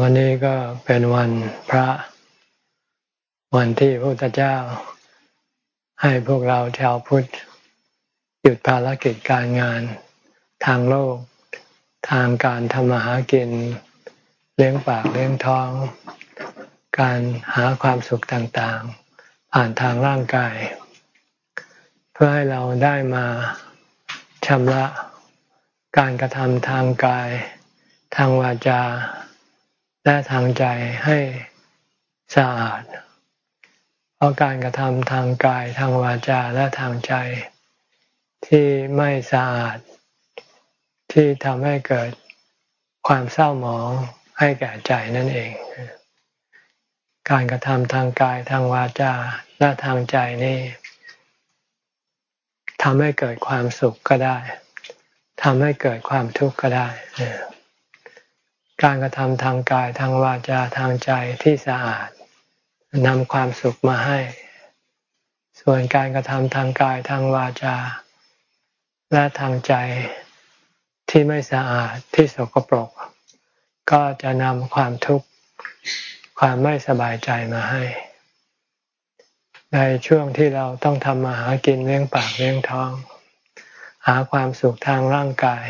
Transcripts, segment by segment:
วันนี้ก็เป็นวันพระ วันที่พระพุทธเจ้า ให้พวกเราชาวพุทธหยุดภารกิจการงาน ทางโลก ทางการทำมาหากิน เลี้ยงปากเลี้ยงท้อง การหาความสุขต่างๆ ผ่านทางร่างกาย เพื่อให้เราได้มาชำระการกระทำทางกาย ทางวาจา และทางใจให้สะอาด เพราะการกระทำทางกายทางวาจาและทางใจ ที่ไม่สะอาด ที่ทำให้เกิดความเศร้าหมองให้แก่ใจนั่นเอง การกระทำทางกายทางวาจาและทางใจนี่ทำให้เกิดความสุขก็ได้ทำให้เกิดความทุกข์ก็ได้ การกระทำทางกายทางวาจาทางใจที่สะอาดนำความสุขมาให้ ส่วนการกระทำทางกายทางวาจา และทางใจที่ไม่สะอาดที่สกปรก ก็จะนำความทุกข์ความไม่สบายใจมาให้ ในช่วงที่เราต้องทำมาหากินเลี้ยงปากเลี้ยงท้อง หาความสุขทางร่างกาย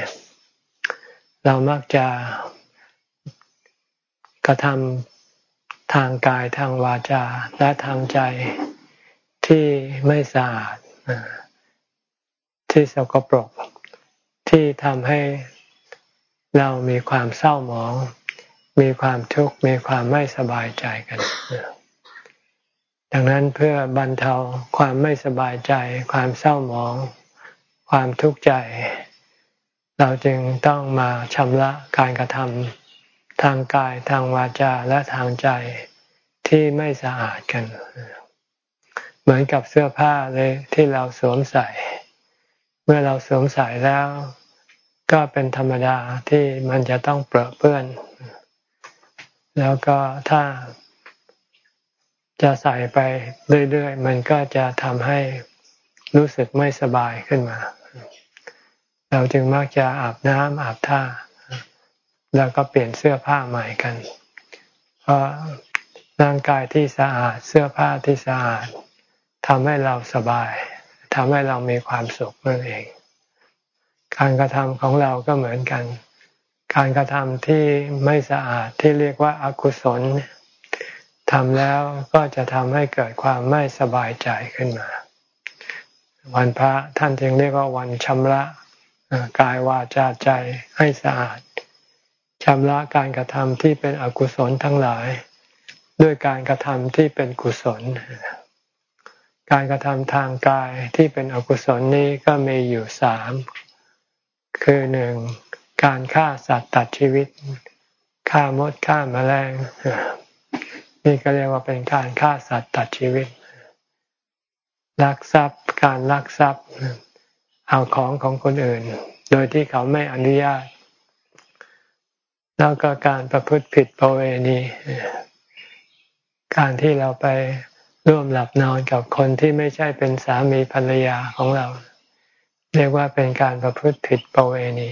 เรามักจะ กระทำทางกายทางวาจาและทางใจที่ไม่สะอาดที่สกปรก ที่ทำให้เรามีความเศร้าหมอง มีความทุกข์มีความไม่สบายใจกัน ดังนั้นเพื่อบรรเทาความไม่สบายใจ ความเศร้าหมอง ความทุกข์ใจ เราจึงต้องมาชำระการกระทำ ทางกายทางวาจาและทางใจที่ไม่สะอาดกัน เหมือนกับเสื้อผ้าเลยที่เราสวมใส่ เมื่อเราสวมใส่แล้ว ก็เป็นธรรมดาที่มันจะต้องเปรอะเปื้อน แล้วก็ถ้าจะใส่ไปเรื่อยๆ มันก็จะทำให้รู้สึกไม่สบายขึ้นมา เราจึงมักจะอาบน้ำอาบท่า แล้วก็เปลี่ยนเสื้อผ้าใหม่กัน เพราะร่างกายที่สะอาดเสื้อผ้าที่สะอาดทำให้เราสบายทำให้เรามีความสุขนั่นเอง การกระทำของเราก็เหมือนกัน การกระทำที่ไม่สะอาดที่เรียกว่าอากุศลทำแล้วก็จะทำให้เกิดความไม่สบายใจขึ้นมา วันพระท่านจึงเรียกว่าวันชำระกายวาจาใจให้สะอาด ชำระการกระทำที่เป็นอกุศลทั้งหลาย ด้วยการกระทำที่เป็นกุศล การกระทำทางกายที่เป็นอกุศลนี้ก็มีอยู่สามคือหนึ่งการฆ่าสัตว์ตัดชีวิตฆ่ามดฆ่าแมลงนี่ก็เรียกว่าเป็นการฆ่าสัตว์ตัดชีวิตลักทรัพย์การลักทรัพย์ เอาของของคนอื่น โดยที่เขาไม่อนุญาต แล้วก็การประพฤติผิดประเวณี การที่เราไปร่วมหลับนอนกับคนที่ไม่ใช่เป็นสามีภรรยาของเรา เรียกว่าเป็นการประพฤติผิดประเวณี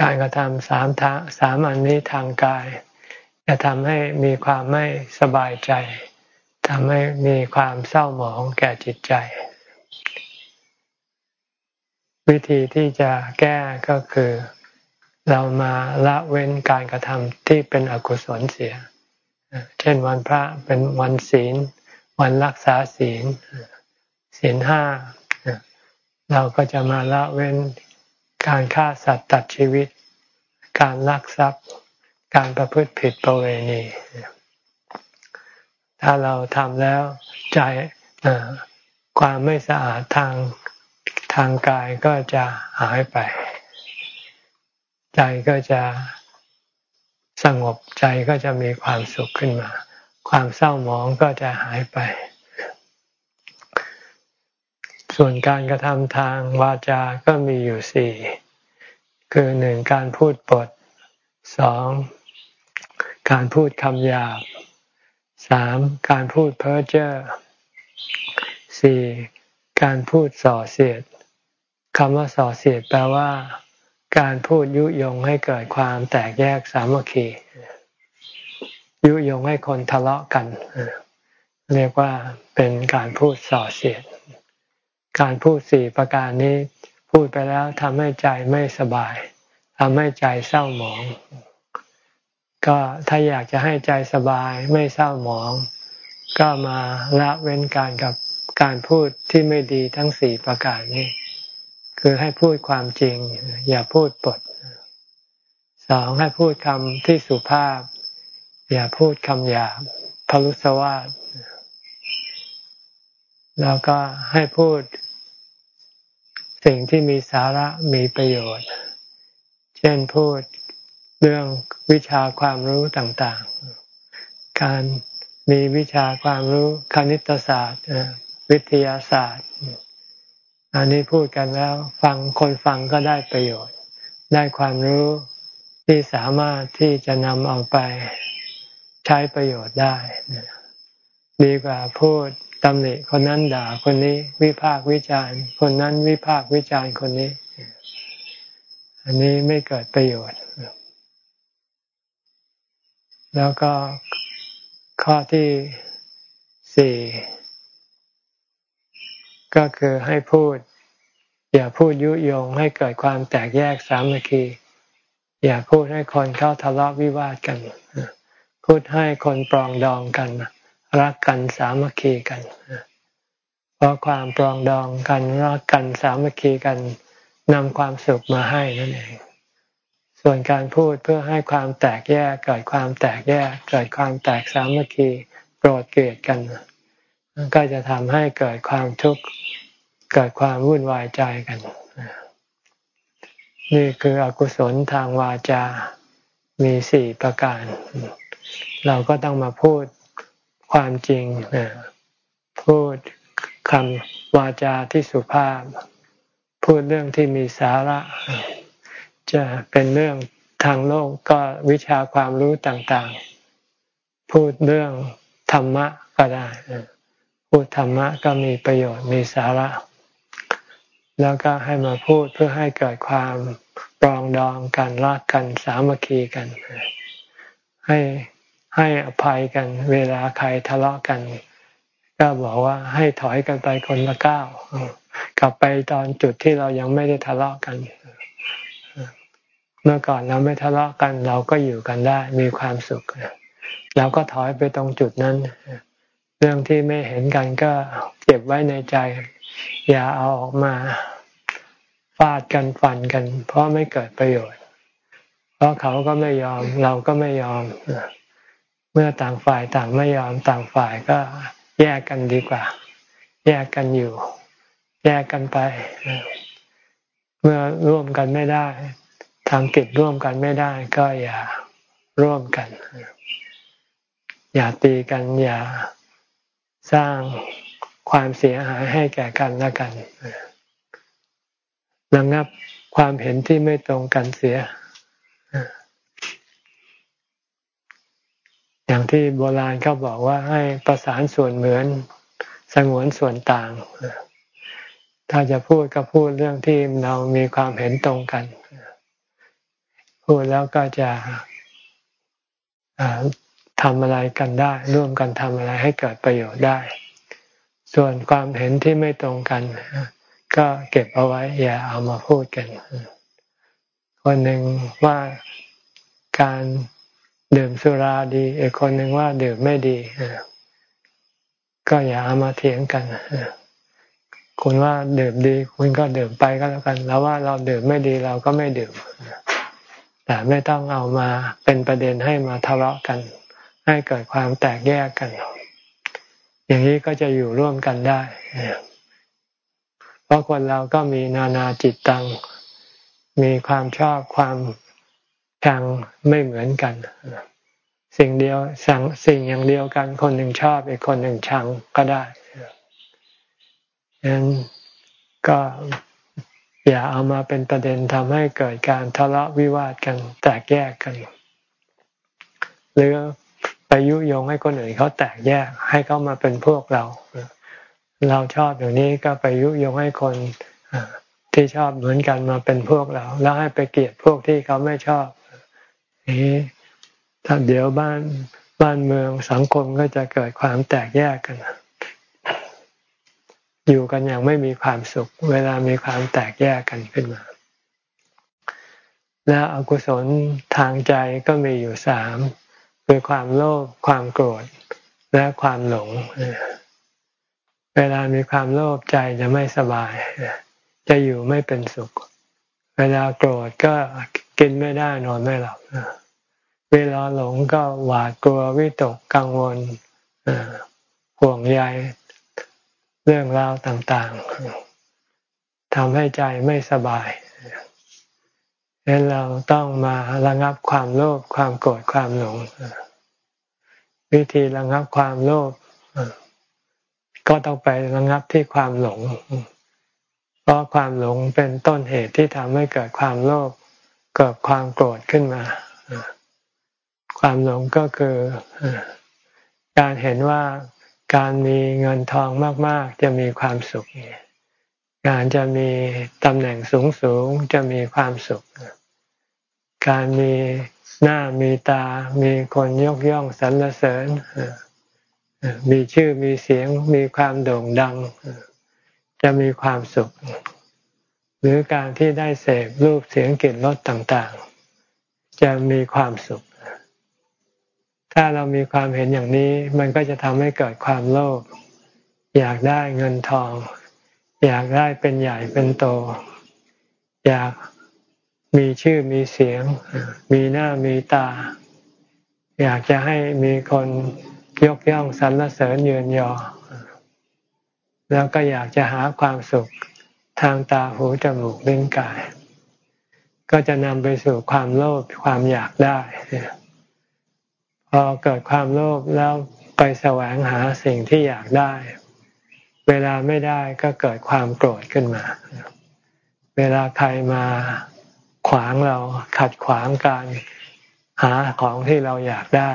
การกระทำสามทางสามอันนี้ทางกาย จะทำให้มีความไม่สบายใจทำให้มีความเศร้าหมองแก่จิตใจ วิธีที่จะแก้ก็คือ เรามาละเว้นการกระทำที่เป็นอกุศลเสีย เช่นวันพระเป็นวันศีล วันรักษาศีล ศีลห้า เราก็จะมาละเว้นการฆ่าสัตว์ตัดชีวิต การลักทรัพย์ การประพฤติผิดประเวณี ถ้าเราทำแล้วใจความไม่สะอาดทางทางกายก็จะหายไป ใจก็จะสงบใจก็จะมีความสุขขึ้นมา ความเศร้าหมองก็จะหายไป ส่วนการกระทำทางวาจา ก็มีอยู่สี่คือหนึ่งการพูดปดสองการพูดคำหยาบสามการพูดเพ้อเจ้อสี่การพูดส่อเสียดคำว่าส่อเสียดแปลว่า การพูดยุยงให้เกิดความแตกแยกสามัคคียุยงให้คนทะเลาะกัน เรียกว่าเป็นการพูดส่อเสียด การพูดสี่ประการนี้พูดไปแล้วทำให้ใจไม่สบายทำให้ใจเศร้าหมอง ก็ถ้าอยากจะให้ใจสบายไม่เศร้าหมอง ก็มาละเว้นการกับการพูดที่ไม่ดีทั้งสี่ประการนี้ คือให้พูดความจริง อย่าพูดปดสองให้พูดคำที่สุภาพ อย่าพูดคำหยาบพลุสวาสแล้วก็ให้พูด สิ่งที่มีสาระมีประโยชน์ เช่นพูดเรื่องวิชาความรู้ต่างๆ การมีวิชาความรู้คณิตศาสตร์ วิทยาศาสตร์ อันนี้พูดกันแล้ว ฟังคนฟังก็ได้ประโยชน์ ได้ความรู้ที่สามารถที่จะนำเอาไปใช้ประโยชน์ได้ดีกว่าพูดตำหนิคนนั้นด่าคนนี้ วิพากวิจารณ์ คนนั้นวิพากวิจารณ์คนนี้ อันนี้ไม่เกิดประโยชน์ แล้วก็ข้อที่สี่ ก็คือให้พูด อย่าพูดยุยงให้เกิดความแตกแยกสามัคคี อย่าพูดให้คนเข้าทะเลาะวิวาทกัน พูดให้คนปรองดองกัน รักกันสามัคคีกัน เพราะความปรองดองกันรักกันสามัคคีกันนำความสุขมาให้นั่นเองส่วนการพูดเพื่อให้ความแตกแยกเกิดความแตกแยกเกิดความแตกสามัคคีโกรธเกลียดกัน ก็จะทำให้เกิดความทุกข์เกิดความวุ่นวายใจกัน นี่คืออกุศลทางวาจา มีสี่ประการ เราก็ต้องมาพูดความจริง พูดคำวาจาที่สุภาพ พูดเรื่องที่มีสาระ จะเป็นเรื่องทางโลกก็วิชาความรู้ต่างๆ พูดเรื่องธรรมะก็ได้ พูดธรรมะก็มีประโยชน์มีสาระ แล้วก็ให้มาพูดเพื่อให้เกิดความปรองดองกันรักกันสามัคคีกัน ให้ให้อภัยกัน เวลาใครทะเลาะกัน ก็บอกว่าให้ถอยกันไปคนละก้าวกลับไปตอนจุดที่เรายังไม่ได้ทะเลาะกัน เมื่อก่อนเราไม่ทะเลาะกัน เราก็อยู่กันได้มีความสุข เราก็ถอยไปตรงจุดนั้น เรื่องที่ไม่เห็นกันก็เก็บไว้ในใจ อย่าเอาออกมาฟาดกันฟันกัน เพราะไม่เกิดประโยชน์ เพราะเขาก็ไม่ยอมเราก็ไม่ยอม เมื่อต่างฝ่ายต่างไม่ยอมต่างฝ่ายก็แยกกันดีกว่า แยกกันอยู่ แยกกันไป เมื่อร่วมกันไม่ได้ทำกิจร่วมกันไม่ได้ก็อย่าร่วมกัน อย่าตีกันอย่า สร้างความเสียหายให้แก่กันและกันระงับความเห็นที่ไม่ตรงกันเสีย อย่างที่โบราณเขาบอกว่าให้ประสานส่วนเหมือนสงวนส่วนต่าง ถ้าจะพูดก็พูดเรื่องที่เรามีความเห็นตรงกัน พูดแล้วก็จะ ทำอะไรกันได้ ร่วมกันทำอะไรให้เกิดประโยชน์ได้ ส่วนความเห็นที่ไม่ตรงกัน ก็เก็บเอาไว้อย่าเอามาพูดกัน คนหนึ่งว่าการดื่มสุราดีอีกคนหนึ่งว่าดื่มไม่ดีก็อย่าเอามาเถียงกันคุณว่าดื่มดีคุณก็ดื่มไปก็แล้วกัน แล้วว่าเราดื่มไม่ดีเราก็ไม่ดื่มแต่ไม่ต้องเอามาเป็นประเด็นให้มาทะเลาะกัน ให้เกิดความแตกแยกกัน อย่างนี้ก็จะอยู่ร่วมกันได้ เพราะคนเราก็มีนานาจิตตัง มีความชอบความชังไม่เหมือนกัน สิ่งเดียวสั่งสิ่งอย่างเดียวกัน คนหนึ่งชอบอีกคนหนึ่งชังก็ได้ฉะนั้นก็อย่าเอามาเป็นประเด็นทำให้เกิดการทะเลาะวิวาทกันแตกแยกกัน หรือ ไปยุยงให้คนอื่นเขาแตกแยกให้เขามาเป็นพวกเรา เราชอบอย่างนี้ก็ไปยุยงให้คนที่ชอบเหมือนกันมาเป็นพวกเรา แล้วให้ไปเกลียดพวกที่เขาไม่ชอบนี้ถ้าเดี๋ยวบ้านบ้านเมืองสังคมก็จะเกิดความแตกแยกกัน อยู่กันอย่างไม่มีความสุข เวลามีความแตกแยกกันขึ้นมา และอกุศลทางใจก็มีอยู่สาม คือความโลภความโกรธและความหลง เวลามีความโลภใจจะไม่สบาย จะอยู่ไม่เป็นสุข เวลาโกรธก็กินไม่ได้นอนไม่หลับเวลาหลงก็หวาดกลัววิตกกังวลห่วงใยเรื่องราวต่างๆทำให้ใจไม่สบาย นั้นเราต้องมาระงับความโลภความโกรธความหลง วิธีระงับความโลภก็ต้องไประงับที่ความหลง เพราะความหลงเป็นต้นเหตุที่ทำให้เกิดความโลภเกิดความโกรธขึ้นมา ความหลงก็คือการเห็นว่าการมีเงินทองมาก ๆ จะมีความสุข การจะมีตำแหน่งสูงๆจะมีความสุข การมีหน้ามีตา มีคนยกย่องสรรเสริญ มีชื่อมีเสียง มีความโด่งดัง จะมีความสุข หรือการที่ได้เสพรูปเสียงกลิ่นรสต่างๆ จะมีความสุข ถ้าเรามีความเห็นอย่างนี้ มันก็จะทำให้เกิดความโลภอยากได้เงินทอง อยากได้เป็นใหญ่เป็นโต อยากมีชื่อมีเสียง มีหน้ามีตา อยากจะให้มีคนยกย่องสรรเสริญเยือนยอ แล้วก็อยากจะหาความสุขทางตาหูจมูกลิ้นกาย ก็จะนำไปสู่ความโลภความอยากได้ พอเกิดความโลภแล้วไปแสวงหาสิ่งที่อยากได้ เวลาไม่ได้ก็เกิดความโกรธขึ้นมา เวลาใครมาขวางเราขัดขวางการหาของที่เราอยากได้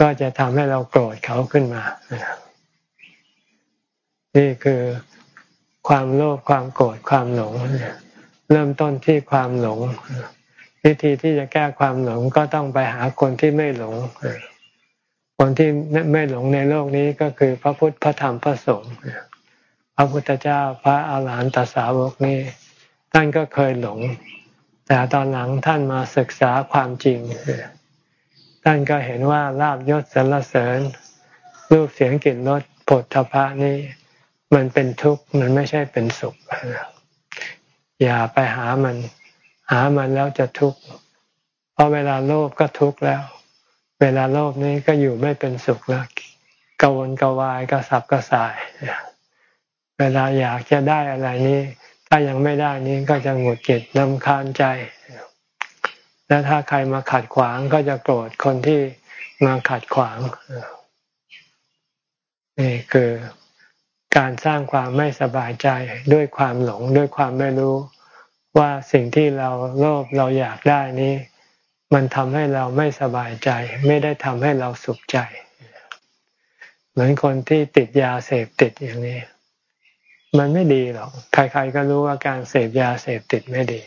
ก็จะทำให้เราโกรธเขาขึ้นมา นี่คือความโลภความโกรธความหลง เริ่มต้นที่ความหลง วิธีที่จะแก้ความหลงก็ต้องไปหาคนที่ไม่หลง คนที่ไม่หลงในโลกนี้ก็คือพระพุทธพระธรรมพระสงฆ์พระพุทธเจ้าพระอาหารหันตสาวกนี้ท่านก็เคยหลง แต่ตอนหลังท่านมาศึกษาความจริง ท่านก็เห็นว่าลาบยศสรรเสริญ รูปเสียงกลิ่นรสผลทพะนี้มันเป็นทุกข์มันไม่ใช่เป็นสุข อย่าไปหามัน หามันแล้วจะทุกข์เพราะเวลาโลภก็ทุกข์แล้ว เวลาโลภนี้ก็อยู่ไม่เป็นสุขแล้วกวนกวายกระสับกระส่าย เวลาอยากจะได้อะไรนี้ ถ้ายังไม่ได้นี้ก็จะหงุดหงิดนำคาญใจ แล้วถ้าใครมาขัดขวางก็จะโกรธคนที่มาขัดขวางนี่คือการสร้างความไม่สบายใจด้วยความหลงด้วยความไม่รู้ว่าสิ่งที่เราโลภเราอยากได้นี้ มันทำให้เราไม่สบายใจ ไม่ได้ทำให้เราสุขใจ เหมือนคนที่ติดยาเสพติดอย่างนี้ มันไม่ดีหรอก ใครๆก็รู้ว่าการเสพยาเสพติดไม่ดี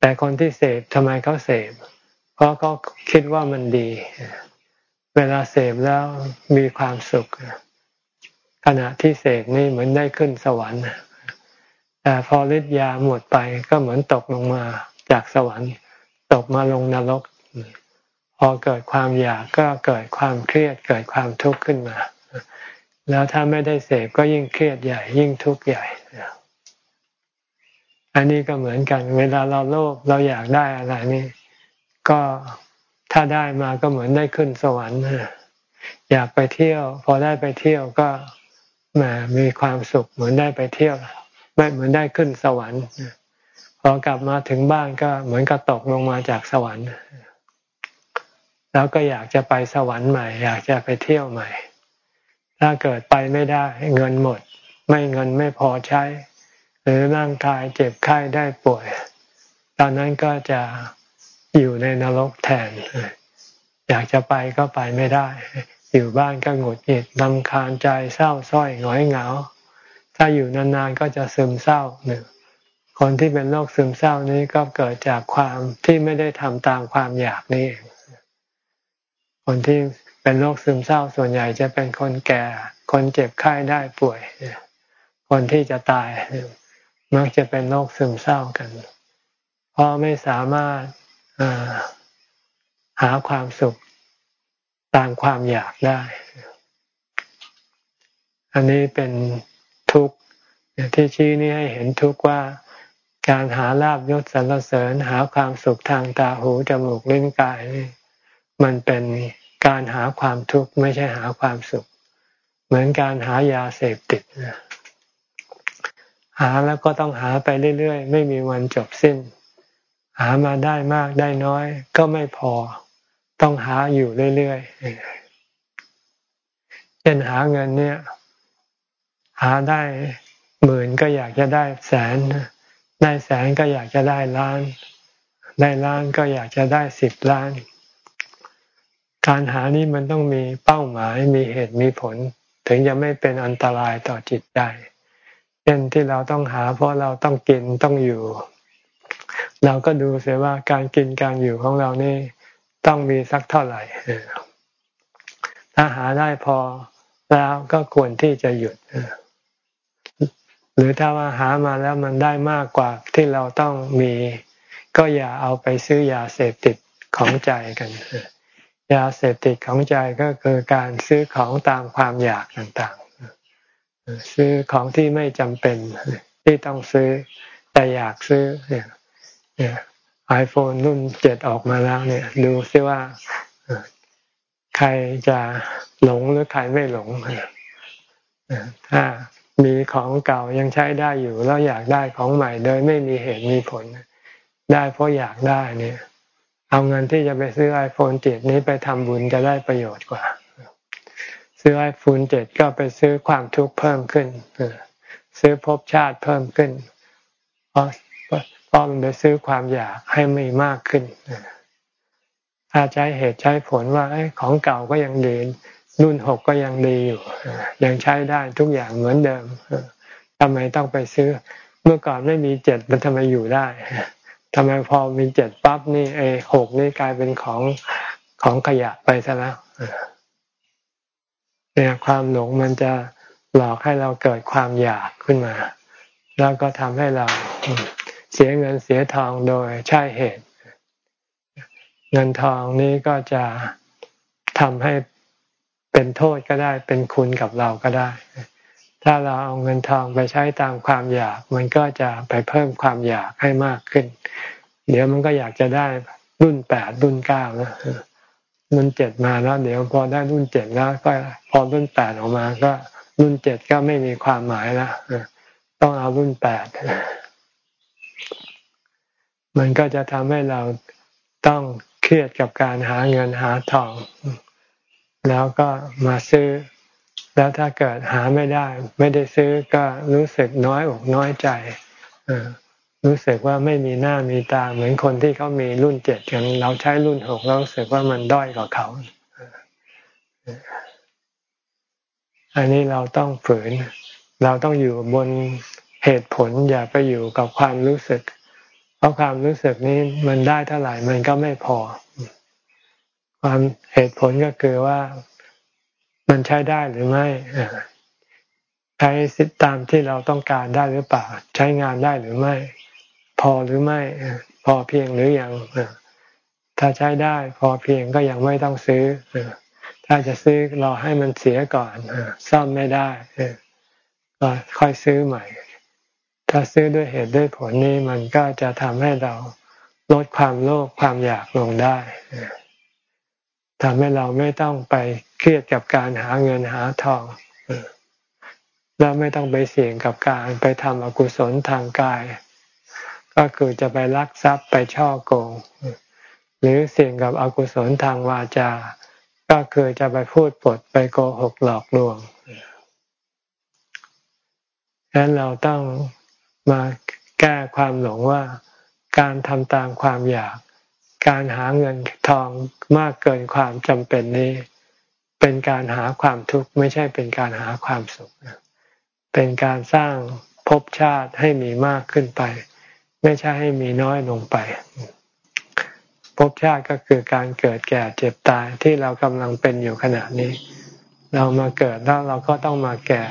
แต่คนที่เสพทำไมเขาเสพ เพราะเขาคิดว่ามันดี เวลาเสพแล้วมีความสุข ขณะที่เสพนี่เหมือนได้ขึ้นสวรรค์แต่พอฤทธิ์ยาหมดไปก็เหมือนตกลงมาจากสวรรค์ ตกมาลงนรก พอเกิดความอยากก็เกิดความเครียดเกิดความทุกข์ขึ้นมา แล้วถ้าไม่ได้เสพก็ยิ่งเครียดใหญ่ ยิ่งทุกข์ใหญ่ อันนี้ก็เหมือนกัน เวลาเราโลภเราอยากได้อะไรนี่ก็ถ้าได้มาก็เหมือนได้ขึ้นสวรรค์อยากไปเที่ยว พอได้ไปเที่ยวก็แหมมีความสุขเหมือนได้ไปเที่ยว ไม่เหมือนได้ขึ้นสวรรค์ พอกลับมาถึงบ้านก็เหมือนกับตกลงมาจากสวรรค์ แล้วก็อยากจะไปสวรรค์ใหม่ อยากจะไปเที่ยวใหม่ ถ้าเกิดไปไม่ได้เงินหมด ไม่เงินไม่พอใช้ หรือร่างกายเจ็บไข้ได้ป่วย ตอนนั้นก็จะอยู่ในนรกแทน อยากจะไปก็ไปไม่ได้ อยู่บ้านก็หงุดหงิดนำคาญใจเศร้าส้อยหงอยเหงา ถ้าอยู่นานๆก็จะซึมเศร้าหนึ่ง คนที่เป็นโรคซึมเศร้านี้ก็เกิดจากความที่ไม่ได้ทำตามความอยากนี่เองคนที่เป็นโรคซึมเศร้าส่วนใหญ่จะเป็นคนแก่ คนเจ็บไข้ได้ป่วย คนที่จะตายมักจะเป็นโรคซึมเศร้ากัน เพราะไม่สามารถหาความสุขตามความอยากได้ อันนี้เป็นทุกข์ที่ชี้นี้ให้เห็นทุกข์ว่า การหาลาบยศสรรเสริญหาความสุขทางตาหูจมูกลิ้นกายนี่มันเป็นการหาความทุกข์ไม่ใช่หาความสุข เหมือนการหายาเสพติดหาแล้วก็ต้องหาไปเรื่อยๆ ไม่มีวันจบสิ้น หามาได้มากได้น้อย ก็ไม่พอ ต้องหาอยู่เรื่อยๆ เช่นหาเงินเนี่ย หาได้หมื่นก็อยากจะได้แสน ได้แสนก็อยากจะได้ล้าน ได้ล้านก็อยากจะได้สิบล้าน การหานี้มันต้องมีเป้าหมายมีเหตุมีผล ถึงจะไม่เป็นอันตรายต่อจิตใจเช่นที่เราต้องหา เพราะเราต้องกินต้องอยู่ เราก็ดูเสียว่าการกินการอยู่ของเรานี่ต้องมีสักเท่าไหร่ถ้าหาได้พอแล้วก็ควรที่จะหยุด หรือถ้าว่าหามาแล้วมันได้มากกว่าที่เราต้องมี ก็อย่าเอาไปซื้อยาเสพติดของใจกันยาเสพติดของใจก็คือการซื้อของตามความอยากต่างๆ ซื้อของที่ไม่จำเป็นที่ต้องซื้อแต่อยากซื้อเนี่ยไอโฟนรุ่นเจ็ดออกมาแล้วเนี่ย ดูซิว่าใครจะหลงหรือใครไม่หลงถ้า มีของเก่ายังใช้ได้อยู่แล้วอยากได้ของใหม่โดยไม่มีเหตุมีผล ได้เพราะอยากได้เนี่ย เอาเงินที่จะไปซื้อไอโฟนเจ็ดนี้ไปทำบุญจะได้ประโยชน์กว่า ซื้อไอโฟนเจ็ดก็ไปซื้อความทุกข์เพิ่มขึ้นซื้อภพชาติเพิ่มขึ้นเพราะเพราะมันไปซื้อความอยากให้ม่มากขึ้นถ้าใช้เหตุใช้ผลว่าของเก่าก็ยังดี รุ่นหกก็ยังดีอยู่ ยังใช้ได้ทุกอย่างเหมือนเดิมทำไมต้องไปซื้อ เมื่อก่อนไม่มีเจ็ดมันทำไมอยู่ได้ทำไมพอมีเจ็ดปั๊บนี่ไอ้หกนี่กลายเป็นของของขยะไปซะแล้วเนี่ยความหลงมันจะหลอกให้เราเกิดความอยากขึ้นมา แล้วก็ทำให้เราเสียเงินเสียทองโดยใช่เหตุ เงินทองนี้ก็จะทำให้ เป็นโทษก็ได้ เป็นคุณกับเราก็ได้ ถ้าเราเอาเงินทองไปใช้ตามความอยาก มันก็จะไปเพิ่มความอยากให้มากขึ้น เดี๋ยวมันก็อยากจะได้รุ่นแปดรุ่นเก้านะรุ่นเจ็ดมาแล้วเดี๋ยวพอได้รุ่นเจ็ดแล้วก็พอรุ่นแปดออกมาก็รุ่นเจ็ดก็ไม่มีความหมายแล้วต้องเอารุ่นแปดมันก็จะทำให้เราต้องเครียดกับการหาเงินหาทอง แล้วก็มาซื้อ แล้วถ้าเกิดหาไม่ได้ ไม่ได้ซื้อก็รู้สึกน้อยอกน้อยใจรู้สึกว่าไม่มีหน้ามีตาเหมือนคนที่เขามีรุ่นเจ็ดกันเราใช้รุ่นหกเรารู้สึกว่ามันด้อยกว่าเขาอันนี้เราต้องฝืน เราต้องอยู่บนเหตุผลอย่าไปอยู่กับความรู้สึก เพราะความรู้สึกนี้มันได้เท่าไหร่มันก็ไม่พอ ความเหตุผลก็คือว่ามันใช้ได้หรือไม่ใช้สิตามที่เราต้องการได้หรือเปล่า ใช้งานได้หรือไม่ พอหรือไม่ พอเพียงหรือยังถ้าใช้ได้พอเพียงก็ยังไม่ต้องซื้อถ้าจะซื้อรอให้มันเสียก่อนซ่อมไม่ได้ก็ค่อยซื้อใหม่ ถ้าซื้อด้วยเหตุด้วยผลนี้มันก็จะทำให้เราลดความโลภความอยากลงได้ ทำให้เราไม่ต้องไปเครียดกับการหาเงินหาทองแล้วไม่ต้องไปเสี่ยงกับการไปทำอกุศลทางกาย ก็คือจะไปลักทรัพย์ไปช่อโกง หรือเสี่ยงกับอกุศลทางวาจา ก็คือจะไปพูดปดไปโกหกหลอกลวงดังนั้นเราต้องมาแก้ความหลงว่าการทำตามความอยาก การหาเงินทองมากเกินความจำเป็นนี้ เป็นการหาความทุกข์ไม่ใช่เป็นการหาความสุข เป็นการสร้างภพชาติให้มีมากขึ้นไป ไม่ใช่ให้มีน้อยลงไปภพชาติก็คือการเกิดแก่เจ็บตายที่เรากำลังเป็นอยู่ขณะนี้ เรามาเกิดแล้วเราก็ต้องมาแก่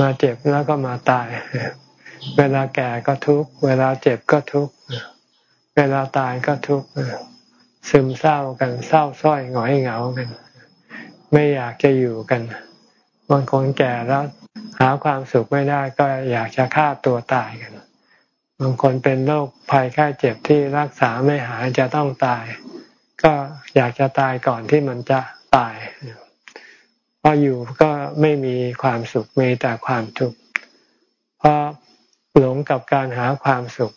มาเจ็บแล้วก็มาตาย เวลาแก่ก็ทุกข์เวลาเจ็บก็ทุกข์ เวลาตายก็ทุกข์ซึมเศร้ากันเศร้าส้อยหงอยเหงากัน ไม่อยากจะอยู่กันบางคนแก่แล้วหาความสุขไม่ได้ก็อยากจะฆ่าตัวตายกันบางคนเป็นโรคภัยไข้เจ็บที่รักษาไม่หายจะต้องตาย ก็อยากจะตายก่อนที่มันจะตายเพราะอยู่ก็ไม่มีความสุขมีแต่ความทุกข์เพราะหลงกับการหาความสุข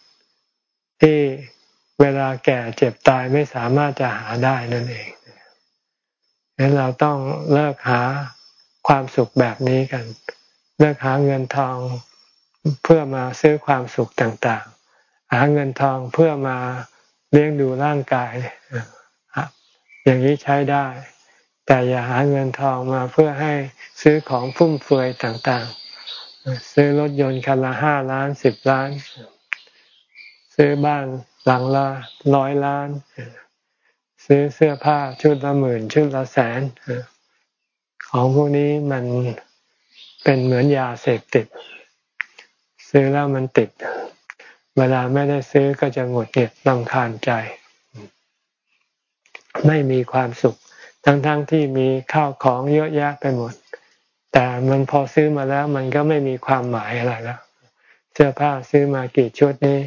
ที่ เวลาแก่เจ็บตายไม่สามารถจะหาได้นั่นเองดังนั้นเราต้องเลิกหาความสุขแบบนี้กัน เลิกหาเงินทองเพื่อมาซื้อความสุขต่างๆ หาเงินทองเพื่อมาเลี้ยงดูร่างกาย อย่างนี้ใช้ได้ แต่อย่าหาเงินทองมาเพื่อให้ซื้อของฟุ่มเฟือยต่างๆ ซื้อรถยนต์คันละห้าล้านสิบล้าน ซื้อบ้าน หลังละร้อยล้าน ซื้อเสื้อผ้าชุดละหมื่น ชุดละแสน ของพวกนี้มันเป็นเหมือนยาเสพติด ซื้อแล้วมันติด เวลาไม่ได้ซื้อก็จะหงุดหงิดลำคาญใจ ไม่มีความสุข ทั้งๆทที่มีข้าวของเยอะแยะไปหมด แต่มันพอซื้อมาแล้วมันก็ไม่มีความหมายอะไรแล้ว เสื้อผ้าซื้อมากี่ชุดนี้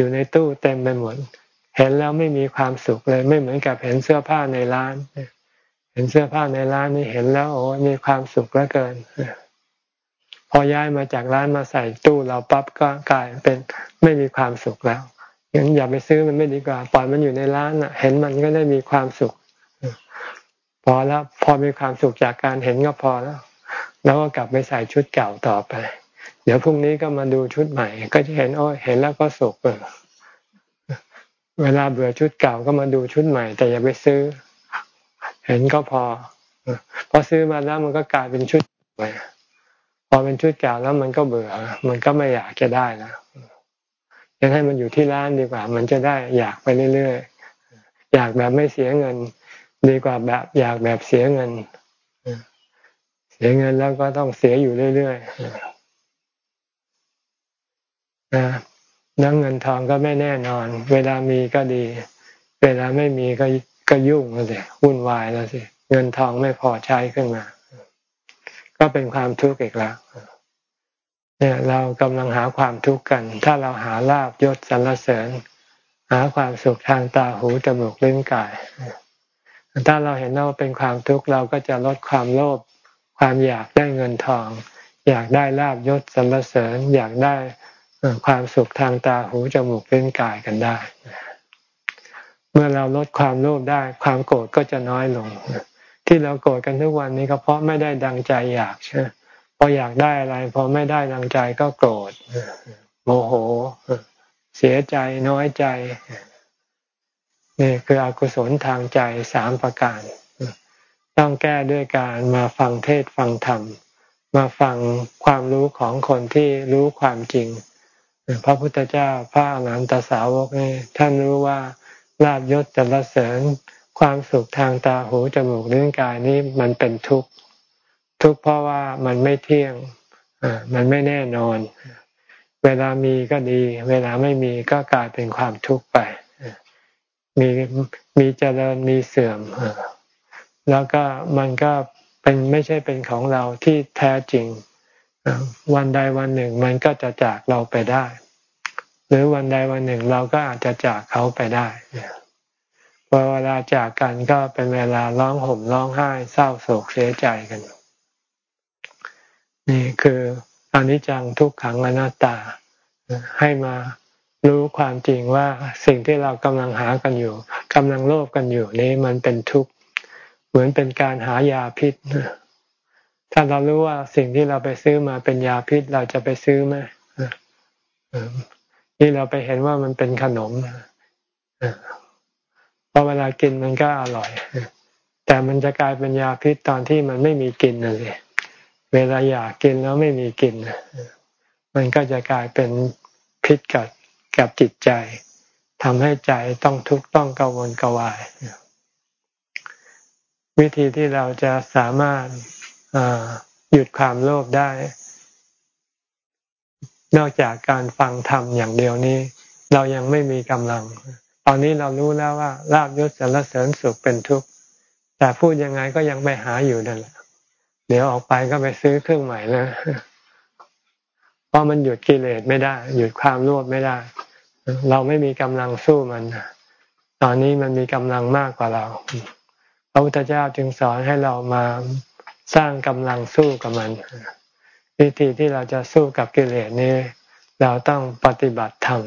อยู่ในตู้เต็มไปหมด เห็นแล้วไม่มีความสุขเลย ไม่เหมือนกับเห็นเสื้อผ้าในร้าน เห็นเสื้อผ้าในร้านนี่เห็นแล้วโอ้มีความสุขเหลือเกิน พอย้ายมาจากร้านมาใส่ตู้เราปั๊บก็กลายเป็นไม่มีความสุขแล้วงั้นอย่าไปซื้อมันไม่ดีกว่าปล่อยมันอยู่ในร้านอะ เห็นมันก็ได้มีความสุข พอแล้วพอมีความสุขจากการเห็นก็พอแล้ว แล้วก็กลับไปใส่ชุดเก่าต่อไป ดี๋ยวพรุ่งนี้ก็มาดูชุดใหม่ ก็จะเห็นโอ้เห็นแล้วก็สุขเวลาเบื่อชุดเก่าก็มาดูชุดใหม่ แต่อย่าไปซื้อ เห็นก็พอพอซื้อมาแล้วมันก็กลายเป็นชุดไปพอเป็นชุดเก่าแล้วมันก็เบื่อ มันก็ไม่อยากจะได้แล้วยังให้มันอยู่ที่ร้านดีกว่า มันจะได้อยากไปเรื่อยๆ อยากแบบไม่เสียเงิน ดีกว่าแบบอยากแบบเสียเงิน เสียเงินแล้วก็ต้องเสียอยู่เรื่อยๆ นะนั่งเงินทองก็ไม่แน่นอน เวลามีก็ดี เวลาไม่มีก็ก็ยุ่งแล้วสิวุ่นวายแล้วสิเงินทองไม่พอใช้ขึ้นมา ก็เป็นความทุกข์อีกแล้วเนี่ยเรากำลังหาความทุกข์กัน ถ้าเราหาลาบยศสรรเสริญ หาความสุขทางตาหูจมูกลิ้นกาย ถ้าเราเห็นว่าเป็นความทุกข์เราก็จะลดความโลภความอยากได้เงินทอง อยากได้ลาบยศสรรเสริญ อยากได้ ความสุขทางตาหูจมูกลิ้นกายกันได้ เมื่อเราลดความโลภได้ ความโกรธก็จะน้อยลง ที่เราโกรธกันทุกวันนี้ก็เพราะไม่ได้ดังใจอยากใช่พออยากได้อะไรพอไม่ได้ดังใจก็โกรธโมโห เสียใจน้อยใจนี่คืออกุศลทางใจสามประการ ต้องแก้ด้วยการมาฟังเทศฟังธรรม มาฟังความรู้ของคนที่รู้ความจริง พระพุทธเจ้าพระอรหันตสาวกนี่ท่านรู้ว่าลาบยศจรเสริญความสุขทางตาหูจมูกลิ้นกายนี้มันเป็นทุกข์ทุกข์เพราะว่ามันไม่เที่ยงมันไม่แน่นอน เวลามีก็ดี เวลาไม่มีก็กลายเป็นความทุกข์ไปมีมีเจริญมีเสื่อมแล้วก็มันก็เป็นไม่ใช่เป็นของเราที่แท้จริง วันใดวันหนึ่งมันก็จะจากเราไปได้ หรือวันใดวันหนึ่งเราก็อาจจะจากเขาไปได้พอเวลาจากกันก็เป็นเวลาร้องห่มร้องไห้เศร้าโศกเสียใจกัน นี่คืออนิจจังทุกขังอนัตตา ให้มารู้ความจริงว่าสิ่งที่เรากำลังหากันอยู่กำลังโลภกันอยู่นี้มันเป็นทุกข์ เหมือนเป็นการหายาพิษ ถ้าเรารู้ว่าสิ่งที่เราไปซื้อมาเป็นยาพิษเราจะไปซื้อไหมนี่เราไปเห็นว่ามันเป็นขนมพอเวลากินมันก็อร่อย แต่มันจะกลายเป็นยาพิษตอนที่มันไม่มีกินเลยเวลาอยากกินแล้วไม่มีกินมันก็จะกลายเป็นพิษกับกับจิตใจทำให้ใจต้องทุกข์ต้องกังวลกวาย วิธีที่เราจะสามารถ หยุดความโลภได้ นอกจากการฟังธรรมอย่างเดียวนี้ เรายังไม่มีกำลัง ตอนนี้เรารู้แล้วว่าลาบยศสารเสริญสุขเป็นทุกข์แต่พูดยังไงก็ยังไปหาอยู่นั่นแหละเดี๋ยวออกไปก็ไปซื้อเครื่องใหม่แล้วเพราะมันหยุดกิเลสไม่ได้ หยุดความโลภไม่ได้ เราไม่มีกำลังสู้มัน ตอนนี้มันมีกำลังมากกว่าเราพระพุทธเจ้าจึงสอนให้เรามา สร้างกำลังสู้กับมัน วิธีที่เราจะสู้กับกิเลสนี้ เราต้องปฏิบัติธรรม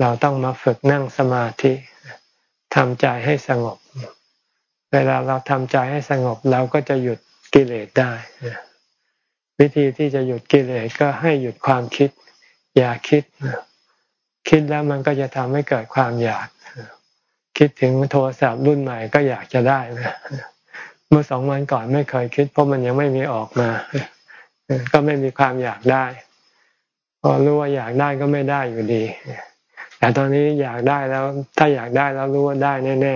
เราต้องมาฝึกนั่งสมาธิทำใจให้สงบ เวลาเราทำใจให้สงบ เราก็จะหยุดกิเลสได้ วิธีที่จะหยุดกิเลสก็ให้หยุดความคิด อย่าคิด คิดแล้วมันก็จะทำให้เกิดความอยาก คิดถึงโทรศัพท์รุ่นใหม่ก็อยากจะได้นะ มื่อสองวันก่อนไม่เคยคิด เพราะมันยังไม่มีออกมาก็ไม่มีความอยากได้พอรู้ว่าอยากได้ก็ไม่ได้อยู่ดีแต่ตอนนี้อยากได้แล้ว ถ้าอยากได้แล้วรู้ว่าได้แน่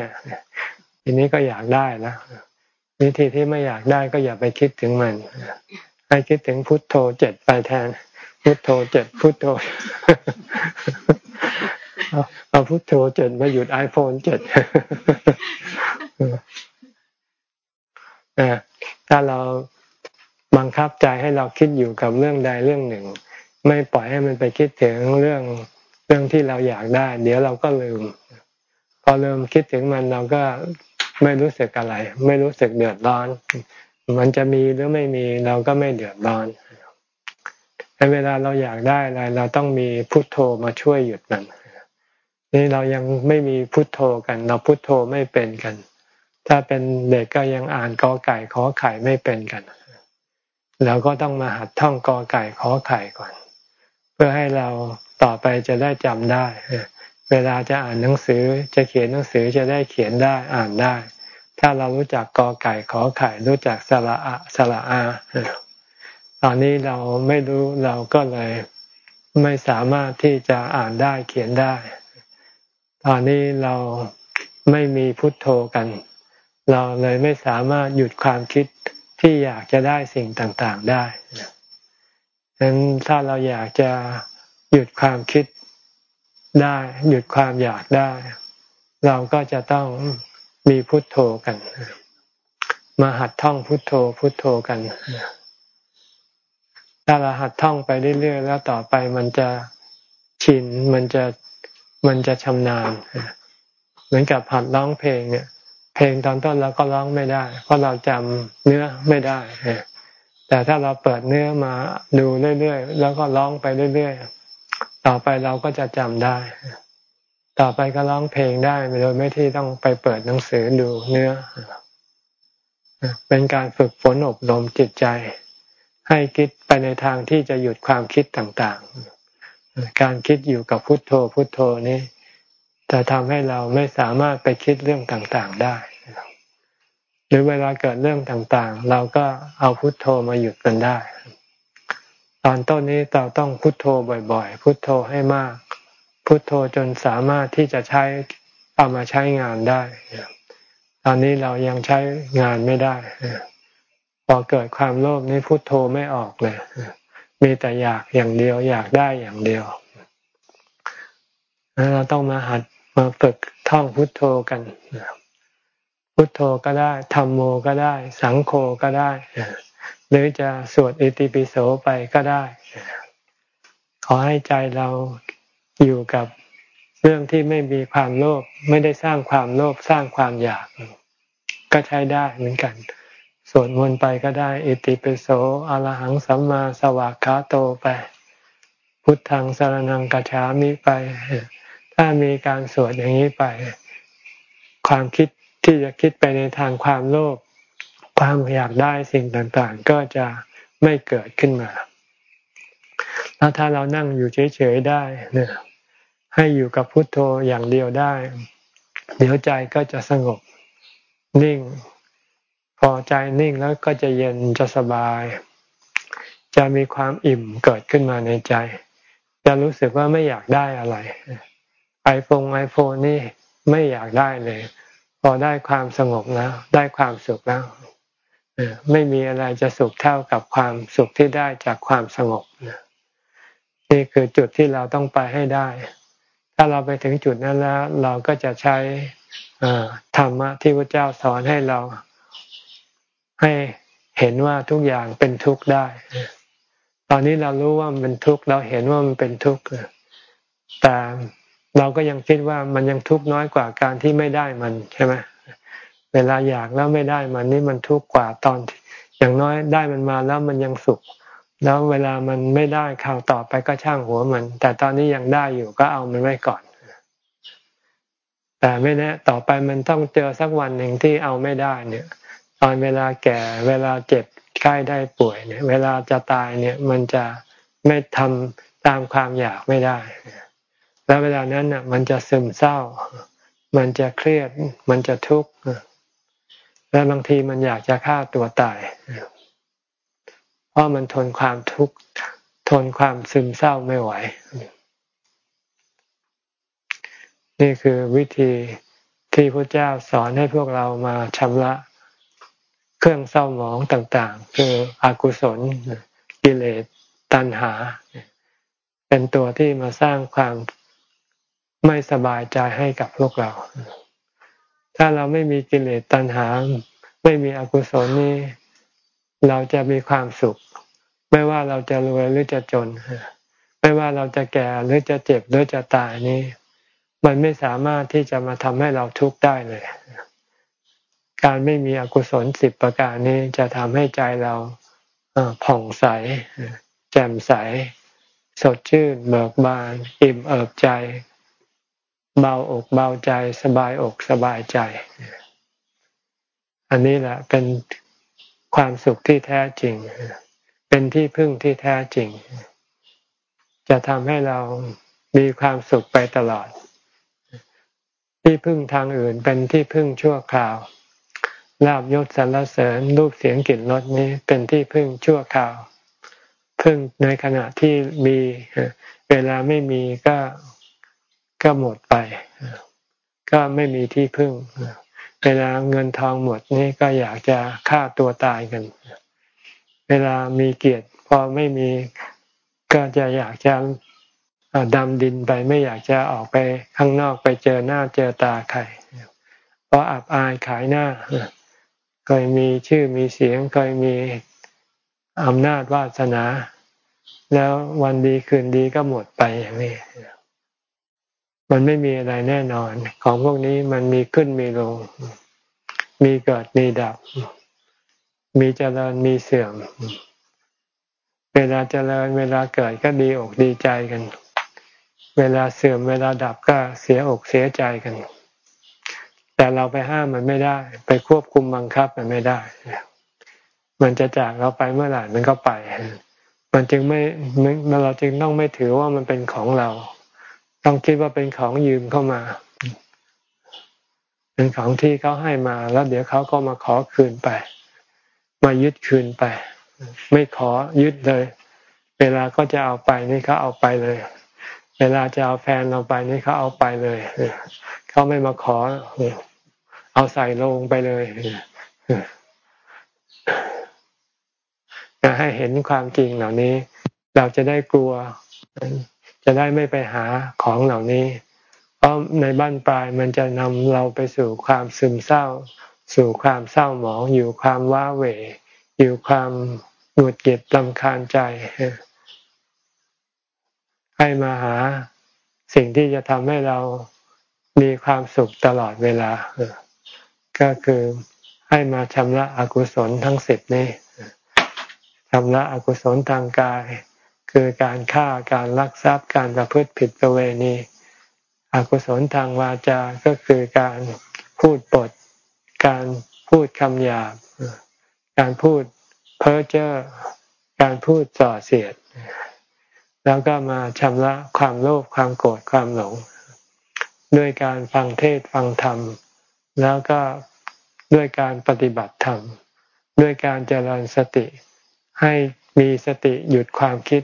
ๆทีนี้ก็อยากได้แล้ววิธีที่ไม่อยากได้ก็อย่าไปคิดถึงมันให้คิดถึงพุทโธเจ็ดไปแทน พุทโธเจ็ดพุทโธเอาพุทโธเจ็ดมาหยุดไอโฟนเจ็ด ถ้าเราบังคับใจให้เราคิดอยู่กับเรื่องใดเรื่องหนึ่ง ไม่ปล่อยให้มันไปคิดถึงเรื่องเรื่องที่เราอยากได้ เดี๋ยวเราก็ลืม พอลืมคิดถึงมันเราก็ไม่รู้สึกอะไร ไม่รู้สึกเดือดร้อน มันจะมีหรือไม่มีเราก็ไม่เดือดร้อนแต่เวลาเราอยากได้อะไรเราต้องมีพุทโธมาช่วยหยุดมันนี่เรายังไม่มีพุทโธกัน เราพุทโธไม่เป็นกัน ถ้าเป็นเด็กก็ยังอ่านกอไก่ขอไข่ไม่เป็นกันเราก็ต้องมาหัดท่องกอไก่ขอไข่ก่อน เพื่อให้เราต่อไปจะได้จำได้ เวลาจะอ่านหนังสือจะเขียนหนังสือจะได้เขียนได้อ่านได้ ถ้าเรารู้จักกอไก่ขอไข่รู้จักสระอะสระอาตอนนี้เราไม่รู้เราก็เลยไม่สามารถที่จะอ่านได้เขียนได้ ตอนนี้เราไม่มีพุทโธกัน เราเลยไม่สามารถหยุดความคิดที่อยากจะได้สิ่งต่างๆได้ฉะนั้นถ้าเราอยากจะหยุดความคิดได้ หยุดความอยากได้ เราก็จะต้องมีพุทโธกัน มาหัดท่องพุทโธพุทโธกัน ถ้าเราหัดท่องไปเรื่อยๆแล้วต่อไปมันจะชินมันจะมันจะชำนาญ เหมือนกับหัดร้องเพลงเนี่ย เพลงตอนต้นเราก็ร้องไม่ได้ เพราะเราจำเนื้อไม่ได้ แต่ถ้าเราเปิดเนื้อมาดูเรื่อยๆ แล้วก็ร้องไปเรื่อยๆ ต่อไปเราก็จะจำได้ ต่อไปก็ร้องเพลงได้โดยไม่ที่ต้องไปเปิดหนังสือดูเนื้อ เป็นการฝึกฝนอบรมจิตใจ ให้คิดไปในทางที่จะหยุดความคิดต่างๆ การคิดอยู่กับพุทโธพุทโธนี้ จะทำให้เราไม่สามารถไปคิดเรื่องต่างๆได้ หรือเวลาเกิดเรื่องต่างๆ เราก็เอาพุทโธมาหยุดมันได้ ตอนต้นนี้เราต้องพุโทโธบ่อยๆ พุโทโธให้มาก พุโทโธจนสามารถที่จะใช้เอามาใช้งานได้ ตอนนี้เรายังใช้งานไม่ได้ พอเกิดความโลภนี้พุโทโธไม่ออกเลย มีแต่อยากอย่างเดียว อยากได้อย่างเดียวเราต้องมาหัด มาฝึกท่องพุทโธกันพุทโธก็ได้ธรรมโมก็ได้ สังโฆก็ได้ หรือจะสวดอิติปิโสไปก็ได้ ขอให้ใจเราอยู่กับเรื่องที่ไม่มีความโลภไม่ได้สร้างความโลภสร้างความอยาก ก็ใช้ได้เหมือนกันสวดมนต์ไปก็ได้ อิติปิโสอรหังสัมมาสวากขาโตไป พุทธังสารนังกัจฉามิไป ถ้ามีการสวดอย่างนี้ไป ความคิดที่จะคิดไปในทางความโลภความอยากได้สิ่งต่างๆ ก็จะไม่เกิดขึ้นมา แล้วถ้าเรานั่งอยู่เฉยๆได้เนี่ยให้อยู่กับพุทโธอย่างเดียวได้ เดี๋ยวใจก็จะสงบนิ่ง พอใจนิ่งแล้วก็จะเย็นจะสบาย จะมีความอิ่มเกิดขึ้นมาในใจ จะรู้สึกว่าไม่อยากได้อะไร ไอโฟนไอโฟนนี่ไม่อยากได้เลย พอได้ความสงบแล้ว ได้ความสุขแล้วไม่มีอะไรจะสุขเท่ากับความสุขที่ได้จากความสงบนี่คือจุดที่เราต้องไปให้ได้ ถ้าเราไปถึงจุดนั้นแล้ว เราก็จะใช้ธรรมะที่พระเจ้าสอนให้เราให้เห็นว่าทุกอย่างเป็นทุกข์ได้ ตอนนี้เรารู้ว่ามันเป็นทุกข์เราเห็นว่ามันเป็นทุกข์แต่ เราก็ยังคิดว่ามันยังทุกข์น้อยกว่าการที่ไม่ได้มันใช่ไหมเวลาอยากแล้วไม่ได้มันนี่มันทุกข์กว่าตอนอย่างน้อยได้มันมาแล้วมันยังสุข แล้วเวลามันไม่ได้ข่าวต่อไปก็ช่างหัวมัน แต่ตอนนี้ยังได้อยู่ก็เอามันไว้ก่อน แต่ไม่แน่ต่อไปมันต้องเจอสักวันหนึ่งที่เอาไม่ได้เนี่ย ตอนเวลาแก่เวลาเจ็บใกล้ได้ป่วยเนี่ย เวลาจะตายเนี่ยมันจะไม่ทำตามความอยากไม่ได้ แล้วเวลานั้นน่ะ มันจะซึมเศร้า มันจะเครียด มันจะทุกข์และบางทีมันอยากจะฆ่าตัวตาย เพราะมันทนความทุกข์ทนความซึมเศร้าไม่ไหว นี่คือวิธีที่พระเจ้าสอนให้พวกเรามาชำระเครื่องเศร้าหมองต่าง ๆ คืออกุศลกิเลสตัณหา เป็นตัวที่มาสร้างความ ไม่สบายใจให้กับพวกเรา ถ้าเราไม่มีกิเลสตัณหา ไม่มีอกุศลนี้ เราจะมีความสุข ไม่ว่าเราจะรวยหรือจะจน ไม่ว่าเราจะแก่หรือจะเจ็บหรือจะตายนี้ มันไม่สามารถที่จะมาทำให้เราทุกข์ได้เลย การไม่มีอกุศลสิบประการนี้จะทำให้ใจเราผ่องใส แจ่มใส สดชื่น เบิกบาน อิ่มเอิบใจ เบาอกเบาใจสบายอกสบายใจ อันนี้แหละเป็นความสุขที่แท้จริง เป็นที่พึ่งที่แท้จริง จะทำให้เรามีความสุขไปตลอด ที่พึ่งทางอื่นเป็นที่พึ่งชั่วคราวลาบยศสรรเสริญรูปเสียงกลิ่นรสนี้เป็นที่พึ่งชั่วคราว พึ่งในขณะที่มีเวลาไม่มีก็ ก็หมดไป ก็ไม่มีที่พึ่ง เวลาเงินทองหมดนี่ก็อยากจะฆ่าตัวตายกัน เวลามีเกียรติพอไม่มีก็จะอยากจะดำดินไปไม่อยากจะออกไปข้างนอกไปเจอหน้าเจอตาใครเพราะอับอายขายหน้าเคยมีชื่อมีเสียงเคยมีอำนาจวาสนา แล้ววันดีคืนดีก็หมดไปอย่างนี้ มันไม่มีอะไรแน่นอน ของพวกนี้มันมีขึ้นมีลง มีเกิดมีดับ มีเจริญมีเสื่อม เวลาเจริญเวลาเกิดก็ดีอกดีใจกัน เวลาเสื่อมเวลาดับก็เสียอกเสียใจกัน แต่เราไปห้ามมันไม่ได้ ไปควบคุมบังคับมันไม่ได้ มันจะจากเราไปเมื่อไหร่มันก็ไป มันจึงไม่เราจึงต้องไม่ถือว่ามันเป็นของเรา ต้องคิดว่าเป็นของยืมเข้ามา เป็นของที่เขาให้มา แล้วเดี๋ยวเขาก็มาขอคืนไป มายึดคืนไป ไม่ขอยึดเลย เวลาก็จะเอาไปนี่เขาเอาไปเลย เวลาจะเอาแฟนเราไปนี่เขาเอาไปเลยเขาไม่มาขอ เอาใส่ลงไปเลยให้เห็นความจริงเหล่านี้ เราจะได้กลัว จะได้ไม่ไปหาของเหล่านี้ เพราะในบ้านปลายมันจะนำเราไปสู่ความซึมเศร้า สู่ความเศร้าหมอง อยู่ความว้าเหวอยู่ความหงุดหงิดลำคาญใจ ให้มาหาสิ่งที่จะทำให้เรามีความสุขตลอดเวลา ก็คือให้มาชำระอกุศลทั้งสิบนี้ชำระอกุศลทางกาย คือการฆ่าการลักทรัพย์การประพฤติผิดประเวณีอกุศลทางวาจาก็คือการพูดปด การพูดคำหยาบ การพูดเพ้อเจ้อการพูดส่อเสียด แล้วก็มาชำระความโลภความโกรธความหลง ด้วยการฟังเทศฟังธรรม แล้วก็ด้วยการปฏิบัติธรรม ด้วยการเจริญสติให้ มีสติหยุดความคิด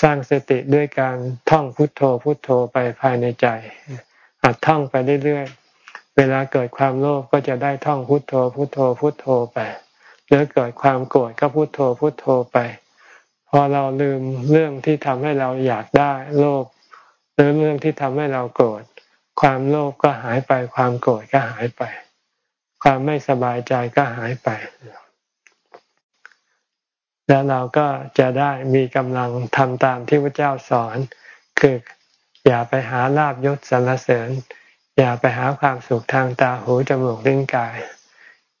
สร้างสติด้วยการท่องพุทโธพุทโธไปภายในใจหัดท่องไปเรื่อยๆ เวลาเกิดความโลภก็จะได้ท่องพุทโธพุทโธพุทโธไปหรือเกิดความโกรธก็พุทโธพุทโธไป พอเราลืมเรื่องที่ทำให้เราอยากได้โลภหรือเรื่องที่ทำให้เราโกรธความโลภก็หายไปความโกรธก็หายไป ความไม่สบายใจก็หายไป แล้วเราก็จะได้มีกำลังทำตามที่พระเจ้าสอน คืออย่าไปหาลาบยศสรรเสริญ อย่าไปหาความสุขทางตาหูจมูกลิ้นกาย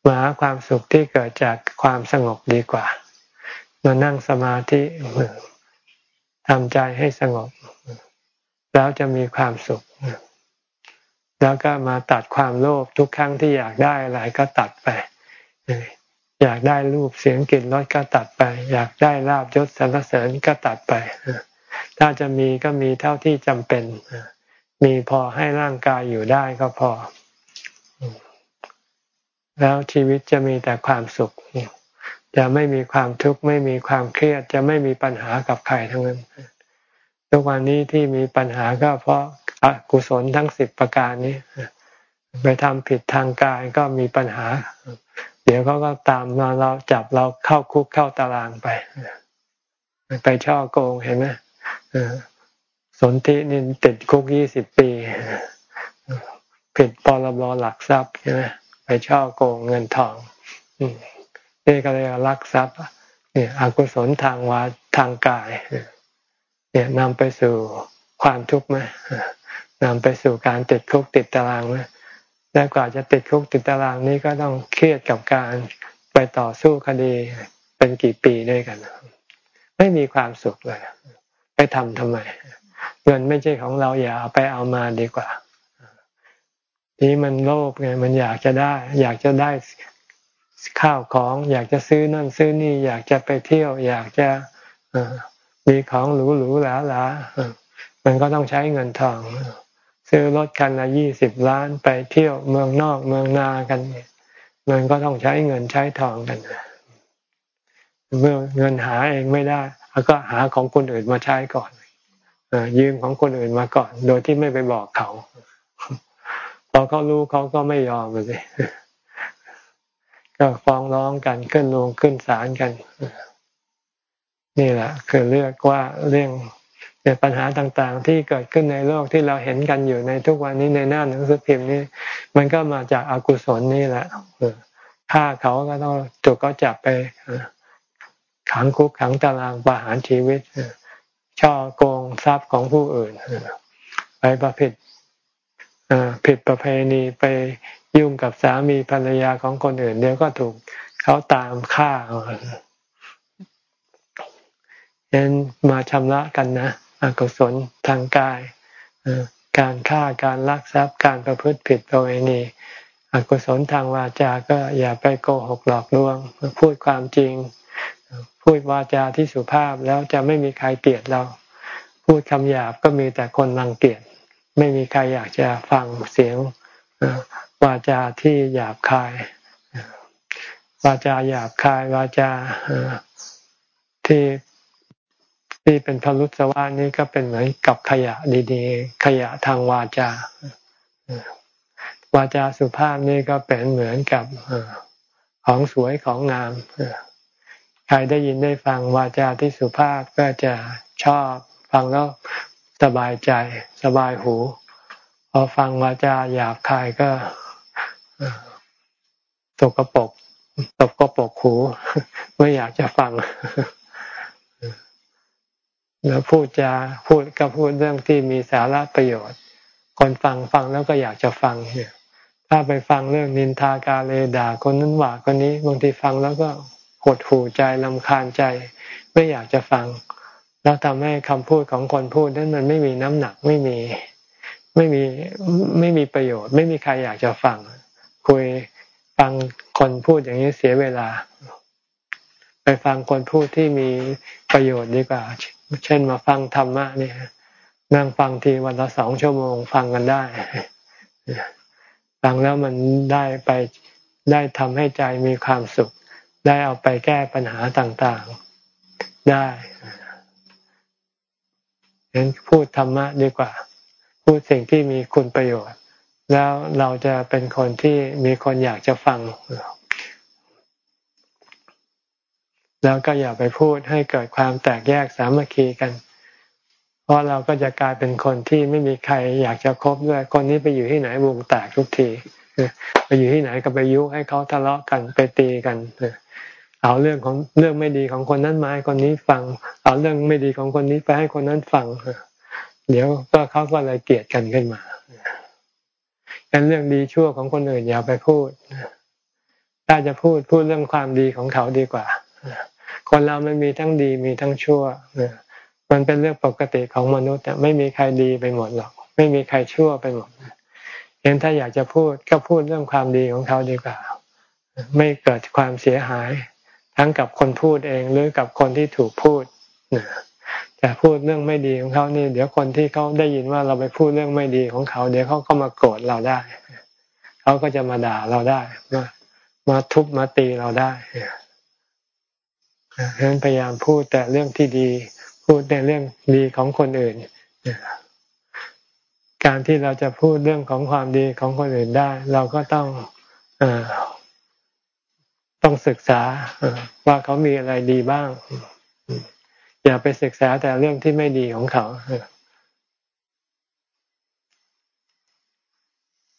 มาหาความสุขที่เกิดจากความสงบดีกว่า มานั่งสมาธิทำใจให้สงบ แล้วจะมีความสุข แล้วก็มาตัดความโลภทุกครั้งที่อยากได้อะไรก็ตัดไป อยากได้รูปเสียงกลิ่นรสก็ตัดไป อยากได้ลาบยศสรรเสริญก็ตัดไป ถ้าจะมีก็มีเท่าที่จำเป็น มีพอให้ร่างกายอยู่ได้ก็พอ แล้วชีวิตจะมีแต่ความสุข จะไม่มีความทุกข์ไม่มีความเครียด จะไม่มีปัญหากับใครทั้งนั้นทุกวันนี้ที่มีปัญหาก็เพราะอกุศลทั้งสิบประการนี้ ไปทำผิดทางกายก็มีปัญหา เดี๋ยวเขาก็ตามมาเราจับเราเข้าคุกเข้าตารางไป ไปช่อโกงเห็นไหมสนธินี่ติดคุกยี่สิบปีผิดปรบหลักทรัพย์ใช่ไหมไปช่อโกงเงินทองนี่ก็เลยลักทรัพย์เนี่ยอกุศลทางวาทางกายเนี่ยนำไปสู่ความทุกข์ไหมนำไปสู่การติดคุกติดตารางนะ และกว่าจะติดคุกติดตารางนี้ก็ต้องเครียดกับการไปต่อสู้คดีเป็นกี่ปีด้วยกัน ไม่มีความสุขเลยไปทำทำไม เงินไม่ใช่ของเราอย่าไปเอามาดีกว่า นี้มันโลภไงมันอยากจะได้ อยากจะได้ข้าวของ อยากจะซื้อนั่นซื้อนี่ อยากจะไปเที่ยว อยากจะมีของหรูหรูหราหรามันก็ต้องใช้เงินทอง ซื้อรถคันละยี่สิบล้านไปเที่ยวเมืองนอกเมืองนากันมันก็ต้องใช้เงินใช้ทองกันเมื่อเงินหาเองไม่ได้ก็หาของคนอื่นมาใช้ก่อนยืมของคนอื่นมาก่อน โดยที่ไม่ไปบอกเขาพอเขารู้เขาก็ไม่ยอมเลยก็ฟ้องร้องกันขึ้นลงขึ้นศาลกัน นี่แหละ คือเรียกว่าเรื่อง เนี่ยปัญหาต่างๆ ที่เกิดขึ้นในโลกที่เราเห็นกันอยู่ในทุกวันนี้ในหน้าหนังสือพิมพ์นี้มันก็มาจากอากุศลนี่แหละฆ่าเขาก็ต้องจุกก็จับไปขังคุกขังตารางประหารชีวิตช่อโกงทรัพย์ของผู้อื่นไปประผิดผิดประเพณีไปยุ่งกับสามีภรรยาของคนอื่น เดี๋ยวก็ถูกเขาตามฆ่าเน้นมาชำระกันนะ อกุศลทางกาย การฆ่าการลักทรัพย์การประพฤติผิดประเวณีอกุศลทางวาจาก็อย่าไปโกหกหลอกลวง พูดความจริง พูดวาจาที่สุภาพแล้วจะไม่มีใครเกลียดเรา พูดคำหยาบก็มีแต่คนรังเกียจไม่มีใครอยากจะฟังเสียงวาจาที่หยาบคายวาจาหยาบคายวาจาที่ ที่เป็นพลุสวานี้ก็เป็นเหมือนกับขยะดีๆ ขยะทางวาจาวาจาสุภาพนี่ก็เป็นเหมือนกับของสวยของงามใครได้ยินได้ฟังวาจาที่สุภาพก็จะชอบฟังแล้วสบายใจ สบายหู พอฟังวาจาหยาบคายก็ตกกระปกตกกระปกหู ไม่อยากจะฟัง แล้วพูดจะพูดก็พูดเรื่องที่มีสาระประโยชน์ คนฟังฟังแล้วก็อยากจะฟังเนี่ยถ้าไปฟังเรื่องนินทากาเลด่าคนนั้นว่าคนนี้บางทีฟังแล้วก็หดหู่ใจลำคาญใจ ไม่อยากจะฟัง แล้วทำให้คำพูดของคนพูดนั้นมันไม่มีน้ำหนักไม่มีไม่มีไม่มีประโยชน์ ไม่มีใครอยากจะฟัง คุยฟังคนพูดอย่างนี้เสียเวลา ไปฟังคนพูดที่มีประโยชน์ดีกว่า เช่นมาฟังธรรมะเนี่ยนั่งฟังทีวันละสองชั่วโมงฟังกันได้ฟังแล้วมันได้ไปได้ทำให้ใจมีความสุข ได้เอาไปแก้ปัญหาต่างๆได้งั้นพูดธรรมะดีกว่า พูดสิ่งที่มีคุณประโยชน์ แล้วเราจะเป็นคนที่มีคนอยากจะฟัง แล้วก็อย่าไปพูดให้เกิดความแตกแยกสามัคคีกัน เพราะเราก็จะกลายเป็นคนที่ไม่มีใครอยากจะคบด้วย คนนี้ไปอยู่ที่ไหนวงแตกทุกที ไปอยู่ที่ไหนก็ไปยุให้เขาทะเลาะกันไปตีกัน เอาเรื่องของเรื่องไม่ดีของคนนั้นมาให้คนนี้ฟัง เอาเรื่องไม่ดีของคนนี้ไปให้คนนั้นฟัง เดี๋ยวก็เขาก็เลยเกลียดกันขึ้นมากันเรื่องดีชั่วของคนอื่นอย่าไปพูด ถ้าจะพูดพูดเรื่องความดีของเขาดีกว่า คนเรามันมีทั้งดีมีทั้งชั่วมันเป็นเรื่องปกติของมนุษย์ไม่มีใครดีไปหมดหรอก ไม่มีใครชั่วไปหมดเห็นถ้าอยากจะพูดก็พูดเรื่องความดีของเขาดีกว่า ไม่เกิดความเสียหาย ทั้งกับคนพูดเองหรือกับคนที่ถูกพูดแต่พูดเรื่องไม่ดีของเขานี่ เดี๋ยวคนที่เขาได้ยินว่าเราไปพูดเรื่องไม่ดีของเขา เดี๋ยวเขาก็มาโกรธเราได้ เขาก็จะมาด่าเราได้ มามาทุบมาตีเราได้ ฉะนั้นพยายามพูดแต่เรื่องที่ดี พูดในเรื่องดีของคนอื่น การที่เราจะพูดเรื่องของความดีของคนอื่นได้ เราก็ต้องอต้องศึกษาว่าเขามีอะไรดีบ้าง อย่าไปศึกษาแต่เรื่องที่ไม่ดีของเขา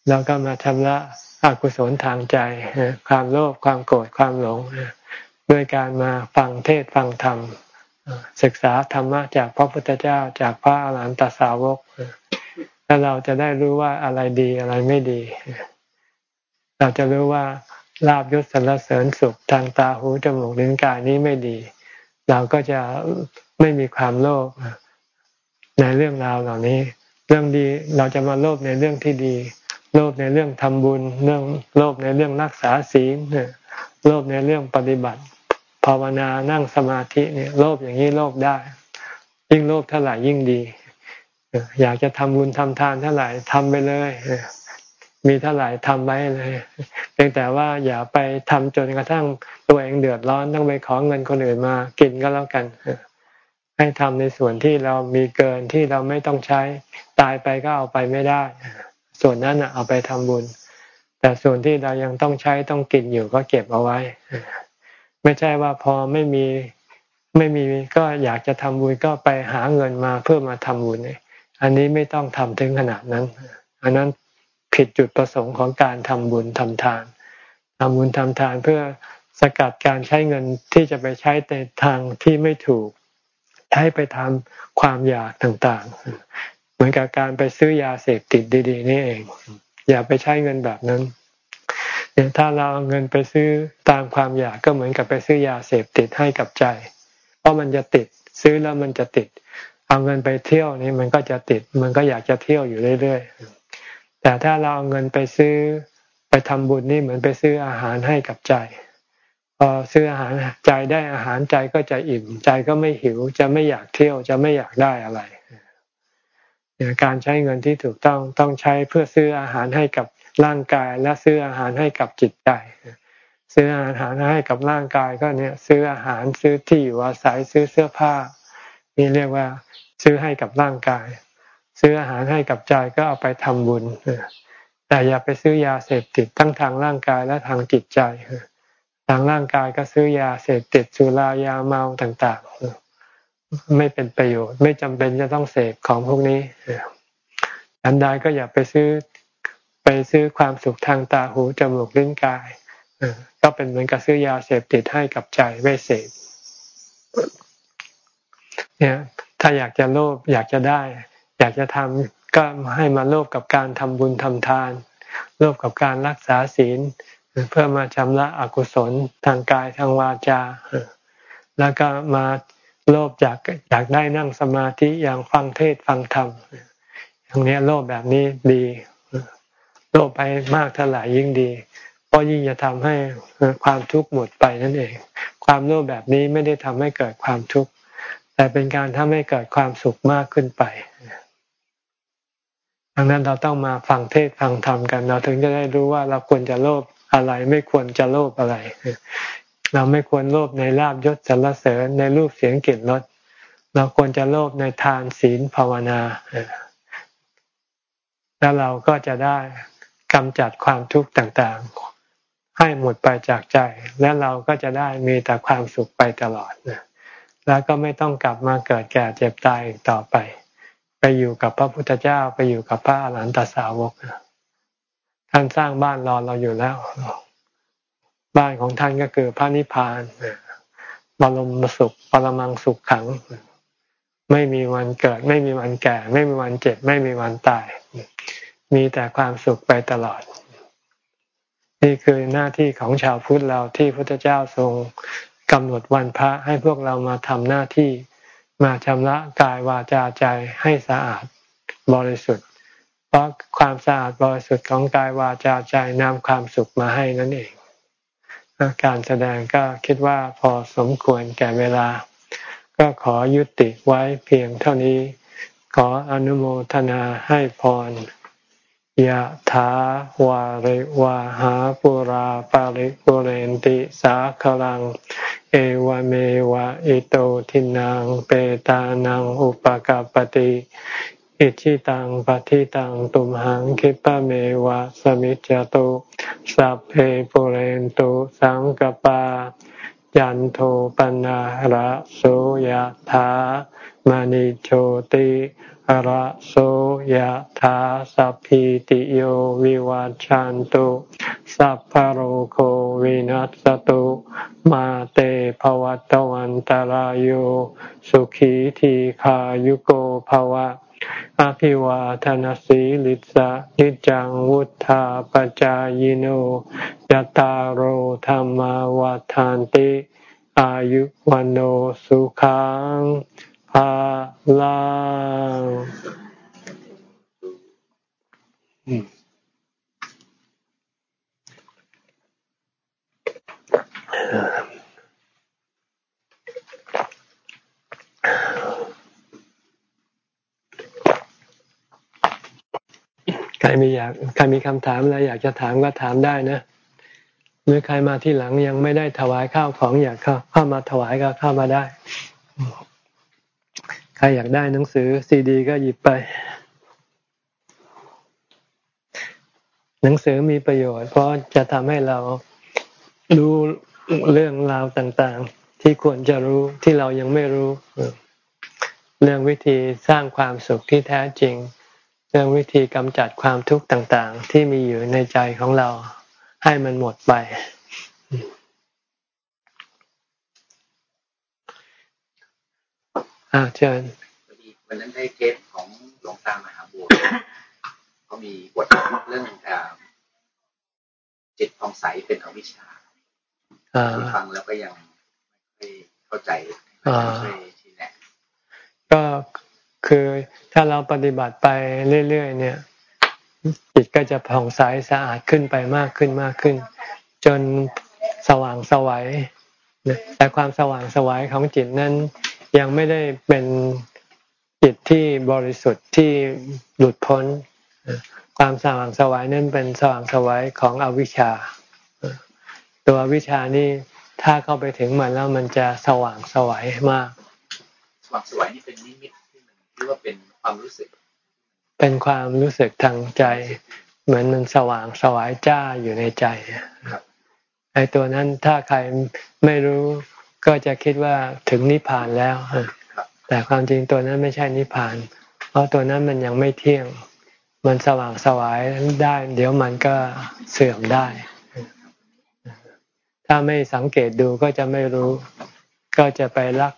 เราก็มาทำละอกุศลทางใจ ความโลภความโกรธความหลง ด้วยการมาฟังเทศฟังธรรม ศึกษาธรรมะจากพระพุทธเจ้าจากพระอรหันตสาวก แล้วเราจะได้รู้ว่าอะไรดีอะไรไม่ดี เราจะรู้ว่าลาบยศสรรเสริญสุขทางตาหูจมูกลิ้นกายนี้ไม่ดี เราก็จะไม่มีความโลภในเรื่องราวเหล่านี้ เรื่องดีเราจะมาโลภในเรื่องที่ดี โลภในเรื่องทำบุญ เรื่องโลภในเรื่องรักษาศีลโลภในเรื่องปฏิบัติ ภาวนานั่งสมาธิเนี่ยโลภอย่างนี้โลภได้ ยิ่งโลภเท่าไหร่ยิ่งดี อยากจะทำบุญทำทานเท่าไหร่ทำไปเลย มีเท่าไหร่ทำไปเลยเพียงแต่ว่าอย่าไปทำจนกระทั่งตัวเองเดือดร้อนต้องไปขอเงินคนอื่นมากินก็แล้วกันให้ทำในส่วนที่เรามีเกินที่เราไม่ต้องใช้ตายไปก็เอาไปไม่ได้ ส่วนนั้นเอาไปทำบุญ แต่ส่วนที่เรายังต้องใช้ต้องกินอยู่ก็เก็บเอาไว้ ไม่ใช่ว่าพอไม่มีไม่มีก็อยากจะทำบุญก็ไปหาเงินมาเพื่อมาทำบุญเนี่ยอันนี้ไม่ต้องทำถึงขนาดนั้น อันนั้นผิดจุดประสงค์ของการทำบุญทำทานทำบุญทำทานเพื่อสกัดการใช้เงินที่จะไปใช้ในทางที่ไม่ถูกใช้ไปทำความอยากต่างๆ เหมือนกับการไปซื้อยาเสพติดดี ๆ นี่เอง อย่าไปใช้เงินแบบนั้น ถ้าเราเอาเงินไปซื้อตามความอยากก็เหมือนกับไปซื้อยาเสพติดให้กับใจ เพราะมันจะติดซื้อแล้วมันจะติด เอาเงินไปเที่ยวนี่มันก็จะติด มันก็อยากจะเที่ยวอยู่เรื่อยๆ แต่ถ้าเราเอาเงินไปซื้อไปทำบุญนี่เหมือนไปซื้ออาหารให้กับใจ พอซื้ออาหารใจได้อาหารใจก็จะอิ่มใจก็ไม่หิวจะไม่อยากเที่ยวจะไม่อยากได้อะไรการใช้เงินที่ถูกต้องต้องใช้เพื่อซื้ออาหารให้กับ ร่างกายและซื้ออาหารให้กับจิตใจซื้ออาหารให้กับร่างกายก็เนี่ยซื้ออาหารซื้อที่อยู่อาศัยซื้อเสื้อผ้านี่เรียกว่า ซื้อให้กับร่างกาย ซื้ออาหารให้กับใจก็เอาไปทำบุญแต่อย่าไปซื้อยาเสพติดทั้งทางร่างกายและทางจิตใจทางร่างกายก็ซื้อยาเสพติดสุรายาเมาต่างๆ ไม่เป็นประโยชน์ ไม่จำเป็นจะต้องเสพของพวกนี้อันใดก็อย่าไปซื้อ ไปซื้อความสุขทางตาหูจมูกลิ้นกายก็เป็นเหมือนกับซื้อยาเสพติดให้กับใจไม่เสพเนี่ยถ้าอยากจะโลภอยากจะได้ อยากจะทำก็ให้มาโลภกับการทำบุญทำทาน โลภกับการรักษาศีล เพื่อมาชำระอกุศลทางกายทางวาจา แล้วก็มาโลภจากอยากได้นั่งสมาธิอย่างฟังเทศฟังธรรมอย่างนี้โลภแบบนี้ดี โลภไปมากเท่าไหร่ยิ่งดี เพราะยิ่งจะทำให้ความทุกข์หมดไปนั่นเอง ความโลภแบบนี้ไม่ได้ทำให้เกิดความทุกข์ แต่เป็นการทำให้เกิดความสุขมากขึ้นไป ดังนั้นเราต้องมาฟังเทศฟังธรรมกัน เราถึงจะได้รู้ว่าเราควรจะโลภอะไรไม่ควรจะโลภอะไร เราไม่ควรโลภในลาบยศสรรเสริญในรูปเสียงกลิ่นรสเราควรจะโลภในทานศีลภาวนาแล้วเราก็จะได้ กำจัดความทุกข์ต่างๆ ให้หมดไปจากใจ และเราก็จะได้มีแต่ความสุขไปตลอดนะแล้วก็ไม่ต้องกลับมาเกิดแก่เจ็บตายอีกต่อไป ไปอยู่กับพระพุทธเจ้าไปอยู่กับพระอรหันตสาวกท่านสร้างบ้านรอเราอยู่แล้ว บ้านของท่านก็คือพระนิพพานบรมสุขปรมังสุขขัง ไม่มีวันเกิด ไม่มีวันแก่ ไม่มีวันเจ็บ ไม่มีวันตาย มีแต่ความสุขไปตลอด นี่คือหน้าที่ของชาวพุทธเราที่พระเจ้าทรงกำหนดวันพระให้พวกเรามาทำหน้าที่มาชำระกายวาจาใจให้สะอาดบริสุทธิ์ เพราะความสะอาดบริสุทธิ์ของกายวาจาใจนำความสุขมาให้นั่นเอง การแสดงก็คิดว่าพอสมควรแก่เวลา ก็ขอยุติไว้เพียงเท่านี้ ขออนุโมทนาให้พร ยะถาวาริวาหาปุราปาริปุเรนติสาคลัง เอวเมวะอิโตทินังเปตานังอุปกาปติอิชิตังปฏิตังตุมหังคิปะเมวะสมิจจตุสัพเพปุเรนตุสังกปายันโทปนะระโสยธามณิโชติ ระโสยธาสัพพิติโยวิวัจจันตุสัพพโรโควินัสตุมาเตภวัตวันตารโยสุขีทีขายุโกภวะอภิวาทนสีลิสะนิจังวุธาปจายโนยตารโหธรรมวาทานติ อายุวันโอสุขัง ภาลังใครมีอยากใครมีคำถามอะไรอยากจะถามก็ถามได้นะหรือใครมาที่หลังยังไม่ได้ถวายข้าวของอยากเข้าเข้ามาถวายก็เข้ามาได้ ครอยากได้หนังสือซีดี ก็หยิบไป หนังสือมีประโยชน์ เพราะจะทำให้เรารู้เรื่องราวต่างๆ ที่ควรจะรู้ที่เรายังไม่รู้ เรื่องวิธีสร้างความสุขที่แท้จริง เรื่องวิธีกำจัดความทุกข์ต่างๆ ที่มีอยู่ในใจของเราให้มันหมดไป อ่าเชิญวันนั้นได้เทปของหลวงตามหาบัวเขามีบทเรื่องจิตทองใสเป็นอวิชชาฟังแล้วก็ยังไม่เข้าใจช่วยชี้แนะก็คือถ้าเราปฏิบัติไปเรื่อยๆเนี่ยจิตก็จะผ่องใสสะอาดขึ้นไปมากขึ้นมากขึ้น จนสว่างสวัยแต่ความสว่างสวัยของจิตนั้น ยังไม่ได้เป็นจิตที่บริสุทธิ์ที่หลุดพ้น ความสว่างสวัยนั้นเป็นสว่างสวัยของอวิชชา ตัววิชานี่ถ้าเข้าไปถึงมันแล้วมันจะสว่างสวัยมาก สว่างสวัยนี่เป็นนิมิตหรือว่าเป็นความรู้สึก เป็นความรู้สึกทางใจ เหมือนมันสว่างสวายจ้าอยู่ในใจไอ้ตัวนั้นถ้าใครไม่รู้ ก็จะคิดว่าถึงนิพพานแล้ว แต่ความจริงตัวนั้นไม่ใช่นิพพาน เพราะตัวนั้นมันยังไม่เที่ยง มันสว่างสวายได้ เดี๋ยวมันก็เสื่อมได้ ถ้าไม่สังเกตดูก็จะไม่รู้ ก็จะไปรัก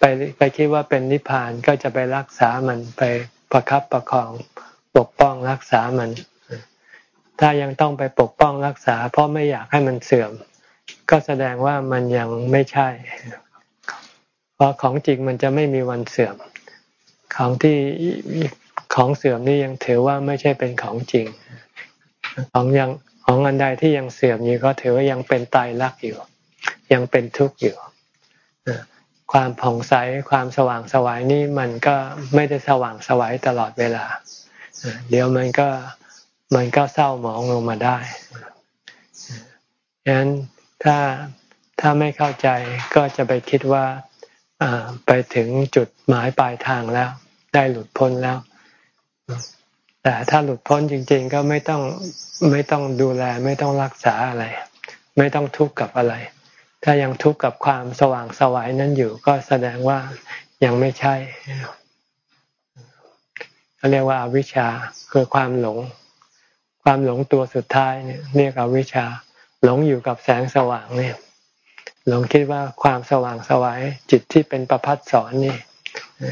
ไปไปคิดว่าเป็นนิพพานก็จะไปรักษามันไปประครับประคองปกป้องรักษามัน ถ้ายังต้องไปปกป้องรักษา เพราะไม่อยากให้มันเสื่อม ก็แสดงว่ามันยังไม่ใช่ เพราะของจริงมันจะไม่มีวันเสื่อม ของที่ของเสื่อมนี่ยังถือว่าไม่ใช่เป็นของจริง ของยังของอันใดที่ยังเสื่อมอยู่ก็ถือว่ายังเป็นตายรักอยู่ ยังเป็นทุกข์อยู่ความผ่องใสความสว่างสวายนี่มันก็ไม่ได้สว่างสวายตลอดเวลา เดี๋ยวมันก็มันก็เศร้าหมองลงมาได้ฉะนั้น ถ้าถ้าไม่เข้าใจก็จะไปคิดว่าไปถึงจุดหมายปลายทางแล้ว ได้หลุดพ้นแล้ว แต่ถ้าหลุดพ้นจริง ๆ ก็ไม่ต้องไม่ต้องดูแล ไม่ต้องรักษาอะไร ไม่ต้องทุกข์กับอะไร ถ้ายังทุกข์กับความสว่างสวายนั้นอยู่ ก็แสดงว่ายังไม่ใช่เขาเรียกว่าอาวิชชาคือความหลง ความหลงตัวสุดท้ายเนี่ยเรียกอวิชชา หลงอยู่กับแสงสว่างเนี่ยหลงคิดว่าความสว่างสวายจิตที่เป็นประพัดสอนนี่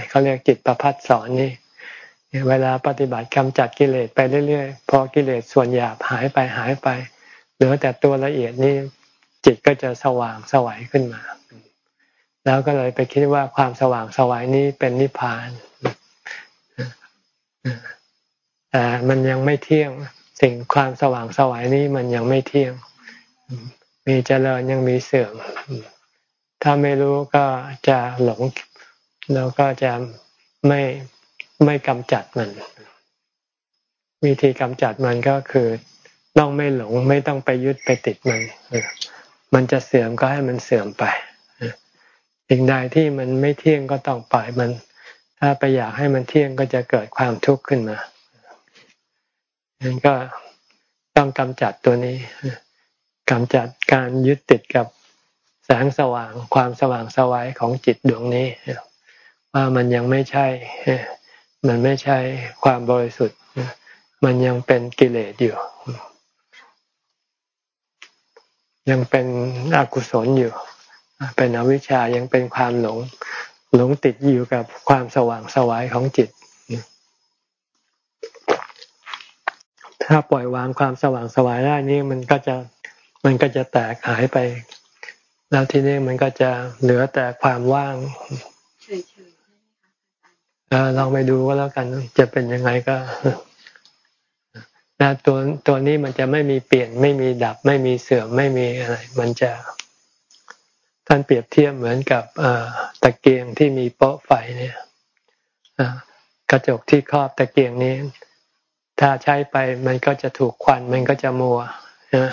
เขาเรียกจิตประพัดสอนนี่เวลาปฏิบัติกำจัดกิเลสไปเรื่อยๆ พอกิเลสส่วนหยาบหายไปหายไปเหลือแต่ตัวละเอียดนี่จิตก็จะสว่างสวัยขึ้นมา แล้วก็เลยไปคิดว่าความสว่างสวัยนี้เป็นนิพพานแต่มันยังไม่เที่ยง สิ่งความสว่างสวัยนี้มันยังไม่เที่ยง มีเจริญยังมีเสื่อม ถ้าไม่รู้ก็จะหลงแล้วก็จะไม่ไม่กำจัดมัน วิธีกำจัดมันก็คือต้องไม่หลงไม่ต้องไปยึดไปติดมัน มันจะเสื่อมก็ให้มันเสื่อมไปสิ่งใดที่มันไม่เที่ยงก็ต้องปล่อยมัน ถ้าไปอยากให้มันเที่ยงก็จะเกิดความทุกข์ขึ้นมาดังนั้นก็ต้องกำจัดตัวนี้ กำจัดการยึดติดกับแสงสว่างความสว่างสวัยของจิตดวงนี้ ว่ามันยังไม่ใช่ มันไม่ใช่ความบริสุทธิ์ มันยังเป็นกิเลสอยู่ ยังเป็นอกุศลอยู่ เป็นอวิชชายังเป็นความหลงหลงติดอยู่กับความสว่างสวายของจิต ถ้าปล่อยวางความสว่างสวายได้นี่มันก็จะ มันก็จะแตกหายไป แล้วทีนี้มันก็จะเหลือแต่ความว่างเออลองไปดูก็แล้วกันจะเป็นยังไงก็นะตัวตัวนี้มันจะไม่มีเปลี่ยน ไม่มีดับ ไม่มีเสื่อมไม่มีอะไร มันจะท่านเปรียบเทียบเหมือนกับตะเกียงที่มีโป๊ะไฟเนี่ยกระจกที่ครอบตะเกียงนี้ ถ้าใช้ไปมันก็จะถูกควันมันก็จะมัวนะ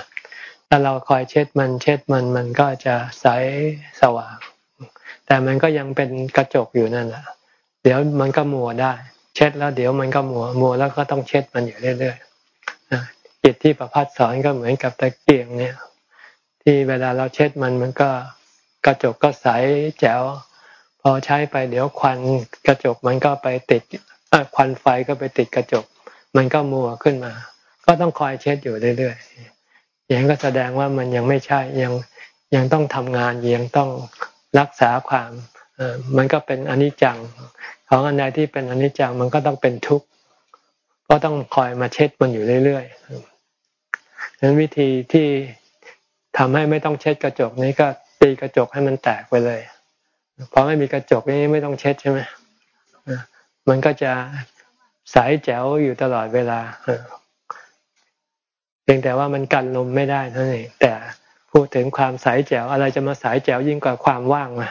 ถ้าเราคอยเช็ดมันเช็ดมันมันก็จะใสสว่าง แต่มันก็ยังเป็นกระจกอยู่นั่นแหละเดี๋ยวมันก็มัวได้ เช็ดแล้วเดี๋ยวมันก็มัวมัวแล้วก็ต้องเช็ดมันอยู่เรื่อยๆจิตที่ประพัดสอนก็เหมือนกับตะเกียงเนี่ย ที่เวลาเราเช็ดมันมันก็กระจกก็ใสแจ๋วพอใช้ไปเดี๋ยวควันกระจกมันก็ไปติดควันไฟก็ไปติดกระจก มันก็มัวขึ้นมา ก็ต้องคอยเช็ดอยู่เรื่อยๆ อย่างก็แสดงว่ามันยังไม่ใช่ยังยังต้องทำงานยังต้องรักษาความมันก็เป็นอนิจจัง ของอันใดที่เป็นอนิจจังมันก็ต้องเป็นทุกข์ก็ต้องคอยมาเช็ดมันอยู่เรื่อยๆนั้นวิธีที่ทำให้ไม่ต้องเช็ดกระจกนี้ก็ตีกระจกให้มันแตกไปเลยพอไม่มีกระจกนี้ไม่ต้องเช็ดใช่ไหมมันก็จะใสแจ๋วอยู่ตลอดเวลา เพียงแต่ว่ามันกันลมไม่ได้เท่านั้นเองแต่พูดถึงความใสแจ๋วอะไรจะมาใสแจ๋วยิ่งกว่าความว่างมา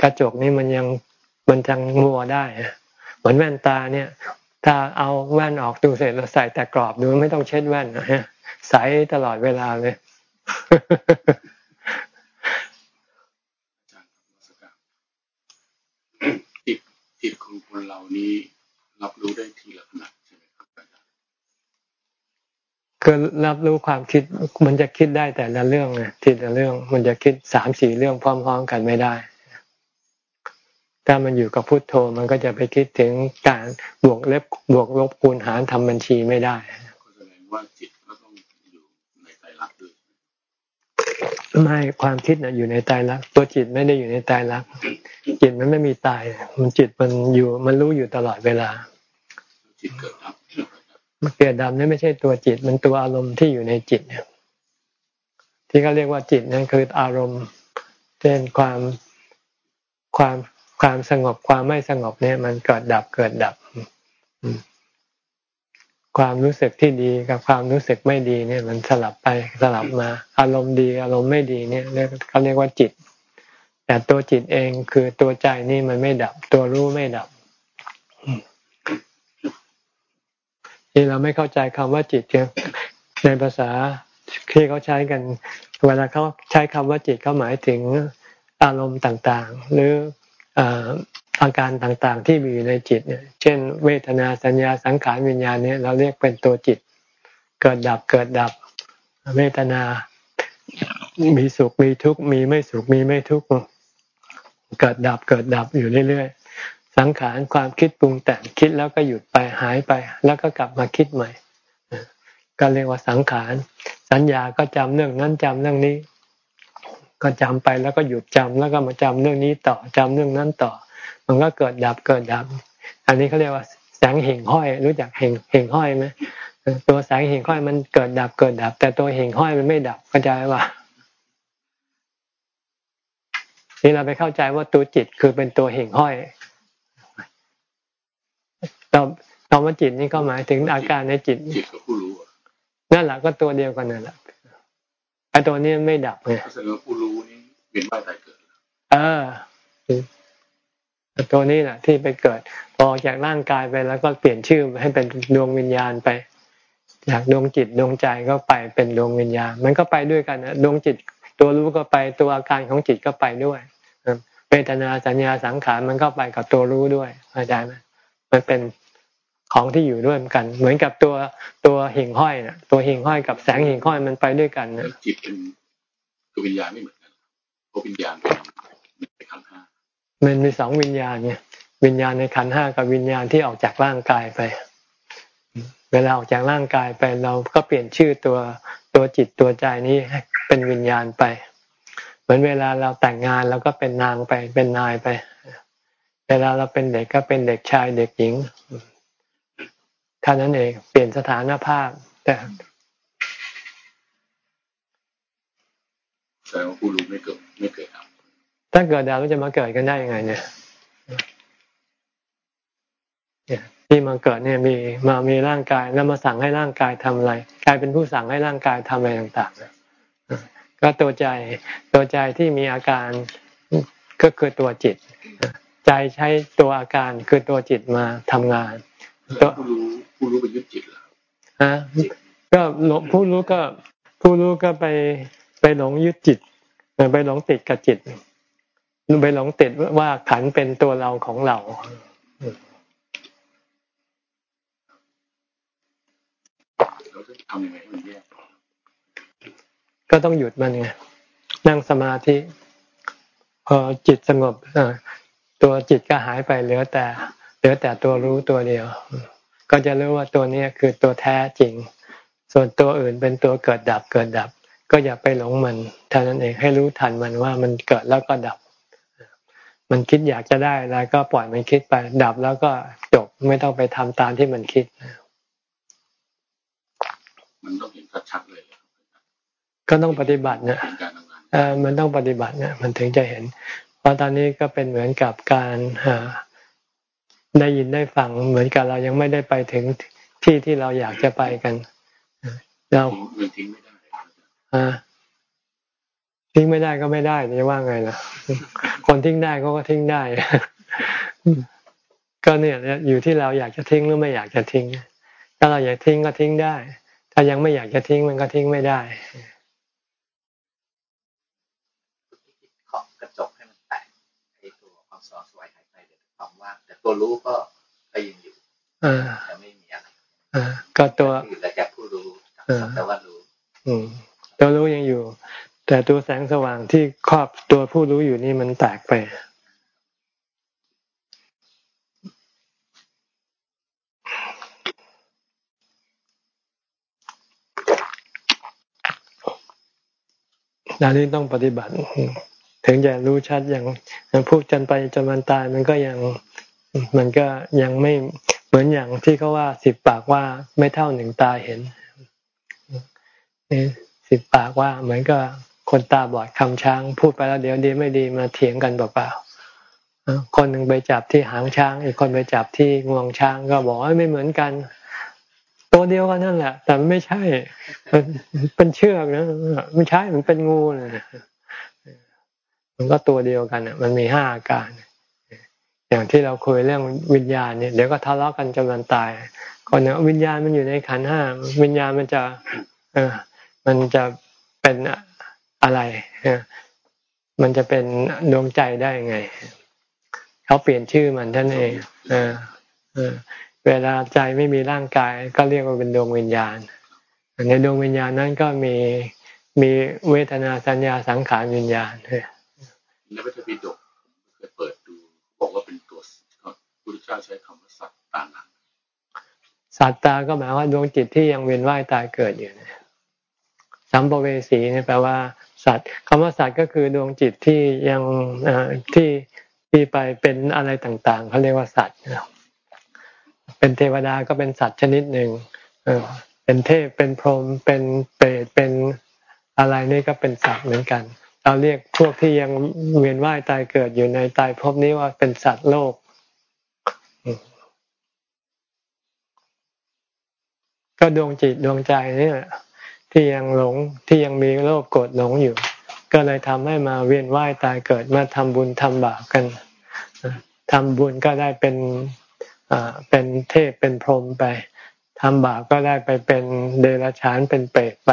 กระจกนี่มันยังมันยังมัวได้เหมือนแว่นตาเนี่ย ถ้าเอาแว่นออกดูเสร็จเราใส่แต่กรอบดูไม่ต้องเช็ดแว่นนะฮะใสตลอดเวลาเลยจิตของคนเรานี้รับรู้ได้ทีละขณะใช่ไหมครับอาจารย์ ก็รับรู้ความคิดมันจะคิดได้แต่ละเรื่องไงทีละเรื่องมันจะคิดสามสี่เรื่องพร้อม ๆ กันไม่ได้ ถ้ามันอยู่กับพุทโธมันก็จะไปคิดถึงการบวกเล็บบวกลบคูณหารทำบัญชีไม่ได้แสดงว่าจิตก็ต้องอยู่ในใจรักด้วยไม่ความคิดนะอยู่ในตายรักตัวจิตไม่ได้อยู่ในตายรักจิตมันไม่มีตาย มันจิตมันอยู่มันรู้อยู่ตลอดเวลาจิตเกิดดับมัน เกิดดับนี่ไม่ใช่ตัวจิต มันตัวอารมณ์ที่อยู่ในจิตเนี่ยที่เขาเรียกว่าจิตนั่นคืออารมณ์เช่นความความความสงบความไม่สงบเนี่ย มันเกิดดับเกิดดับความรู้สึกที่ดีกับความรู้สึกไม่ดีเนี่ย มันสลับไปสลับมา อารมณ์ดีอารมณ์ไม่ดีเนี่ยเขาเรียกว่าจิต แต่ตัวจิตเองคือตัวใจนี่มันไม่ดับ ตัวรู้ไม่ดับ ที่เราไม่เข้าใจคำว่าจิตในภาษาที่เขาใช้กันเวลาเขาใช้คำว่าจิตเขาหมายถึงอารมณ์ต่างๆ หรืออาการต่างๆ ที่มีอยู่ในจิตเนี่ยเช่น เวทนาสัญญาสังขารวิญญาณเนี่ยเราเรียกเป็นตัวจิต เกิดดับเกิดดับ เวทนา มีสุขมีทุกข์มีไม่สุขมีไม่ทุกข์เกิดดับเกิดดับอยู่เรื่อยๆ สังขารความคิดปรุงแต่งคิดแล้วก็หยุดไปหายไป แล้วก็กลับมาคิดใหม่ก็เรียกว่าสังขารสัญญาก็จำเรื่องนั้นจำเรื่องนี้ ก็จำไปแล้วก็หยุดจำแล้วก็มาจำเรื่องนี้ต่อจำเรื่องนั้นต่อ มันก็เกิดดับเกิดดับ อันนี้เขาเรียกว่าแสงเห่งห้อย รู้จักเห่งเห่งห้อยไหมตัวแสงเห่งห้อยมันเกิดดับเกิดดับ แต่ตัวเห่งห้อยมันไม่ดับเข้าใจว่านี่เราไปเข้าใจว่าตัวจิตคือเป็นตัวเห่งห้อย เราเราว่าจิตนี่ก็หมายถึงอาการในจิตจิตกับผู้รู้นั่นแหละก็ตัวเดียวกันนั่นแหละไอ้ตัวนี้ไม่ดับไงแสดงว่าผู้รู้นี่เปลี่ยนไปตายเกิดเออตัวนี้แหละที่ไปเกิดพอจากร่างกายไปแล้วก็เปลี่ยนชื่อให้เป็นดวงวิญญาณไปจากดวงจิตดวงใจก็ไปเป็นดวงวิญญาณ มันก็ไปด้วยกันนะดวงจิต ตัวรู้ก็ไปตัวอาการของจิตก็ไปด้วยเวทนาสัญญาสังขารมันก็ไปกับตัวรู้ด้วยเข้าใจไหม มันเป็นของที่อยู่ด้วยกัน เหมือนกับตัวตัวหิ่งห้อยนะตัวหิ่งห้อยกับแสงหิ่งห้อยมันไปด้วยกันนะจิตเป็นตัววิญญาณไม่เหมือนกันตัววิญญาณเป็นในขันห้ามันมีสองวิญญาณเนี่ยวิญญาณในขันห้ากับวิญญาณที่ออกจากร่างกายไป เวลาออกจากร่างกายไปเราก็เปลี่ยนชื่อตัวตัวจิตตัวใจนี้เป็นวิญญาณไป เหมือนเวลาเราแต่งงานเราก็เป็นนางไปเป็นนายไป เวลาเราเป็นเด็กก็เป็นเด็กชายเด็กหญิงเท่านั้นเองเปลี่ยนสถานภาพ แต่แสดงว่าผู้รู้ไม่เกิดไม่เกิดครับถ้าเกิดดาวจะมาเกิดกันได้ยังไง เนี่ยที่มาเกิดเนี่ยมีมามีร่างกายแล้วมาสั่งให้ร่างกายทำอะไรกลายเป็นผู้สั่งให้ร่างกายทำอะไรต่างๆก็ตัวใจตัวใจที่มีอาการก็คือตัวจิต ใจใช้ตัวอาการคือตัวจิตมาทำงานตัวผู้รู้ผู้รู้ไปยึดจิตเหรอฮะก็ผู้รู้ก็ผู้รู้ก็ไปไปหลงยึดจิตไปหลงติดกับจิตไปหลงติดว่าขันเป็นตัวเราของเราทำยังไงมันแยกก็ต้องหยุดมันไงนั่งสมาธิ พอจิตสงบ ตัวจิตก็หายไปเหลือแต่ เหลือแต่ตัวรู้ตัวเดียว ก็จะรู้ว่าตัวนี้คือตัวแท้จริง ส่วนตัวอื่นเป็นตัวเกิดดับเกิดดับ ก็อย่าไปหลงมันเท่านั้นเองให้รู้ทันมันว่ามันเกิดแล้วก็ดับ มันคิดอยากจะได้แล้วก็ปล่อยมันคิดไป ดับแล้วก็จบไม่ต้องไปทำตามที่มันคิดมันต้องเห็นชัดเลย ก็ต้องปฏิบัติเนี่ยเออมันต้องปฏิบัติเนี่ยมันถึงจะเห็นเพ ราะตอนนี้ก็เป็นเหมือนกับการได้ยินได้ฟังเหมือนกับเรายังไม่ได้ไปถึงที่ที่เราอยากจะไปกันเราทิ้งไม่ได้อ่าทิ้งไม่ได้ก็ไม่ได้จะว่าไงล่ะ คนทิ้งได้เขาก็ทิ้งได้ ก็เนี่ยอยู่ที่เราอยากจะทิ้งหรือไม่อยากจะทิ้ง ถ้าเราอยากทิ้งก็ทิ้งได้ ถ้ายังไม่อยากจะทิ้งมันก็ทิ้งไม่ได้กระจกให้มันแตกไอ้ตัวความสสวยหายไปเดี๋ยวความว่างแต่ตัวรู้ก็ก็ยังอยู่จะไม่มีอะไรก็ตัวแต่แค่ผู้รู้แต่ว่ารู้ตัวรู้ยังอยู่ แต่ตัวแสงสว่างที่ครอบตัวผู้รู้อยู่นี่มันแตกไปดานี้ต้องปฏิบัติ ถึงจะรู้ชัดอย่างพูดจนไปจนมันตายมันก็ยัง มันก็ยังไม่เหมือนอย่างที่เขาว่าสิบปากว่าไม่เท่าหนึ่งตาเห็นนี่สิบปากว่าเหมือนกับคนตาบอดคำช้าง พูดไปแล้วเดี๋ยวดีไม่ดีมาเถียงกันเปล่าๆคนหนึ่งไปจับที่หางช้าง อีกคนไปจับที่งวงช้าง ก็บอกว่าไม่เหมือนกันตัวเดียวกันนั่นแหละ แต่ไม่ใช่เป็นเชือกนะไม่ใช่มันเป็นงูนะมันก็ตัวเดียวกันอะ มันมีห้าอาการ อย่างที่เราคุยเรื่องวิญญาณเนี่ยเดี๋ยวก็ทะเลาะกันจนมันตายก่อนเนี่ยวิญญาณมันอยู่ในขันห้าวิญญาณมันจะเออมันจะเป็นอะไรมันจะเป็นดวงใจได้ไงเขาเปลี่ยนชื่อมันท่านเองเออเออเวลาใจไม่มีร่างกาย ก็เรียกว่าเป็นดวงวิญญาณในดวงวิญญาณนั้นก็มีมีเวทนาสัญญาสังขารวิญญาณในพระธรรมปิฎก เจ้าใช้คำว่าสัตตานังสัตตาก็หมายว่าดวงจิตที่ยังเวียนว่ายตายเกิดอยู่นะสัมภเวสีนี่แปลว่า สัตว์คำว่าสัตว์ก็คือดวงจิตที่ยังที่ที่ไปเป็นอะไรต่างๆเขาเรียกว่าสัตว์เป็นเทวดาก็เป็นสัตว์ชนิดหนึ่งเป็นเทพเป็นพรหมเป็นเปรตเป็นอะไรนี่ก็เป็นสัตว์เหมือนกัน เราเรียกพวกที่ยังเวียนว่ายตายเกิดอยู่ในตายภพนี้ว่าเป็นสัตว์โลก ก็ดวงจิตดวงใจนี่แหละที่ยังหลงที่ยังมีโลภโกรธหลงอยู่ ก็เลยทำให้มาเวียนว่ายตายเกิดมาทำบุญทำบาปกันทำบุญก็ได้เป็นเป็นเทพเป็นพรหมไปทำบาปก็ได้ไปเป็นเดรัจฉานเป็นเปรตไป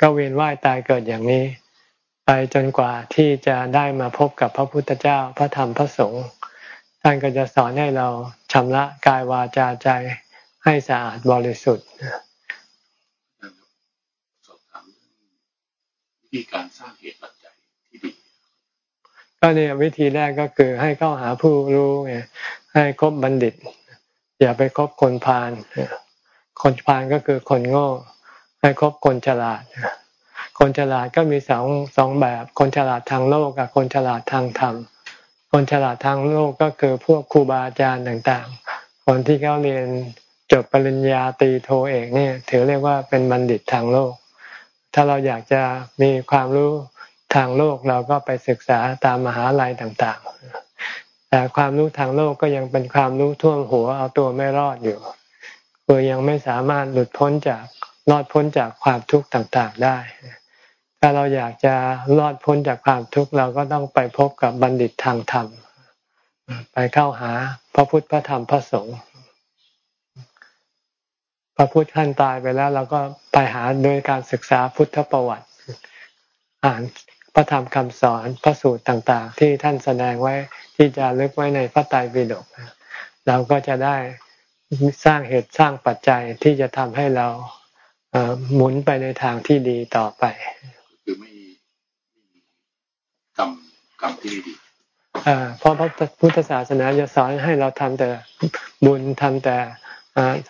ก็เวียนว่ายตายเกิดอย่างนี้ ไปจนกว่าที่จะได้มาพบกับพระพุทธเจ้าพระธรรมพระสงฆ์ท่านก็จะสอนให้เราชำระกายวาจาใจ ให้สะอาดบริสุทธิ์วิธีการสร้างเหตุปัจจัยที่ดีก็เนี่ยวิธีแรกก็คือให้เข้าหาผู้รู้ไงให้คบบัณฑิต อย่าไปคบคนพาลคนพาลก็คือคนโง่ ให้คบคนฉลาด คนฉลาดก็มีสองสองแบบ คนฉลาดทางโลกกับคนฉลาดทางธรรมคนฉลาดทางโลกก็คือพวกครูบาอาจารย์ต่างๆ คนที่เขาเรียน จบปริญญาตรีโทเอกเนี่ยถือเรียกว่าเป็นบัณฑิตทางโลก ถ้าเราอยากจะมีความรู้ทางโลกเราก็ไปศึกษาตามมหาลัยต่างๆ แต่ความรู้ทางโลกก็ยังเป็นความรู้ท่วมหัวเอาตัวไม่รอดอยู่คือยังไม่สามารถหลุดพ้นจากรอดพ้นจากความทุกข์ต่างๆได้ ถ้าเราอยากจะรอดพ้นจากความทุกข์เราก็ต้องไปพบกับบัณฑิตทางธรรม ไปเข้าหาพระพุทธพระธรรมพระสงฆ์ ระพุทธท่านตายไปแล้ว เราก็ไปหาโดยการศึกษาพุทธประวัติ อ่านพระธรรมคำสอนพระสูตรต่างๆ ที่ท่านแสดงไว้ที่จะลึกไว้ในพระไตรปิฎกเราก็จะได้สร้างเหตุสร้างปัจจัยที่จะทำให้เราหมุนไปในทางที่ดีต่อไป คือไม่กรรมกรรมที่ดีเพราะพระพุทธศาสนาจะสอนให้เราทำแต่บุญทำแต่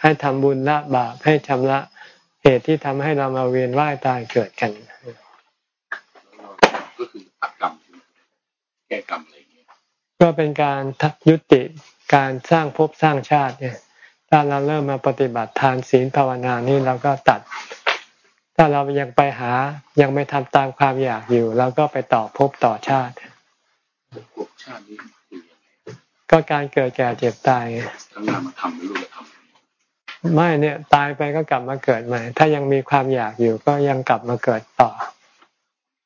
ให้ทำบุญละบาปให้ชำระเหตุที่ทำให้เรามาเวียนว่ายตายเกิดกันก็คือตัดกรรมแก้กรรมอะไรเงี้ยก็เป็นการยุติการสร้างภพสร้างชาติเนี่ย ถ้าเราเริ่มมาปฏิบัติทานศีลภาวนานี่เราก็ตัด ถ้าเรายังไปหายังไม่ทำตามความอยากอยู่เราก็ไปต่อภพต่อชาติภพชาตินี้ก็การเกิดแก่เจ็บตายทั้งนามธรรมและรูปธรรม ไม่เนี่ยตายไปก็กลับมาเกิดใหม่ ถ้ายังมีความอยากอยู่ก็ยังกลับมาเกิดต่อ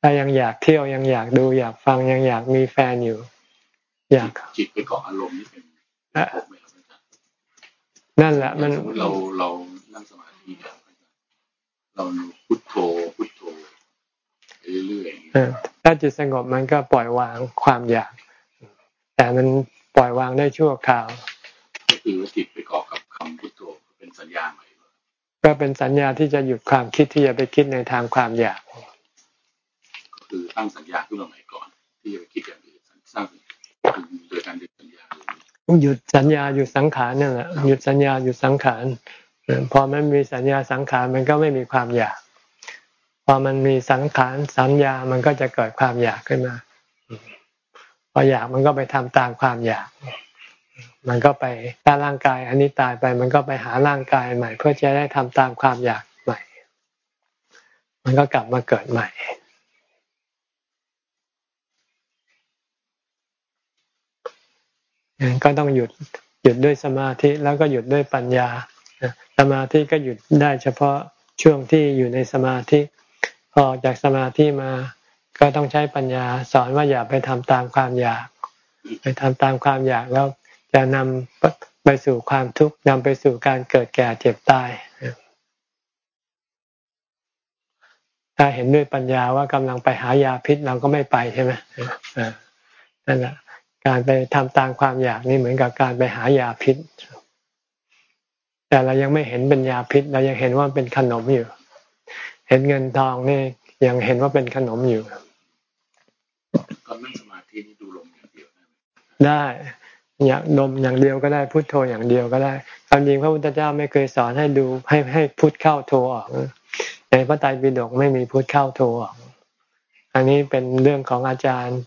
ถ้ายังอยากเที่ยวยังอยากดูอยากฟังยังอยากมีแฟนอยู่ อยากจิตไปเกาะอารมณ์นี่เป็นนั่นแหละ มันเราเรานั่งสมาธิเราพุทโธพุทโธเรื่อยๆถ้าจิตสงบมันก็ปล่อยวางความอยาก แต่มันปล่อยวางได้ชั่วคราวก็คือว่าจิตไปเกาะกับคำพุทโธเป็นสัญญาใหม่ ก็เป็นสัญญาที่จะหยุดความคิดที่จะไปคิดในทางความอยากก็คือตั้งสัญญาขึ้นมาใหม่ก่อน ที่จะไปคิดอย่างอื่นสร้างโดยการหยุดสัญญาหยุดสัญญาหยุดสังขารนั่นแหละหยุดสัญญาหยุดสังขารพอมันมีสัญญาสังขารมันก็ไม่มีความอยากพอมันมีสังขารสัญญามันก็จะเกิดความอยากขึ้นมาพออยากมันก็ไปทำตามความอยาก มันก็ไปถ้าร่างกายอันนี้ตายไป มันก็ไปหาร่างกายใหม่ เพื่อจะได้ทำตามความอยากใหม่ มันก็กลับมาเกิดใหม่ก็ต้องหยุดหยุดด้วยสมาธิแล้วก็หยุดด้วยปัญญาสมาธิก็หยุดได้เฉพาะช่วงที่อยู่ในสมาธิพอจากสมาธิมาก็ต้องใช้ปัญญา สอนว่าอย่าไปทำตามความอยาก ไปทำตามความอยากแล้ว จะนำไปสู่ความทุกข์นำไปสู่การเกิดแก่เจ็บตายถ้าเห็นด้วยปัญญาว่ากำลังไปหายาพิษเราก็ไม่ไปใช่ไหมนั่นแหละการไปทำตามความอยากนี่เหมือนกับการไปหายาพิษ แต่เรายังไม่เห็นเป็นยาพิษ เรายังเห็นว่าเป็นขนมอยู่ เห็นเงินทองนี่ยังเห็นว่าเป็นขนมอยู่ตอนนั่งสมาธินี่ดูลมอย่างเดียวได้ อยากดมอย่างเดียวก็ได้พุทโธอย่างเดียวก็ได้ความจริงพระพุทธเจ้าไม่เคยสอนให้ดูให้ให้พุทเข้าโธออกในพระไตรปิฎกไม่มีพุทเข้าโธออก อันนี้เป็นเรื่องของอาจารย์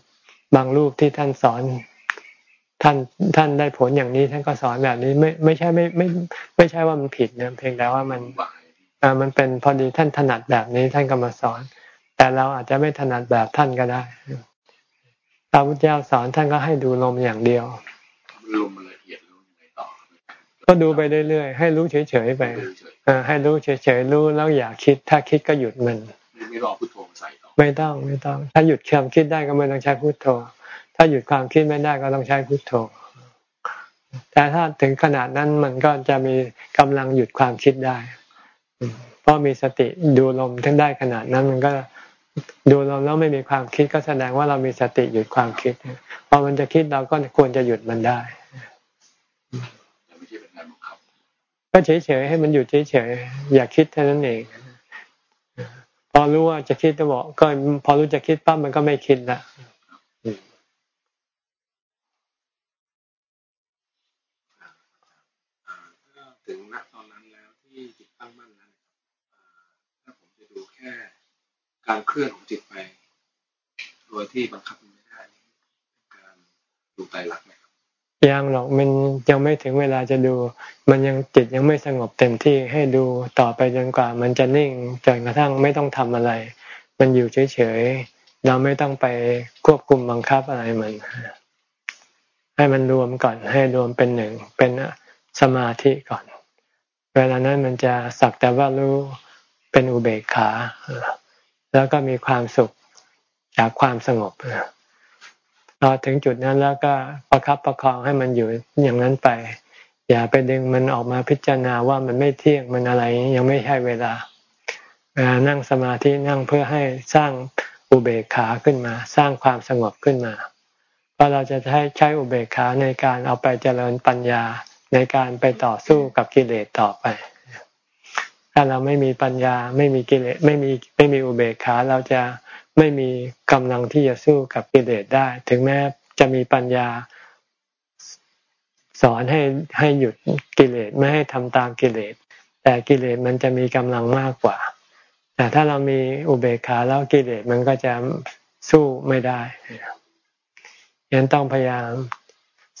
บางรูปที่ท่านสอนท่านท่านได้ผลอย่างนี้ท่านก็สอนแบบนี้ไม่ไม่ใช่ไม่ไม่ไม่ใช่ว่ามันผิดนะเพียงแต่ว่ามันอ่ามันเป็นพอดีท่านถนัดแบบนี้ท่านก็มาสอน แต่เราอาจจะไม่ถนัดแบบท่านก็ได้พระพุทธเจ้าสอนท่านก็ให้ดูลมอย่างเดียว ลมละเอียดรู้ยังไงต่อ ก็ดูไปเรื่อยๆให้รู้เฉยๆไปให้รู้เฉยๆรู้แล้วอย่าคิด ถ้าคิดก็หยุดมัน ไม่รอพุทโธใส่ต่อไม่ต้องไม่ต้อง ถ้าหยุดความคิดได้ก็ไม่ต้องใช้พุทโธ ถ้าหยุดความคิดไม่ได้ก็ต้องใช้พุทโธ แต่ถ้าถึงขนาดนั้นมันก็จะมีกำลังหยุดความคิดได้เพราะมีสติดูลมทั้งได้ขนาดนั้นมันก็ดูลมแล้วไม่มีความคิดก็แสดงว่าเรามีสติหยุดความคิดพอมันจะคิดเราก็ควรจะหยุดมันได้ ก็เฉยๆให้มันหยุดเฉยๆอย่าคิดเท่านั้นเอง พอรู้ว่าจะคิดจะบอกก็พอรู้จะคิดปั๊บมันก็ไม่คิดละถึงณตอนนั้นแล้วที่จิตตั้งมั่นนั้นถ้าผมจะดูแค่การเคลื่อนของจิตไป โดยที่บังคับมันไม่ได้การดูไตรลักษณ์ ยังหรอกมันยังไม่ถึงเวลาจะดู มันยังจิตยังไม่สงบเต็มที่ให้ดูต่อไปจนกว่า มันจะนิ่งจนกระทั่งไม่ต้องทำอะไร มันอยู่เฉยๆเราไม่ต้องไปควบคุมบังคับอะไรมัน ให้มันรวมก่อน ให้รวมเป็นหนึ่งเป็นสมาธิก่อน เวลานั้นมันจะสักแต่ว่ารู้เป็นอุเบกขา แล้วก็มีความสุขจากความสงบ พอถึงจุดนั้นแล้วก็ประครับประคองให้มันอยู่อย่างนั้นไป อย่าไปดึงมันออกมาพิจารณาว่ามันไม่เที่ยงมันอะไรยังไม่ใช่เวลาเวลานั่งสมาธินั่งเพื่อให้สร้างอุเบกขาขึ้นมา สร้างความสงบขึ้นมาเพราะเราจะใช้ใช้อุเบกขาในการเอาไปเจริญปัญญาในการไปต่อสู้กับกิเลสต่อไป ถ้าเราไม่มีปัญญาไม่มีกิเลสไม่มีไม่มีอุเบกขาเราจะ ไม่มีกำลังที่จะสู้กับกิเลสได้ ถึงแม้จะมีปัญญา สอนให้ให้หยุดกิเลสไม่ให้ทำตามกิเลส แต่กิเลสมันจะมีกำลังมากกว่า แต่ถ้าเรามีอุเบกขาแล้วกิเลสมันก็จะสู้ไม่ได้ยังต้องพยายาม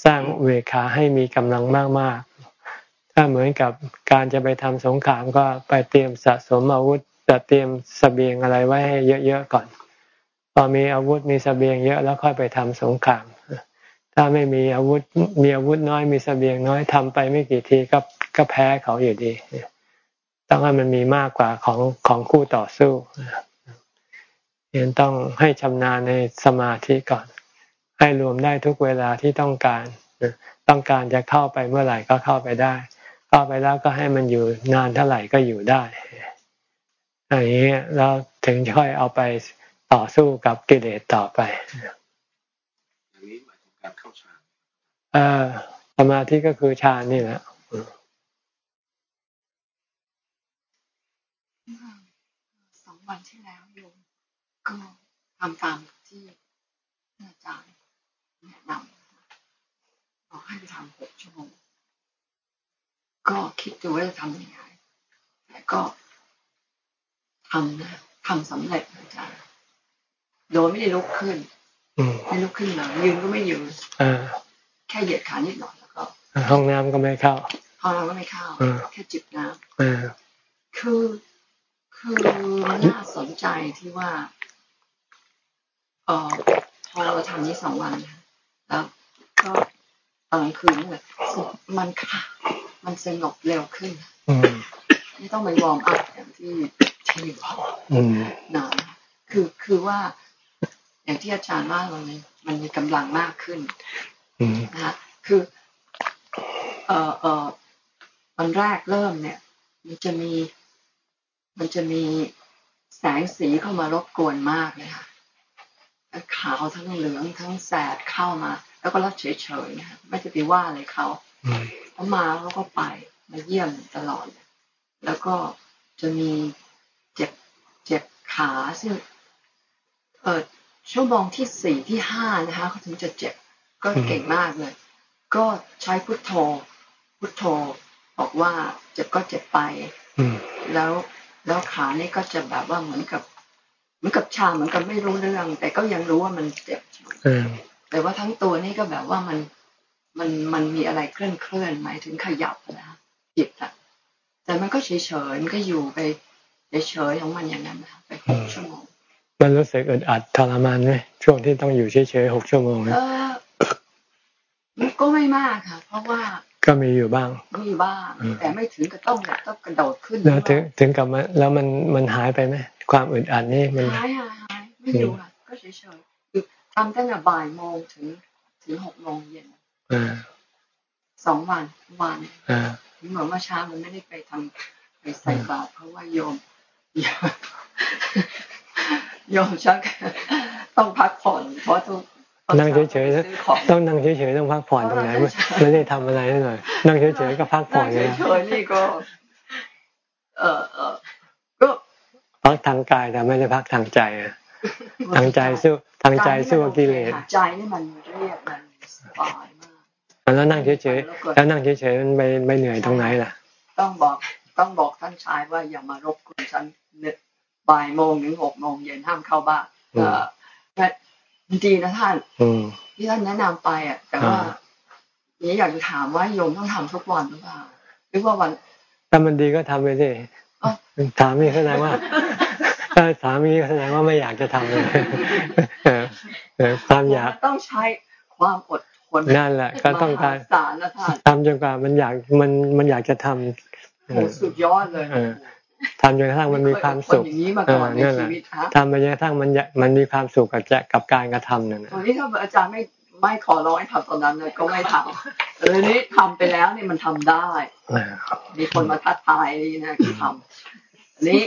สร้างอุเวขาให้มีกำลังมากๆถ้าเหมือนกับการจะไปทำสงครามก็ไปเตรียมสะสมอาวุธ จะเตรียมสเสบียงอะไรไว้ให้เยอะๆก่อน พอมีอาวุธมีสเสบียงเยอะแล้วค่อยไปทำสงคราม ถ้าไม่มีอาวุธมีอาวุธน้อยมีสเสบียงน้อยทำไปไม่กี่ทีก็ก็แพ้เขาอยู่ดี ต้องให้มันมีมากกว่าของของคู่ต่อสู้ยังต้องให้ชำนาญในสมาธิก่อน ให้รวมได้ทุกเวลาที่ต้องการ ต้องการจะเข้าไปเมื่อไหร่ก็เข้าไปได้ เข้าไปแล้วก็ให้มันอยู่นานเท่าไหร่ก็อยู่ได้ อย่างนี้แล้วถึงค่อยเอาไปต่อสู้กับกิเลสต่อไปอย่างนี้หมายถึงการเข้าฌานเออสมาธิก็คือฌานนี่แหละสองวันที่แล้วโยมก็ทำตามที่อาจารย์แนะนำบอกให้ไปทำหกชั่วโมงก็คิดดูว่าจะทำยังไงแต่ก็ ทำนะทำสำเร็จอาจารย์โดยไม่ได้ลุกขึ้นไม่ลุกขึ้นมายืนก็ไม่ยืนแค่เหยียดขานิดหน่อยแล้วก็ห้องน้ำก็ไม่เข้าห้องน้ำก็ไม่เข้าแค่จิบน้ำคือคือมันน่าสนใจที่ว่าเออพอเราทำนี้สองวันแล้วก็ตอนกลางคืนเนี่ยมันค่ะ มันสงบเร็วขึ้นไม่ต้องไป warm up อย่างที่ที่บ อกนะคือคือว่า อย่างที่อาจารย์ว่ามันมันมีกำลังมากขึ้นนะคือเอ่อเอ่อวันแรกเริ่มเนี่ย มันจะมี มันจะมีแสงสีเข้ามารบกวนมากเลยค่ะขาวทั้งเหลืองทั้งแสดเข้ามา แล้วก็รับเฉยๆนะไม่จะไปว่าอะไรเขาเขามาเขาก็ไปมาเยี่ยมตลอด แล้วก็จะมี เจ็บเจ็บขาซึ่งเออชั่วโมงที่สี่ที่ห้านะคะเขาถึงจะเจ็บก็เก่งมากเลย ก็ใช้พุทโธ พุทโธ บอกว่าเจ็บก็เจ็บไปแล้วแล้วขานี่ก็จะแบบว่าเหมือนกับ เหมือนกับชาเหมือนกับไม่รู้เรื่อง แต่ก็ยังรู้ว่ามันเจ็บแต่ว่าทั้งตัวนี่ก็แบบว่ามันมันมันมีอะไรเคลื่อนเคลื่อนหมายถึงขยับนะจิตอะแต่มันก็เฉยเฉยมันก็อยู่ไป เฉยๆของมันอย่างนั้นนะไปหกชั่วโมง มันรู้สึกอึดอัดทรมานไหมช่วงที่ต้องอยู่เฉยๆหกชั่วโมงเออก็ไม่มากค่ะ เพราะว่าก็มีอยู่บ้าง มีบ้าง แต่ไม่ถึงกับต้องแบบต้องกระโดดขึ้นแล้วถึงถึงกับมันแล้วมันมันหายไปไหมความอึดอัดนี่มันหายหายหายไม่อยู่ค่ะก็เฉยๆคือทำตั้งแต่บ่ายโมงถึงถึงหกโมงเย็นสองวันวันเหมือนว่าเช้ามันไม่ได้ไปทำไปใส่บาตรเพราะว่าโยม โยมชักต้องพักผ่อนเพราะทุกนั่งเฉยๆต้องนั่งเฉยๆต้องพักผ่อนตรงไหนไม่ได้ทำอะไรหน่อยนั่งเฉยๆก็พักผ่อนเลยเฉยๆนี่ก็ เออเออก็พักทางกายแต่ไม่ได้พักทางใจอะทางใจสู้ทางใจสู้กิเลสใจนี่มันเรียบมันสบายมากแล้วนั่งเฉยๆแล้วนั่งเฉยๆมันไม่ไม่เหนื่อยตรงไหนล่ะ ต้องบอกต้องบอกท่านชายว่าอย่ามารบกวนฉัน บ่ายโมงถึงหกโมงเย็นห้ามเข้าบ้านเออดีนะท่านที่ท่านแนะนำไปอะ แต่ว่านี้อยากจะถามว่าโยมต้องทำทุกวันหรือเปล่าหรือว่าวัน ถ้ามันดีก็ทำไปสิถามนี่แสดงว่าถ้าสามีแสดงว่าไม่อยากจะทำเลยความอยากต้องใช้ความอดทนนั่นแหละ ก็ต้องการทำจนกว่ามันอยากมันมันอยากจะทำสุดยอดเลย ทำจนกระทั่งมันมีความสุขนั่นแหละทำไปจนกระทั่งมันมันมีความสุขกับกับการกระทำนั่นตอนนี้ถ้าอาจารย์ไม่ไม่ขอร้องให้ทำตอนนั้นเลยก็ไม่ทำแต่ทีนี้ทำไปแล้วนี่มันทำได้มีคนมาทักทายนี่นะที่ทำนี้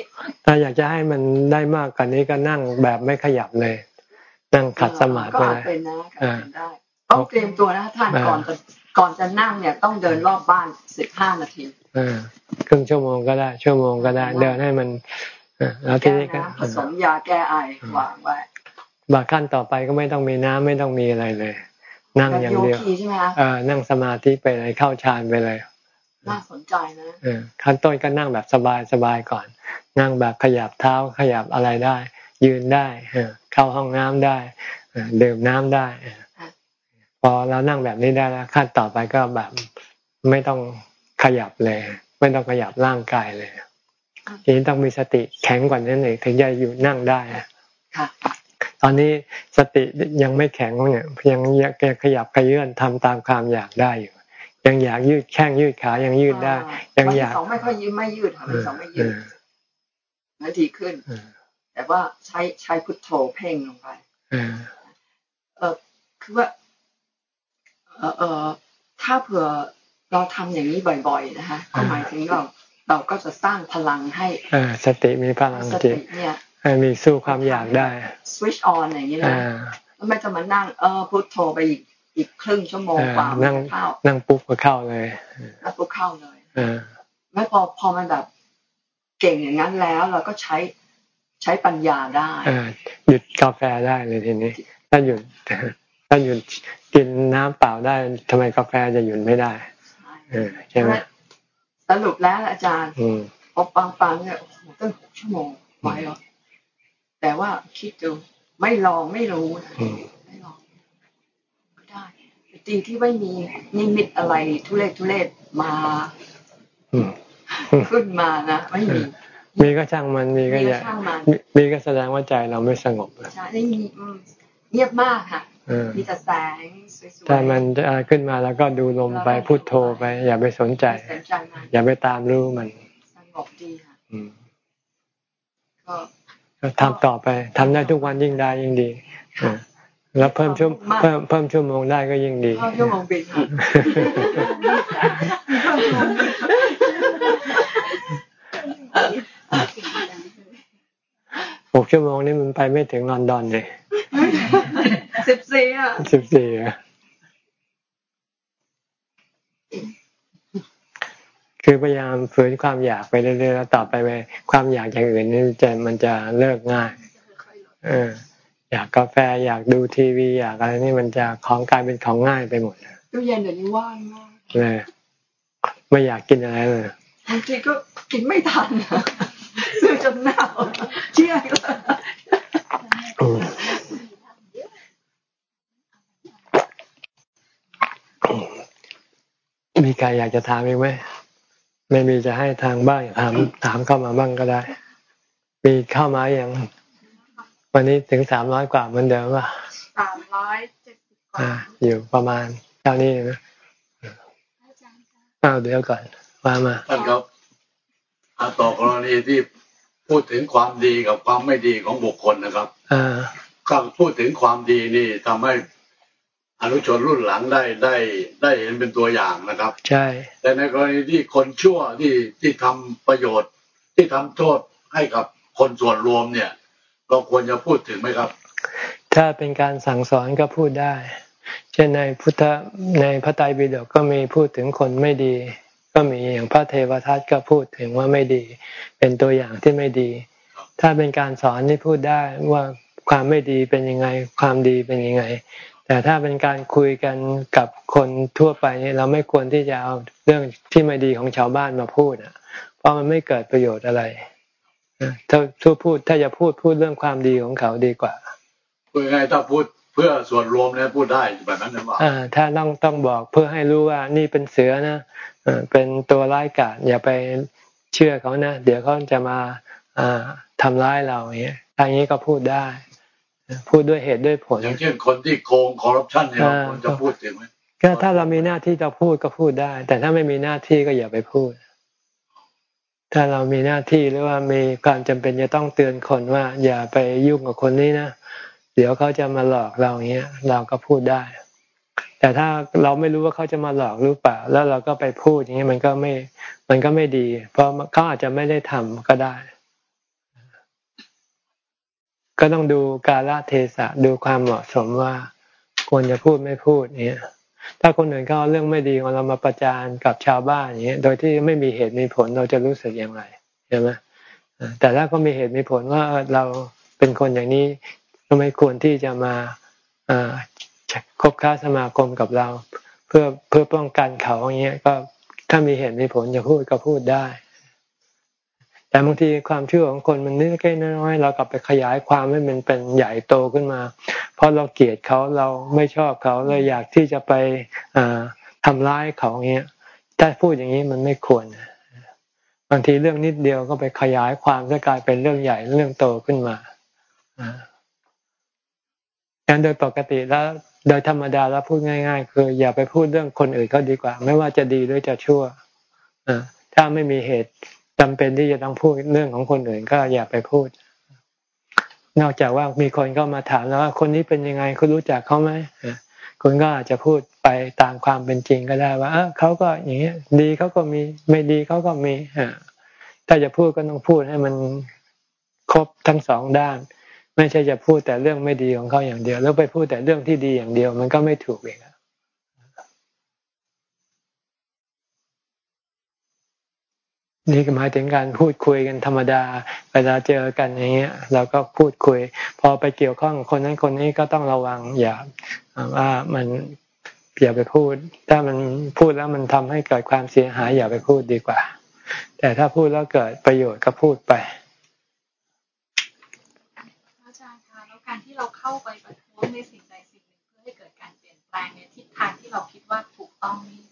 ถ้าอยากจะให้มันได้มากกว่านี้ก็นั่งแบบไม่ขยับเลย นั่งขัดสมาธิก็เป็นนะได้ต้องเตรียมตัวนะท่านก่อนจะ ก่อนจะนั่งเนี่ยต้องเดินรอบบ้านสิบห้านาทีครึ่งชั่วโมงก็ได้ ชั่วโมงก็ได้ เดินให้มันแล้วทีนี้ก็ผสมยาแก้ไอวางไว้บาขั้นต่อไปก็ไม่ต้องมีน้ำไม่ต้องมีอะไรเลย นั่งอย่างเดียวเออนั่งสมาธิไปเลยเข้าฌานไปเลยน่าสนใจนะเออขั้นต้นก็นั่งแบบสบายสบายก่อน นั่งแบบขยับเท้าขยับอะไรได้ ยืนได้เข้าห้องน้ำได้ดื่มน้ำได้ พอเรานั่งแบบนี้ได้แล้วขั้นต่อไปก็แบบไม่ต้องขยับเลย ไม่ต้องขยับร่างกายเลยทีนี้ต้องมีสติแข็งกว่านั้นเองถึงจะอยู่นั่งได้ตอนนี้สติยังไม่แข็งเนี่ยยังแกขยับขยื่นทำตามความอยากได้อยู่ ยังอยากยืดแข้งยืดขายังยืดได้ ยังอยากสองไม่ค่อยยืดไม่ยืดค่ะสองไม่ยืดนาทีขึ้นแต่ว่าใช้ใช้พุทโธเพ่งลงไปเออคือว่า เออเออถ้าเผื่อเราทำอย่างนี้บ่อยๆนะคะก็หมายถึงเราเราก็จะสร้างพลังให้สติมีพลังจิตเนี่ยให้มีสู้ความอยากได้ switch on อย่างนี้นะแล้วไม่จะมานั่งเออพุทโธไปอีกอีกครึ่งชั่วโมงกว่านั่งนั่งปุ๊บก็เข้าเลยนั่งปุ๊บเข้าเลยไม่พอพอมันแบบเก่งอย่างนั้นแล้ว เราก็ใช้ใช้ปัญญาได้หยุดกาแฟได้เลยทีนี้ ถ้าหยุด ถ้าหยุดกินน้ำเปล่าได้ทำไมกาแฟจะหยุดไม่ได้ใช่ไหมสรุปแล้วอาจารย์พอฟังฟังเนี่ยโอ้โหตั้งหกชั่วโมงไว้แล้วแต่ว่าคิดดูไม่ลองไม่รู้นะไม่ลองไม่ได้ตีที่ไม่มีนิมิตอะไรทุเรศทุเรศมาขึ้นมานะไม่มีมีก็ช่างมันมีก็อย่ามีก็แสดงว่าใจเราไม่สงบใช่เงียบมากค่ะ มีแต่แสงถ้ามันจะขึ้นมาแล้วก็ดูลมไปพูดโทรไป อย่าไปสนใจ อย่าไปตามรู้มันสงบดีค่ะก็ทำต่อไปทำได้ทุกวันยิ่งได้ยิ่งดีแล้วเพิ่มชั่วเพิ่มเพิ่มชั่วโมงได้ก็ยิ่งดีชั่วโมงบินค่ะหกชั่วโมงนี่มันไปไม่ถึงลอนดอนเลย สิบสี่อะสิบสี่อะคือพยายามฝืนความอยากไปเรื่อยๆแล้วต่อไปไปความอยากอย่างอื่นนี่จะมันจะเลิกง่าย เออ อยากกาแฟอยากดูทีวี อยากอะไรนี่มันจะของกลายเป็นของง่ายไปหมดตู้เย็นเดี๋ยวนี้ว่างมากเลยไม่อยากกินอะไรเลยบางทีก็กินไม่ทันซื้อจนหนาวเชี่ย ใครอยากจะถามอีกไหมไม่มีจะให้ทางบ้านถามถามเข้ามาบ้างก็ได้ มีเข้ามาอย่าง วันนี้ถึงสามร้อยกว่าเหมือนเดิมป่ะสามร้อยเจ็ดสิบกว่าอยู่ประมาณเท่านี้นะอ้าวเดี๋ยวก่อนว่ามาท่านครับต่อกรณีที่พูดถึงความดีกับความไม่ดีของบุคคลนะครับอ่าพูดถึงความดีนี่ทำให้ อนุชนรุ่นหลังได้ได้ได้เห็นเป็นตัวอย่างนะครับ ใช่ แต่ในกรณีที่คนชั่วที่ที่ทำประโยชน์ ที่ทำโทษให้กับคนส่วนรวมเนี่ย เราควรจะพูดถึงไหมครับ ถ้าเป็นการสั่งสอนก็พูดได้ เช่นในพุทธในพระไตรปิฎกก็มีพูดถึงคนไม่ดี ก็มีอย่างพระเทวทัตก็พูดถึงว่าไม่ดี เป็นตัวอย่างที่ไม่ดี ถ้าเป็นการสอนที่พูดได้ว่าความไม่ดีเป็นยังไง ความดีเป็นยังไง แต่ถ้าเป็นการคุยกันกับคนทั่วไปนี่เราไม่ควรที่จะเอาเรื่องที่ไม่ดีของชาวบ้านมาพูดอะเพราะมันไม่เกิดประโยชน์อะไรถ้าถ้าพูดถ้าจะพูดพูดเรื่องความดีของเขาดีกว่าพูดไงถ้าพูดเพื่อส่วนรวมเนี่ยพูดได้แบบนั้นหรือเปล่าอ่าถ้าต้องต้องบอกเพื่อให้รู้ว่านี่เป็นเสือนะเป็นตัวร้ายกาจอย่าไปเชื่อเขานะ เดี๋ยวเขาจะมาอ่าทำร้ายเราอย่างเงี้ยทางนี้ก็พูดได้ พูดด้วยเหตุด้วยผล อย่างเช่นคนที่โกงคอร์รัปชันเนี่ยคนจะพูดถึงไหมก็ถ้าเรามีหน้าที่จะพูดก็พูดได้ แต่ถ้าไม่มีหน้าที่ก็อย่าไปพูด ถ้าเรามีหน้าที่หรือว่ามีความจำเป็นจะต้องเตือนคนว่า อย่าไปยุ่งกับคนนี้นะเดี๋ยวเขาจะมาหลอกเราอย่างเงี้ย เราก็พูดได้ แต่ถ้าเราไม่รู้ว่าเขาจะมาหลอกหรือเปล่า แล้วเราก็ไปพูดอย่างเงี้ยมันก็ไม่ มันก็ไม่ดี เพราะเขาอาจจะไม่ได้ทำก็ได้ ก็ต้องดูกาลเทศะดูความเหมาะสมว่าควรจะพูดไม่พูดเนี่ยถ้าคนอื่นเขาเอาเรื่องไม่ดีของเรามาประจานกับชาวบ้านอย่างเงี้ย โดยที่ไม่มีเหตุมีผลเราจะรู้สึกอย่างไรใช่ไหมแต่ถ้าก็มีเหตุมีผลว่าเราเป็นคนอย่างนี้ก็ไม่ควรที่จะมาคบค้าสมาคมกับเรา เพื่อเพื่อป้องกันเขาอย่างเงี้ยก็ถ้ามีเหตุมีผลจะพูดก็พูดได้ แต่บางทีความเชื่อของคนมันนิดแค่น้อยเรากลับไปขยายความให้มันเป็นใหญ่โตขึ้นมา เพราะเราเกลียดเขาเราไม่ชอบเขาเลยอยากที่จะไปทำร้ายเขาเงี้ยถ้าพูดอย่างนี้มันไม่ควรบางทีเรื่องนิดเดียวก็ไปขยายความจะกลายเป็นเรื่องใหญ่เรื่องโตขึ้นมาดังโดยปกติแล้วโดยธรรมดาแล้วพูดง่าย ๆ คือ อย่าไปพูดเรื่องคนอื่นก็ดีกว่า ไม่ว่าจะดีหรือจะชั่วถ้าไม่มีเหตุ จำเป็นที่จะต้องพูดเรื่องของคนอื่นก็อย่าไปพูด นอกจากว่ามีคนก็มาถามแล้วว่าคนนี้เป็นยังไงคุณรู้จักเขาไหมคุณก็อาจจะพูดไปตามความเป็นจริงก็ได้ว่าเออเขาก็อย่างเงี้ย ดีเขาก็มีไม่ดีเขาก็มีถ้าจะพูดก็ต้องพูดให้มันครบทั้งสองด้าน ไม่ใช่จะพูดแต่เรื่องไม่ดีของเขาอย่างเดียว แล้วไปพูดแต่เรื่องที่ดีอย่างเดียว มันก็ไม่ถูกเอง นี่หมายถึงการพูดคุยกันธรรมดา เวลาเจอกันอย่างเงี้ยเราก็พูดคุย พอไปเกี่ยวข้องคนนั้นคนนี้ก็ต้องระวังอย่าว่ามันอย่าไปพูด ถ้ามันพูดแล้วมันทำให้เกิดความเสียหายอย่าไปพูดดีกว่า แต่ถ้าพูดแล้วเกิดประโยชน์ก็พูดไปอาจารย์คะแล้วการที่เราเข้าไปประท้วงในสิ่งใดสิ่งหนึ่งเพื่อให้เกิดการเปลี่ยนแปลงในทิศทางที่เราคิดว่าถูกต้องนี้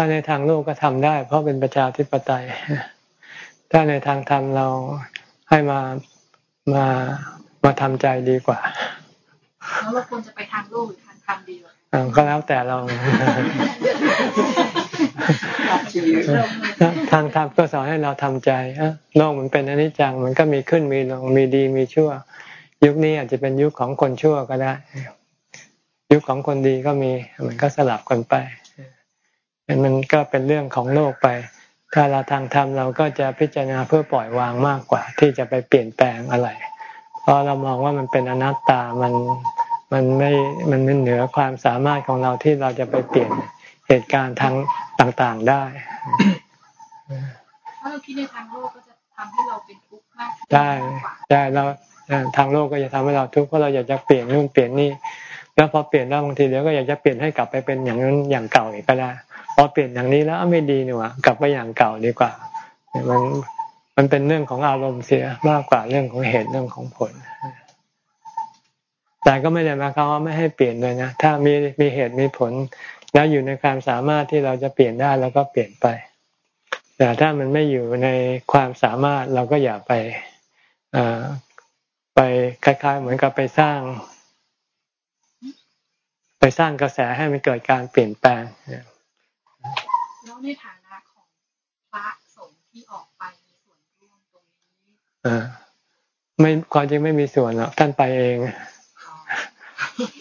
ถ้าในทางโลกก็ทำได้ เพราะเป็นประชาธิปไตย ถ้าในทางธรรมเราให้มามามาทำใจดีกว่า แล้วเราควรจะไปทางโลกหรือทางธรรมดีกว่าก็แล้วแต่เรา ทางธรรมก็สอนให้เราทำใจโลกมันเป็นอนิจจัง มันก็มีขึ้นมีลง มีดีมีชั่ว ยุคนี้อาจจะเป็นยุคของคนชั่วก็ได้ ยุคของคนดีก็มี มันก็สลับกันไป มันก็เป็นเรื่องของโลกไป ถ้าเราทางธรรมเราก็จะพิจารณาเพื่อปล่อยวางมากกว่า ที่จะไปเปลี่ยนแปลงอะไร เพราะเรามองว่ามันเป็นอนัตตา มัน มันไม่ มันไม่เหนือความสามารถของเราที่เราจะไปเปลี่ยนเหตุการณ์ทางต่างๆได้ถ้าเราคิดในทางโลกก็จะทำให้เราเป็นทุกข์มากได้ได้เราทางโลกก็จะทำให้เราทุกข์เพราะเราอยากจะเปลี่ยนนู่นเปลี่ยนนี่ แล้วพอเปลี่ยนแล้วบางทีเดี๋ยวก็อยากจะเปลี่ยนให้กลับไปเป็นอย่างนั้นอย่างเก่าอีกก็ได้พอเปลี่ยนอย่างนี้แล้วไม่ดีนี่หว่ากลับไปอย่างเก่าดีกว่ามันมันเป็นเรื่องของอารมณ์เสียมากกว่าเรื่องของเหตุเรื่องของผล แต่ก็ไม่ได้หมายความว่าไม่ให้เปลี่ยนเลยนะถ้ามีมีเหตุมีผล แล้วอยู่ในความสามารถที่เราจะเปลี่ยนได้แล้วก็เปลี่ยนไป แต่ถ้ามันไม่อยู่ในความสามารถเราก็อย่าไปไปคล้ายๆ เหมือนกับไปสร้าง ไปสร้างกระแสให้มันเกิดการเปลี่ยนแปลงแล้วในฐานะของพระสงฆ์ที่ออกไปมีส่วนร่วมตรงนี้อ่าไม่ความจริงไม่มีส่วนหรอกท่านไปเอง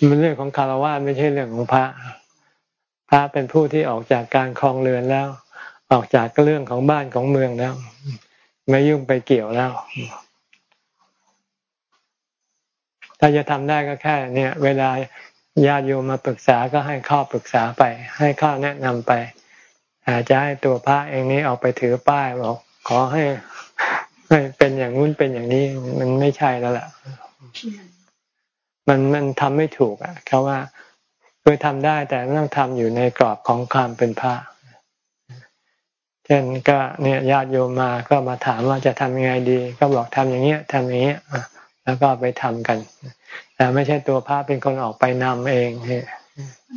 มันเรื่องของคารวะไม่ใช่เรื่องของพระ พระเป็นผู้ที่ออกจากการคลองเรือนแล้ว ออกจากเรื่องของบ้านของเมืองแล้ว ไม่ยุ่งไปเกี่ยวแล้วถ้าจะทำได้ก็แค่ เนี่ย เวลา ญาติโยมมาปรึกษาก็ให้ข้อปรึกษาไป ให้ข้อแนะนำไปอาจจะให้ตัวพระเองนี้ออกไปถือป้ายบอกขอให้ให้เป็นอย่างนู้นเป็นอย่างนี้มันไม่ใช่แล้วล่ะ มันมันทำไม่ถูกอะเขาว่าเคยทำได้แต่ต้องทำอยู่ในกรอบของความเป็นพระเช่นก็เนี่ยญาติโยมมาก็มาถามว่าจะทำยังไงดี ก็บอกทำอย่างเงี้ยทำอย่างเงี้ยแล้วก็ไปทำกัน แต่ไม่ใช่ตัวพระเป็นคนออกไปนำเอง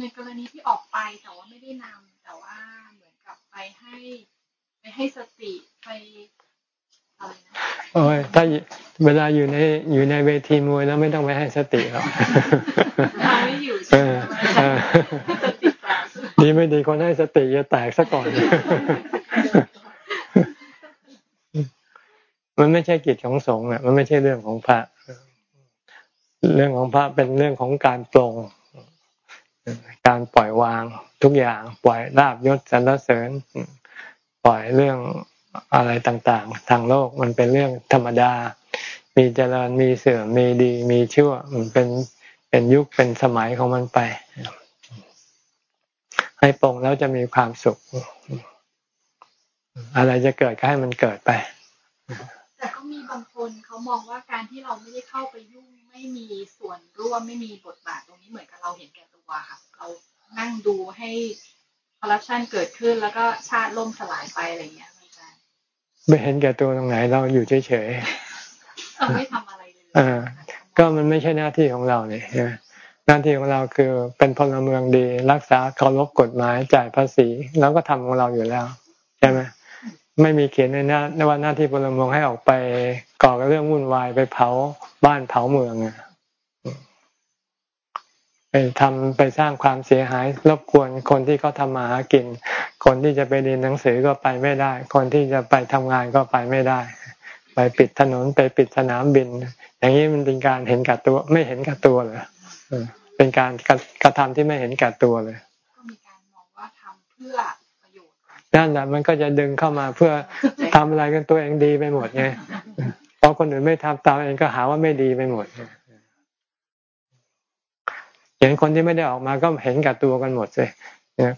ในกรณีที่ออกไปแต่ว่าไม่ได้นำแต่ว่าเหมือนกับไปให้ไปให้สติไปโอ้ยถ้าเวลาอยู่ในอยู่ในเวทีมวยแล้วไม่ต้องไปให้สติหรอกไม่อยู่ใช่ไหมดีไม่ดีคนให้สติจะแตกซะก่อนมันไม่ใช่กิจของสงฆ์อะ มันไม่ใช่เรื่องของพระ เรื่องของพระเป็นเรื่องของการปรงการปล่อยวางทุกอย่าง ปล่อยราบยศสรรเสริญ ปล่อยเรื่องอะไรต่างๆ ทางโลกมันเป็นเรื่องธรรมดา มีเจริญมีเสื่อมมีดีมีชั่วมันเป็นเป็นยุคเป็นสมัยของมันไป ให้ปรงแล้วจะมีความสุข อะไรจะเกิดก็ให้มันเกิดไป แต่ก็มีบางคนเขามองว่าการที่เราไม่ได้เข้าไปยุ่ง ไม่มีส่วนร่วมไม่มีบทบาทตรงนี้เหมือนกับเราเห็นแก่ตัวค่ะ เรานั่งดูให้คอร์รัปชันเกิดขึ้นแล้วก็ชาติล่มสลายไปอะไรเงี้ยไม่เห็นแก่ตัวตรงไหนเราอยู่เฉยๆไม่ทำอะไรเลยอ่าก็มันไม่ใช่หน้าที่ของเราเนี่ยหน้าที่ของเราคือเป็นพลเมืองดี รักษาเคารพกฎหมายจ่ายภาษี แล้วก็ทำของเราอยู่แล้ว ใช่ไหม ไม่มีเขียนในหน้าว่าหน้าที่พลเมืองให้ออกไปก่อเรื่องวุ่นวายไปเผาบ้านเผาเมืองไปทำไปสร้างความเสียหาย รบกวนคนที่เขาทามาหากิน คนที่จะไปเรียนหนังสือก็ไปไม่ได้ คนที่จะไปทำงานก็ไปไม่ได้ ไปปิดถนนไปปิดสนามบิน อย่างนี้มันเป็นการเห็นกับตัว ไม่เห็นกับตัวเลยเป็นการกระทำที่ไม่เห็นกับตัวเลยก็มีการมองว่าทำเพื่อ น์นั่นแหละมันก็จะดึงเข้ามาเพื่อทำอะไรกันตัวเองดีไปหมดไงพอคนอื่นไม่ทำตามเองก็หาว่าไม่ดีไปหมดไงเห็นคนที่ไม่ได้ออกมาก็เห็นกับตัวกันหมดเลย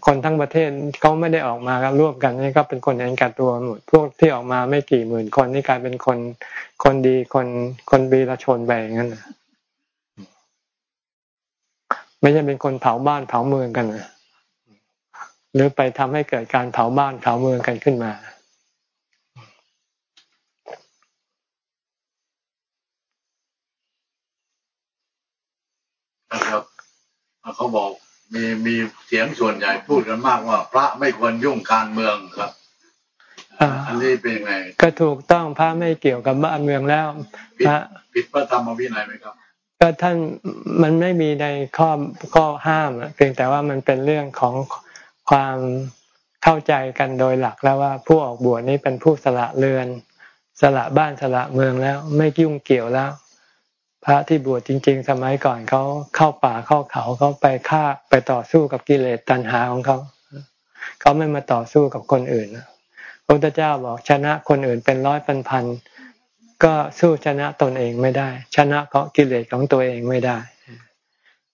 คนทั้งประเทศเขาไม่ได้ออกมาร่วมกันนี่ก็เป็นคนเห็นกับตัวหมดพวกที่ออกมาไม่กี่หมื่นคนนี่กลายเป็นคนคนดีคนคนบีละชนไปอย่างนั้นไม่ใช่เป็นคนเผาบ้านเผาเมืองกันนะ หรือไปทำให้เกิดการเผาบ้านเผาเมืองกันขึ้นมา ครับเขาบอกมีมีเสียงส่วนใหญ่พูดกันมากว่า พระไม่ควรยุ่งการเมืองครับอันนี้เป็นยังไง ก็ถูกต้องพระไม่เกี่ยวกับบ้านเมืองแล้วพระผิดพระธรรมวินัยไหมครับ ก็ท่านมันไม่มีในข้อข้อห้ามเพียงแต่ว่ามันเป็นเรื่องของ ความเข้าใจกันโดยหลักแล้วว่าผู้ออกบวชนี้เป็นผู้สละเรือน สละบ้านสละเมืองแล้วไม่ยุ่งเกี่ยวแล้ว พระที่บวชจริง ๆ สมัยก่อนเขาเข้าป่าเข้าเขาเขาไปฆ่าไปต่อสู้กับกิเลสตัณหาของเขาเขาไม่มาต่อสู้กับคนอื่นพระพุทธเจ้าบอกชนะคนอื่นเป็นร้อยพันพันก็สู้ชนะตนเองไม่ได้ ชนะเพราะกิเลสของตัวเองไม่ได้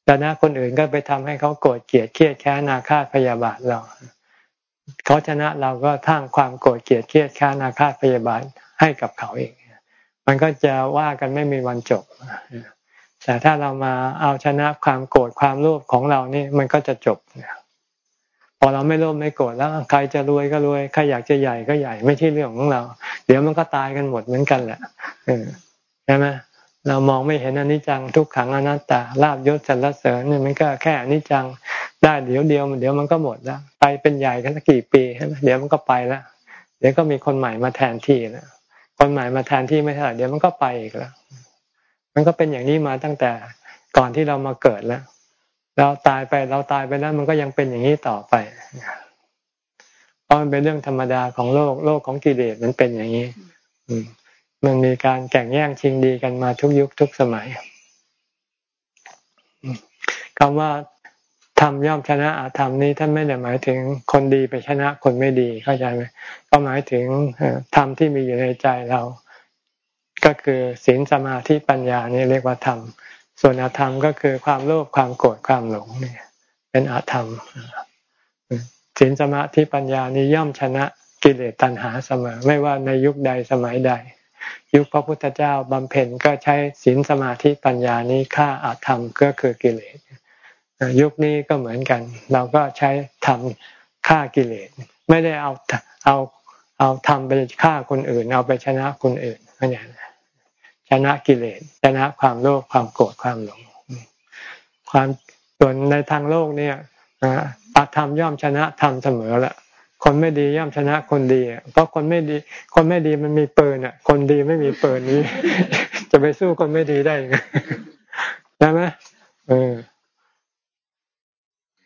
ชนะคนอื่นก็ไปทำให้เขาโกรธเกลียดเครียดแค้นอาฆาตพยาบาทเราเขาชนะเราก็ทั้งความโกรธเกลียดเครียดแค้นอาฆาตพยาบาทให้กับเขาเองมันก็จะว่ากันไม่มีวันจบแต่ถ้าเรามาเอาชนะความโกรธความโลภของเรานี่มันก็จะจบพอเราไม่โลภไม่โกรธแล้วใครจะรวยก็รวยใครอยากจะใหญ่ก็ใหญ่ไม่ใช่เรื่องของเรา เดี๋ยวมันก็ตายกันหมดเหมือนกันแหละใช่ไหม เรามองไม่เห็นอนิจจังทุกขังอนัตตาลาบยศสรรเสริญเนี่ยมันก็แค่อนิจจังได้เดี๋ยวเดียวเดี๋ยวมันก็หมดแล้วไปเป็นใหญ่กันสักกี่ปีใช่ไหมเดี๋ยวมันก็ไปแล้วเดี๋ยวก็มีคนใหม่มาแทนที่แล้วคนใหม่มาแทนที่ไม่เท่าไหร่เดี๋ยวมันก็ไปอีกแล้ว มันก็เป็นอย่างนี้มาตั้งแต่ก่อนที่เรามาเกิดแล้ว เราตายไปเราตายไปแล้วมันก็ยังเป็นอย่างนี้ต่อไปเพราะมันเป็นเรื่องธรรมดาของโลกโลกของกิเลสมันเป็นอย่างนี้ อืม มันมีการแข่งแย่งชิงดีกันมาทุกยุคทุกสมัยคำว่าทำย่อมชนะอาธรรมนี้ท่านไม่ได้หมายถึงคนดีไปชนะคนไม่ดีเข้าใจไหมก็หมายถึงธรรมที่มีอยู่ในใจเรา ก็คือศีลสมาธิปัญญานี่เรียกว่าธรรมส่วนอาธรรมก็คือความโลภความโกรธความหลงนี่เป็นอาธรรมศีลสมาธิปัญญานี้ย่อมชนะกิเลสตัณหาเสมอไม่ว่าในยุคใดสมัยใด ยุคพระพุทธเจ้าบำเพ็ญก็ใช้ศีลสมาธิปัญญานี้ฆ่าอาธรรมก็คือกิเลสยุคนี้ก็เหมือนกัน เราก็ใช้ทำฆ่ากิเลส ไม่ได้เอาเอาเอาทำไปฆ่าคนอื่น เอาไปชนะคนอื่นอะไรอย่านี้ชนะกิเลสชนะความโลภความโกรธความหลง ความส่วนในทางโลกเนี่ยอาธรรมย่อมชนะธรรมเสมอละ คนไม่ดีย่อมชนะคนดีเพราะคนไม่ดี คนไม่ดีมันมีปืนอะ คนดีไม่มีปืนนี้ จะไปสู้คนไม่ดีได้ไงใช่ไหมเออ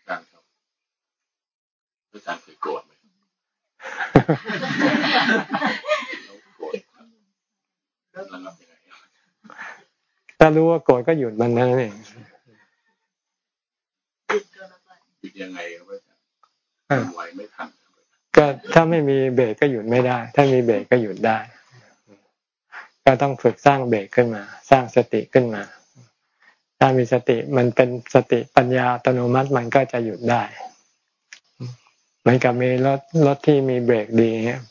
การครับด้วยการเคยโกรธไหมโกรธแล้วรับยังไงถ้ารู้ว่าโกรธก็หยุดมันนั่นเองหยุดยังไงครับไหวไม่ทัน ก็ถ้าไม่มีเบรกก็หยุดไม่ได้ ถ้ามีเบรกก็หยุดได้ ก็ต้องฝึกสร้างเบรกขึ้นมา สร้างสติขึ้นมา ถ้ามีสติมันเป็นสติปัญญาอัตโนมัติมันก็จะหยุดได้เหมือนกับมีรถรถที่มีเบรกดีเนี่ย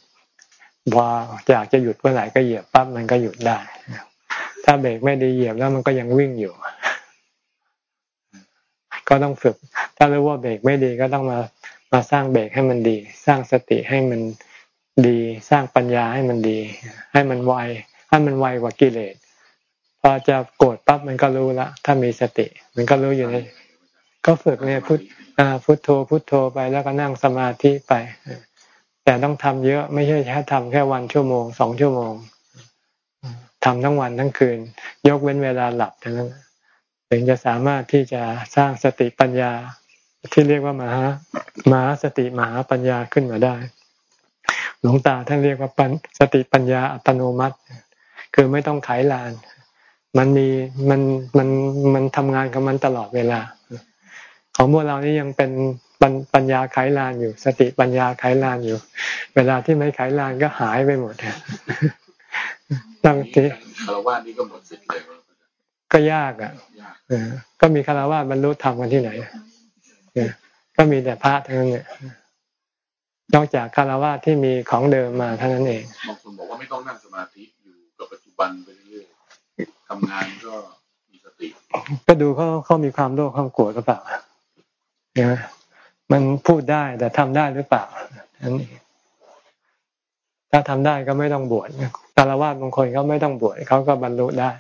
พออยากจะหยุดเมื่อไหร่ก็เหยียบปั๊บมันก็หยุดได้ ถ้าเบรกไม่ดีเหยียบแล้วมันก็ยังวิ่งอยู่ ก็ต้องฝึก ถ้ารู้ว่าเบรกไม่ดีก็ต้องมา มาสร้างเบรกให้มันดี สร้างสติให้มันดี สร้างปัญญาให้มันดี ให้มันไวให้มันไวกว่ากิเลสพอจะโกรธปั๊บมันก็รู้ละถ้ามีสติ มันก็รู้อยู่ในก็ฝึกเนี่ยพุทพุทโธพุทโธไปแล้วก็นั่งสมาธิไปแต่ต้องทำเยอะไม่ใช่แค่ทำแค่วันชั่วโมงสองชั่วโมงทำทั้งวันทั้งคืน ยกเว้นเวลาหลับเท่านั้นถึงจะสามารถที่จะสร้างสติปัญญา ที่เรียกว่ามหามหาสติมหาปัญญาขึ้นมาได้ หลวงตาท่านเรียกว่าปัญสติปัญญาอัตโนมัติ คือไม่ต้องไขลาน มันมีมันมันมันทำงานกับมันตลอดเวลา ของพวกเรานี่ยังเป็นปัญญาไขลานอยู่ สติปัญญาไขลานอยู่ เวลาที่ไม่ไขลานก็หายไปหมดตั้งทีคารวะนี่ก็หมดสิทธิ์เลยก็ยากอะก็มีคารวะบรรลุธรรมกันที่ไหน ก็มีแต่พระเท่านั้นเนี่ยนอกจากคารวะที่มีของเดิมมาเท่านั้นเองบางคนบอกว่าไม่ต้องนั่งสมาธิอยู่กับปัจจุบันไปเรื่อยๆทำงานก็มีสติก็ดูเขาเขามีความโลภความโกรธหรือเปล่าเนี่ยมันพูดได้แต่ทำได้หรือเปล่าอันนี้ถ้าทำได้ก็ไม่ต้องบวชคารวะบางคนเขาไม่ต้องบวชเขาก็บรรลุได้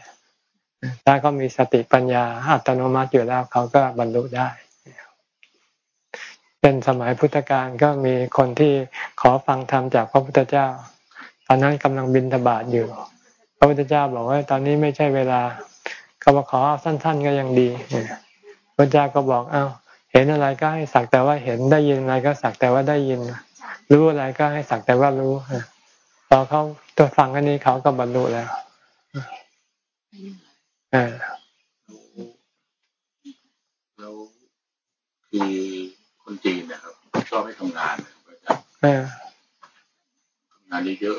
ถ้าเขามีสติปัญญาอัตโนมัติอยู่แล้วเขาก็บรรลุได้ เป็นสมัยพุทธกาลก็มีคนที่ขอฟังธรรมจากพระพุทธเจ้า ตอนนั้นกำลังบินทบาทอยู่ พระพุทธเจ้าบอกว่าตอนนี้ไม่ใช่เวลาเขาบอกขอสั้นๆก็ยังดีพระเจ้าก็บอกเอ้าเห็นอะไรก็ให้สักแต่ว่าเห็นได้ยินอะไรก็สักแต่ว่าได้ยิน รู้อะไรก็ให้สักแต่ว่ารู้พอเขาตัวฟังอันนี้เขาก็บรรลุแล้วอ่าแล้วคือ คนจีนนะครับชอบให้ทำงานงานเยอะ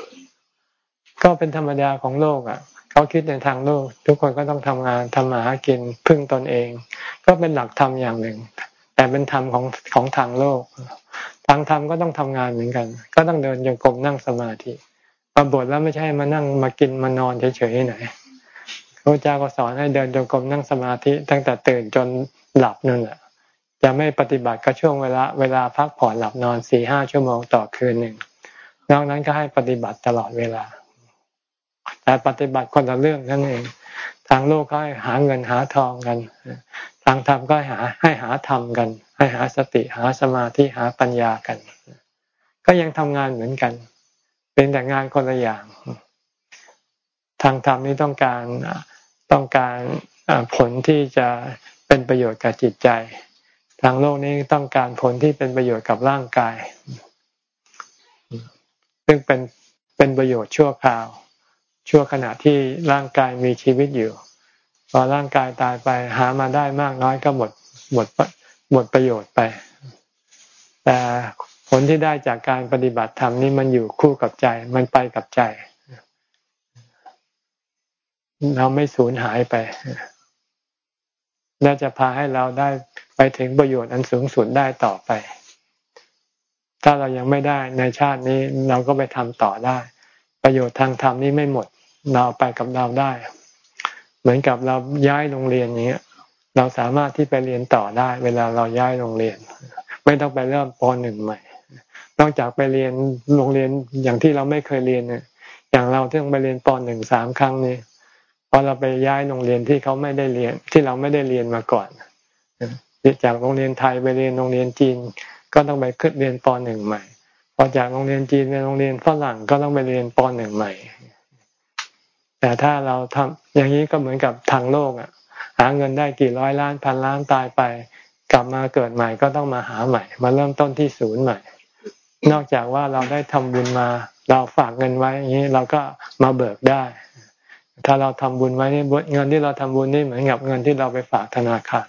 ก็เป็นธรรมดาของโลกอะเขาคิดในทางโลก ทุกคนก็ต้องทำงานทำมาหากินพึ่งตนเอง ก็เป็นหลักธรรมอย่างหนึ่ง แต่เป็นธรรมของของทางโลก ทางธรรมก็ต้องทำงานเหมือนกัน ก็ต้องเดินโยกรมนั่งสมาธิมาบวชแล้วไม่ใช่มานั่งมากินมานอนเฉยๆไหนพระเจ้าก็สอนให้เดินโยกรมนั่งสมาธิ ตั้งแต่ตื่นจนหลับนั่นแหละ จะไม่ปฏิบัติก็ช่วงเวลาเวลาพักผ่อนหลับนอนสี่ห้าชั่วโมงต่อคืนหนึ่งนอกนั้นก็ให้ปฏิบัติตลอดเวลา แต่ปฏิบัติคนละเรื่องนั่นเอง ทางโลกก็ให้หาเงินหาทองกัน ทางธรรมก็หาให้หาธรรมกัน ให้หาสติหาสมาธิหาปัญญากัน ก็ยังทำงานเหมือนกัน เป็นแต่งานคนละอย่าง ทางธรรมนี่ต้องการต้องการผลที่จะเป็นประโยชน์กับจิตใจ ทางโลกนี้ต้องการผลที่เป็นประโยชน์กับร่างกาย ซึ่งเป็นเป็นประโยชน์ชั่วคราว ชั่วขณะที่ร่างกายมีชีวิตอยู่ พอร่างกายตายไปหามาได้มากน้อยก็หมดหมดหมดประโยชน์ไป แต่ผลที่ได้จากการปฏิบัติธรรมนี่มันอยู่คู่กับใจ มันไปกับใจ เราไม่สูญหายไป และจะพาให้เราได้ไปถึงประโยชน์อันสูงสุดได้ต่อไป ถ้าเรายังไม่ได้ในชาตินี้เราก็ไปทำต่อได้ ประโยชน์ทางธรรมนี้ไม่หมด เราไปกับเราได้ เหมือนกับเราย้ายโรงเรียนนี้ย เราสามารถที่ไปเรียนต่อได้ เวลาเราย้ายโรงเรียน ไม่ต้องไปเริ่มปหนึ่งใหม่ นอกจากไปเรียนโรงเรียนอย่างที่เราไม่เคยเรียนเนี่ยอย่างเราที่ต้องไปเรียนปหนึ่งสามครั้งนี้ พอเราไปย้ายโรงเรียนที่เขาไม่ได้เรียนที่เราไม่ได้เรียนมาก่อนจากโรงเรียนไทยไปเรียนโรงเรียนจีน ก็ต้องไปขึ้นเรียนปหนึ่งใหม่พอจากโรงเรียนจีนไปโรงเรียนฝรั่งก็ต้องไปเรียนปหนึ่งใหม่ แต่ถ้าเราทำอย่างนี้ก็เหมือนกับทางโลกอะ หาเงินได้กี่ร้อยล้านพันล้านตายไป กลับมาเกิดใหม่ก็ต้องมาหาใหม่ มาเริ่มต้นที่ศูนย์ใหม่ นอกจากว่าเราได้ทำบุญมา เราฝากเงินไว้อย่างนี้เราก็มาเบิกได้ ถ้าเราทำบุญไว้นี่เงินที่เราทำบุญนี่เหมือนกับเงินที่เราไปฝากธนาคาร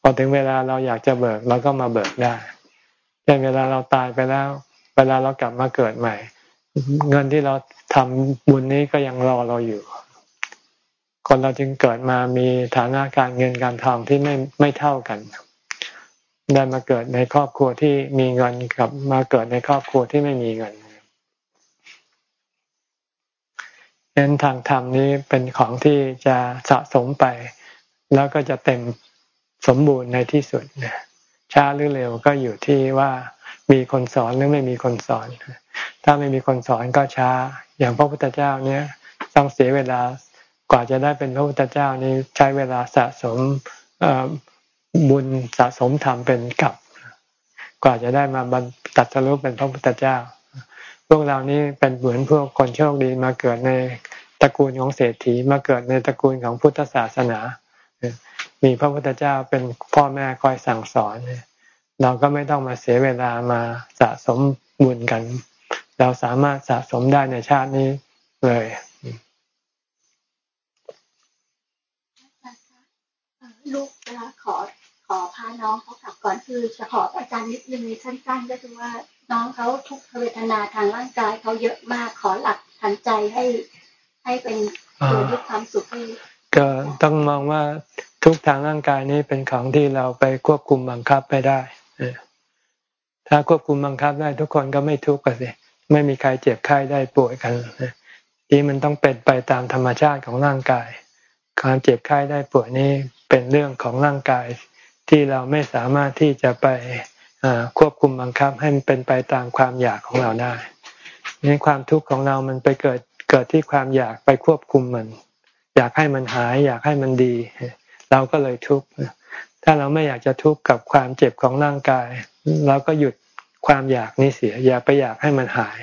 พอถึงเวลาเราอยากจะเบิกเราก็มาเบิกได้ช่นเวลาเราตายไปแล้ว เวลาเรากลับมาเกิดใหม่ เงินที่เราทำบุญนี้ก็ยังรอเราอยู่ คนเราจึงเกิดมามีฐานะการเงินการทองที่ไม่ไม่เท่ากันได้มาเกิดในครอบครัวที่มีเงินกับมาเกิดในครอบครัวที่ไม่มีเงิน เน้นทางธรรมนี้เป็นของที่จะสะสมไป แล้วก็จะเต็มสมบูรณ์ในที่สุดเนี่ยช้าหรือเร็วก็อยู่ที่ว่ามีคนสอนหรือไม่มีคนสอน ถ้าไม่มีคนสอนก็ช้า อย่างพระพุทธเจ้าเนี้ยต้องเสียเวลากว่าจะได้เป็นพระพุทธเจ้านี้ใช้เวลาสะสมบุญสะสมธรรมเป็นกับ กว่าจะได้มาบรรตัดสรุปเป็นพระพุทธเจ้า พวกเรานี้เป็นเหมือนพวกคนโชคดีมาเกิดใน ตระกูลของเศรษฐีมาเกิดในตระกูลของพุทธศาสนา มีพระพุทธเจ้าเป็นพ่อแม่คอยสั่งสอน เราก็ไม่ต้องมาเสียเวลามาสะสมบุญกัน เราสามารถสะสมได้ในชาตินี้เลยลูกนะขอขอพาน้องเขากลับก่อนคือจะขออาจารย์นิดนึงสั้นๆก็คือว่าน้องเขาทุกเวทนาทางร่างกายเขาเยอะมากขอหลักทันใจให้ ให้เป็นตัวยึดความสุขให้ก็ต้องมองว่าทุกทางร่างกายนี้เป็นของที่เราไปควบคุมบังคับไม่ได้ถ้าควบคุมบังคับได้ ทุกคนก็ไม่ทุกข์กันสิไม่มีใครเจ็บไข้ได้ป่วยกันนี่มันต้องเป็นไปตามธรรมชาติของร่างกายการเจ็บไข้ได้ป่วยนี้เป็นเรื่องของร่างกาย ที่เราไม่สามารถที่จะไปควบคุมบังคับให้มันเป็นไปตามความอยากของเราได้นี่ความทุกข์ของเรามันไปเกิด เกิดที่ความอยากไปควบคุมมัน อยากให้มันหาย อยากให้มันดี เราก็เลยทุกข์ถ้าเราไม่อยากจะทุกข์กับความเจ็บของร่างกาย เราก็หยุดความอยากนี้เสีย อย่าไปอยากให้มันหาย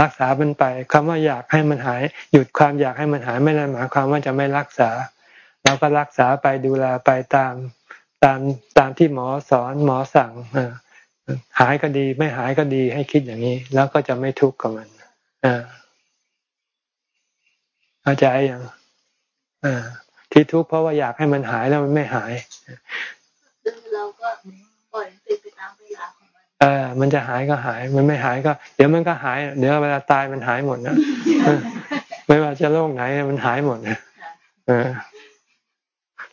รักษามันไปคำว่าอยากให้มันหาย หยุดความอยากให้มันหายไม่ได้หมายความว่าจะไม่รักษา เราก็รักษาไปดูแลไปตามตามตามที่หมอสอนหมอสั่งหายก็ดี ไม่หายก็ดีให้คิดอย่างนี้ แล้วก็จะไม่ทุกข์กับมัน เข้าใจอย่างที่ทุกข์เพราะว่าอยากให้มันหายแล้วมันไม่หายซึ่งเราก็ปล่อยเป็นไปตามเวลาของมันเออมันจะหายก็หาย มันไม่หายก็ เดี๋ยวมันก็หาย เดี๋ยวเวลาตายมันหายหมดนะไม่ว่าจะโรคไหนมันหายหมดนะเออ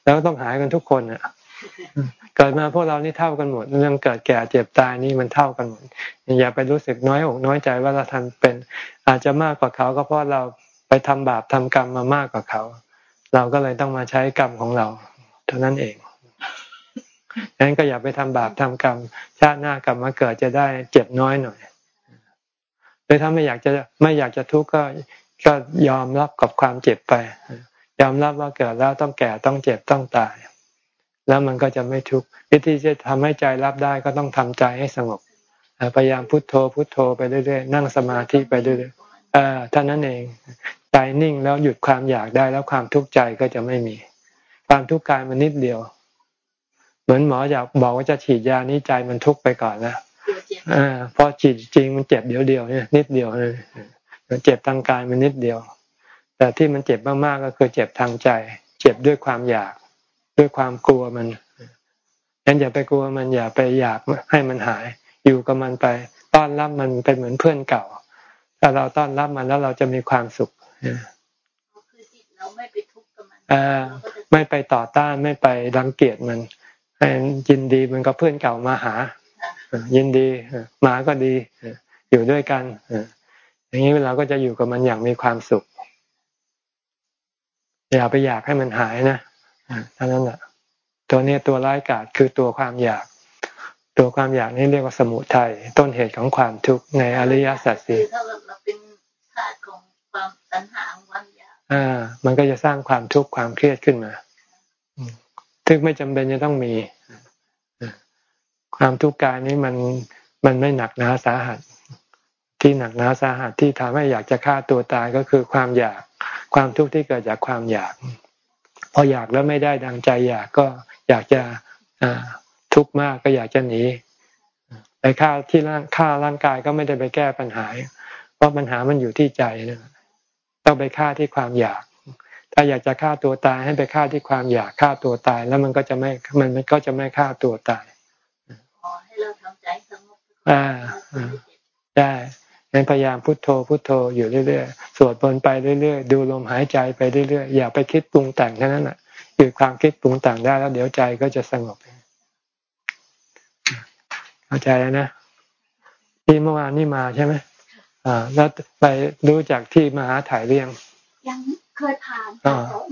แล้วต้องหายกันทุกคนอะเกิดมาพวกเรานี่เท่ากันหมดเรื่องเกิดแก่เจ็บตายนี่มันเท่ากันหมดอย่าไปรู้สึกน้อยอกน้อยใจว่าเราทำเป็น อาจจะมากกว่าเขาก็เพราะเราไป ทำบาปทำกรรมมามากกว่าเขา เราก็เลยต้องมาใช้กรรมของเรา เท่านั้นเองดังนั้นก็อย่าไปทำบาปทำกรรม ชาติหน้ากลับมาเกิดจะได้เจ็บน้อยหน่อยหรือถ้าไม่อยากจะไม่อยากจะทุกข์ก็ก็ยอมรับกับความเจ็บไป ยอมรับว่าเกิดแล้วต้องแก่ต้องเจ็บต้องตาย แล้วมันก็จะไม่ทุกข์วิธีจะทำให้ใจรับได้ก็ต้องทำใจให้สงบพยายามพุโทโธพุโทโธไปเรื่อยๆนั่งสมาธิไปเรื่อยๆท่านั้นเอง ใจนิ่งแล้วหยุดความอยากได้แล้วความทุกข์ใจก็จะไม่มี ความทุกข์กายมันนิดเดียว เหมือนหมออยากบอกว่าจะฉีดยานี้ใจมันทุกข์ไปก่อนนะอ่าพอฉีดจริงมันเจ็บเดียวเดียวเนี่ยนิดเดียวเลยเจ็บทางกายมันนิดเดียว แต่ที่มันเจ็บมากๆก็คือเจ็บทางใจ เจ็บด้วยความอยาก ด้วยความกลัวมันงั้นอย่าไปกลัวมันอย่าไปอยากให้มันหาย อยู่กับมันไป ต้อนรับมันเป็นเหมือนเพื่อนเก่า ถ้าเราต้อนรับมันแล้วเราจะมีความสุข คือจิตเราไม่ไปทุกข์กับมันไม่ไปต่อต้านไม่ไปรังเกียจมันยินดีมันก็เพื่อนเก่ามาหายินดีมาก็ดีอยู่ด้วยกันอย่างนี้เราก็จะอยู่กับมันอย่างมีความสุขอย่าไปอยากให้มันหายนะเท่านั้นแหละตัวนี้ตัวร้ายกาจคือตัวความอยาก ตัวความอยากนี่เรียกว่าสมุทัยต้นเหตุของความทุกข์ในอริยสัจสี่ ตัณหาความอยากอ่า มันก็จะสร้างความทุกข์ความเครียดขึ้นมาซึ่งไม่จำเป็นจะต้องมี ความทุกข์กายนี้มันมันไม่หนักหนาสาหัส ที่หนักหนาสาหัสที่ทำให้อยากจะฆ่าตัวตายก็คือความอยาก ความทุกข์ที่เกิดจากความอยาก พออยากแล้วไม่ได้ดังใจอยากก็อยากจะทุกข์มากก็อยากจะหนีไปฆ่าที่ร่างฆ่าร่างกายก็ไม่ได้ไปแก้ปัญหา เพราะปัญหามันอยู่ที่ใจนะ ต้องไปฆ่าที่ความอยาก ถ้าอยากจะฆ่าตัวตายให้ไปฆ่าที่ความอยากฆ่าตัวตาย แล้วมันก็จะไม่มันก็จะไม่ฆ่าตัวตายให้เราทำใจสงบอ่าได้งั้นพยายามพุโทโธพุโทโธอยู่เรื่อยๆสวดมนต์ไปเรื่อยๆ ดูลมหายใจไปเรื่อยๆอย่าไปคิดปรุงแต่งแค่นั้นแหะหยุดความคิดปรุงแต่งได้แล้ว เดี๋ยวใจก็จะสงบเข้าใจแล้วนะที่เมื่อวานนี่มาใช่ไหม อ่าแล้วไปรู้จากที่มหาถ่ายเรียงยังเคยผ่าน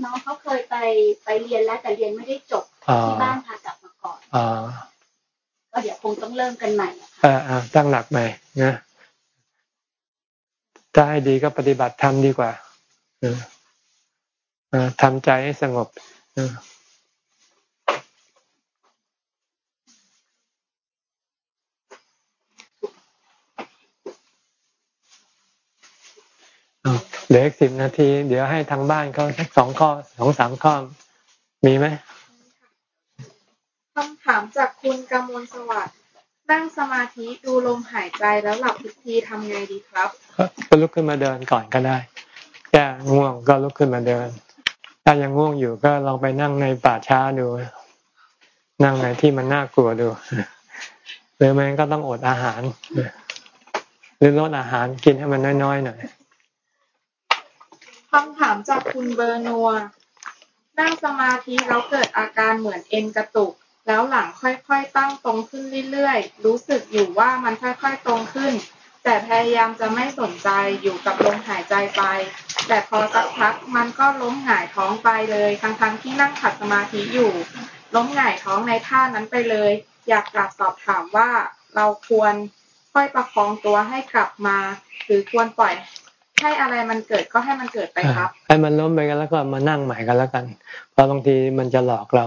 น้องเขาเคยไปไปเรียนแล้วแต่เรียนไม่ได้จบที่บ้านพากลับมาก่อนก็เดี๋ยวคงต้องเริ่มกันใหม่อ่าอ่าตั้งหลักใหม่นะถ้าให้ดีก็ปฏิบัติทำดีกว่าทำใจให้สงบ เหลืออีกสิบนาที เดี๋ยวให้ทางบ้านเขาสักสองข้อสองสามข้อ มีไหมคำถามจากคุณกำมลสวัสดิ์นั่งสมาธิดูลมหายใจแล้วหลับทุกทีทำไงดีครับ ก็ลุกขึ้นมาเดินก่อนก็ได้แก้ง่วงก็ลุกขึ้นมาเดิน ถ้ายังง่วงอยู่ก็ลองไปนั่งในป่าช้าดู นั่งในที่มันน่ากลัวดูหรือไม่ก็ต้องอดอาหาร หรือลดอาหารกินให้มันน้อยๆหน่อยคำถามจากคุณเบอร์นัว นั่งสมาธิแล้วเกิดอาการเหมือนเอ็นกระตุก แล้วหลังค่อยๆตั้งตรงขึ้นเรื่อยๆ รู้สึกอยู่ว่ามันค่อยๆตรงขึ้น แต่พยายามจะไม่สนใจอยู่กับลมหายใจไป แต่พอสักพักมันก็ล้มหงายท้องไปเลย ทั้งๆที่นั่งขัดสมาธิอยู่ ล้มหงายท้องในท่านั้นไปเลย อยากกลับสอบถามว่าเราควรค่อยประคองตัวให้กลับมา หรือควรปล่อย ให้อะไรมันเกิดก็ให้มันเกิดไปครับ ให้มันล้มไปกันแล้วก็มานั่งใหม่กันแล้วกัน เพราะบางทีมันจะหลอกเรา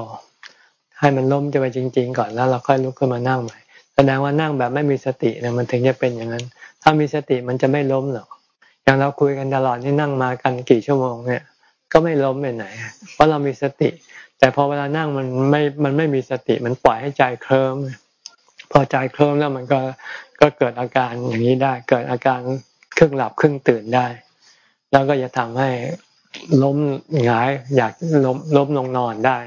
ให้มันล้มจะไปจริง ๆ ก่อนแล้วเราค่อยลุกขึ้นมานั่งใหม่แสดงว่านั่งแบบไม่มีสติเนี่ยมันถึงจะเป็นอย่างนั้น ถ้ามีสติมันจะไม่ล้มหรอกอย่างเราคุยกันตลอดนี่นั่งมากันกี่ชั่วโมงเนี่ย ก็ไม่ล้มไปไหน เพราะเรามีสติ แต่พอเวลานั่งมันไม่ มันไม่มีสติมันปล่อยให้ใจเคลิ้มพอใจเคลิ้มแล้วมันก็ก็เกิดอาการอย่างนี้ได้ เกิดอาการ ครึ่งหลับครึ่งตื่นได้ แล้วก็จะทำให้ล้มหงายอยากล้มล้มลงนอนได้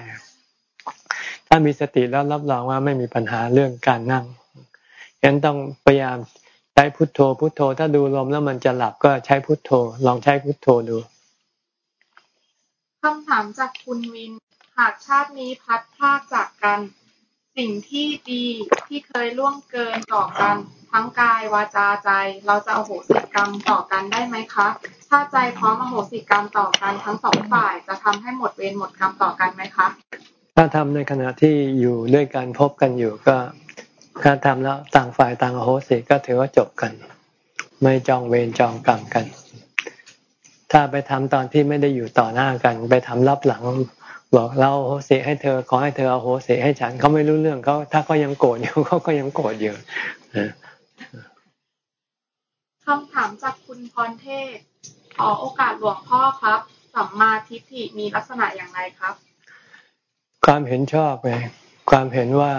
ถ้ามีสติแล้วรับรองว่าไม่มีปัญหาเรื่องการนั่งงั้นต้องพยายามใช้พุทโธ พุทโธ ถ้าดูลมแล้วมันจะหลับก็ใช้พุทโธ ลองใช้พุทโธดูคำถามจากคุณวิน หากชาตินี้พัดพลากจากกัน สิ่งที่ดีที่เคยล่วงเกินต่อกัน ทั้งกายวาจาใจ เราจะอโหสิกรรมต่อกันได้ไหมคะ ถ้าใจพร้อมอโหสิกรรมต่อกันทั้งสองฝ่ายจะทำให้หมดเวรหมดกรรมต่อกันไหมคะ ถ้าทำในขณะที่อยู่ด้วยกันพบกันอยู่ก็ถ้าทำแล้วต่างฝ่ายต่างอโหสิก็ถือว่าจบกัน ไม่จองเวรจองกรรมกัน ถ้าไปทำตอนที่ไม่ได้อยู่ต่อหน้ากัน ไปทำรับหลังบอกเราโหสิให้เธอขอให้เธอเอาโหสิให้ฉันเขาไม่รู้เรื่องเขาถ้าเขายังโกรธอยู่เขาก็ยังโกรธอยู่ คำถามจากคุณพรเทพ ขอโอกาสหลวงพ่อครับ สัมมาทิฏฐิมีลักษณะอย่างไรครับ ความเห็นชอบไงความเห็นว่า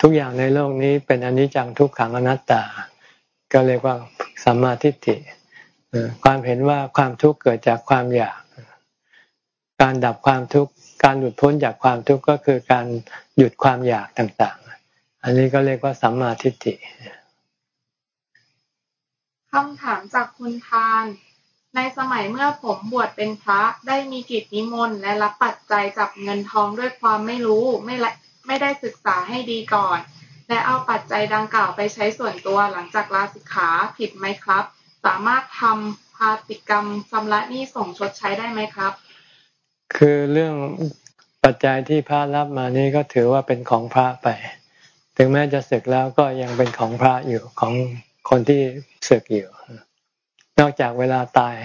ทุกอย่างในโลกนี้เป็นอนิจจังทุกขังอนัตตา ก็เรียกว่าสัมมาทิฏฐิความเห็นว่าความทุกข์เกิดจากความอยาก การดับความทุกข์ การหลุดพ้นจากความทุกข์ก็คือการหยุดความอยากต่าง ๆ อันนี้ก็เรียกว่าสัมมาทิฏฐิ คำถามจากคุณทาน ในสมัยเมื่อผมบวชเป็นพระ ได้มีกิจนิมนต์และรับปัจจัยจับเงินทองด้วยความไม่รู้ไม่ไม่ได้ศึกษาให้ดีก่อน และเอาปัจจัยดังกล่าวไปใช้ส่วนตัวหลังจากลาสิกขาผิดไหมครับ สามารถทำพาติกรรมชำระหนี้ส่งชดใช้ได้ไหมครับ คือเรื่องปัจจัยที่พระรับมานี่ก็ถือว่าเป็นของพระไป ถึงแม้จะศึกแล้วก็ยังเป็นของพระอยู่ของคนที่ ศึกอยู่ นอกจากเวลาตาย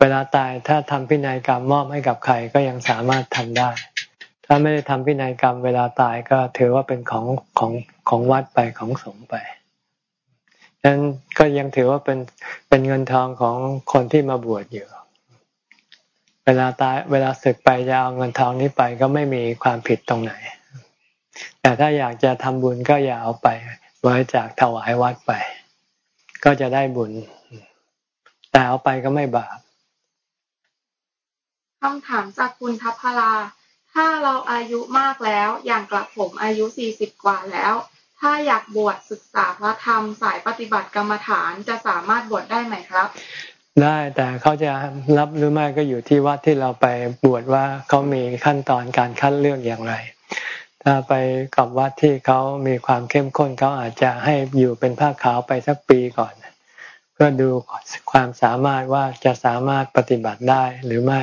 เวลาตายถ้าทำพินัยกรรมมอบให้กับใครก็ยังสามารถทำได้ ถ้าไม่ได้ทำพินัยกรรม เวลาตายก็ถือว่าเป็นของของของวัดไปของสงฆ์ไปดังนั้นก็ยังถือว่าเป็นเป็นเงินทองของคนที่มาบวชอยู่ เวลาตายเวลาศึกไปจะเอาเงินทองนี้ไปก็ไม่มีความผิดตรงไหน แต่ถ้าอยากจะทำบุญก็อย่าเอาไปไว้จากถวายวัดไป ก็จะได้บุญ แต่เอาไปก็ไม่บาปคำถามจากคุณทัพพลา ถ้าเราอายุมากแล้ว อย่างกระผมอายุสี่สิบกว่าแล้ว ถ้าอยากบวชศึกษาพระธรรมสายปฏิบัติกรรมฐานจะสามารถบวชได้ไหมครับ ได้แต่เขาจะรับหรือไม่ก็อยู่ที่วัดที่เราไปบวชว่าเขามีขั้นตอนการคัดเลือกอย่างไร ถ้าไปกับวัดที่เขามีความเข้มข้นเขาอาจจะให้อยู่เป็นผ้าขาวไปสักปีก่อน เพื่อดูความสามารถว่าจะสามารถปฏิบัติได้หรือไม่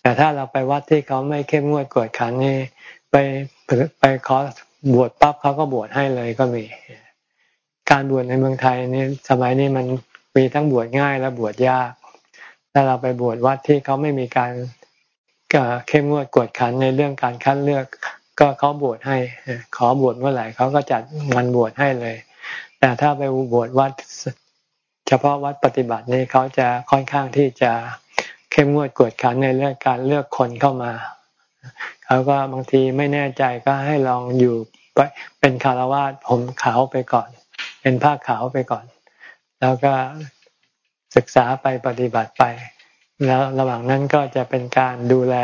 แต่ถ้าเราไปวัดที่เขาไม่เข้มงวดกวดขันนี่ไปไปขอบวชปั๊บเขาก็บวชให้เลยก็มี การบวชในเมืองไทยนี่สมัยนี้มันมีทั้งบวชง่ายและบวชยาก ถ้าเราไปบวชวัดที่เขาไม่มีการเข้มงวดกวดขันในเรื่องการคัดเลือก ก็เขาบวชให้ ขอบวชเมื่อไหร่เขาก็จัดวันบวชให้เลย แต่ถ้าไปบวชวัดเฉพาะวัดปฏิบัตินี่เขาจะค่อนข้างที่จะเข้มงวดกวดขันในเรื่องการเลือกคนเข้ามาเขาก็บางทีไม่แน่ใจก็ให้ลองอยู่ไปเป็นคารวาสผมขาวไปก่อน เป็นผ้าขาวไปก่อน แล้วก็ศึกษาไปปฏิบัติไป แล้วระหว่างนั้นก็จะเป็นการดูแล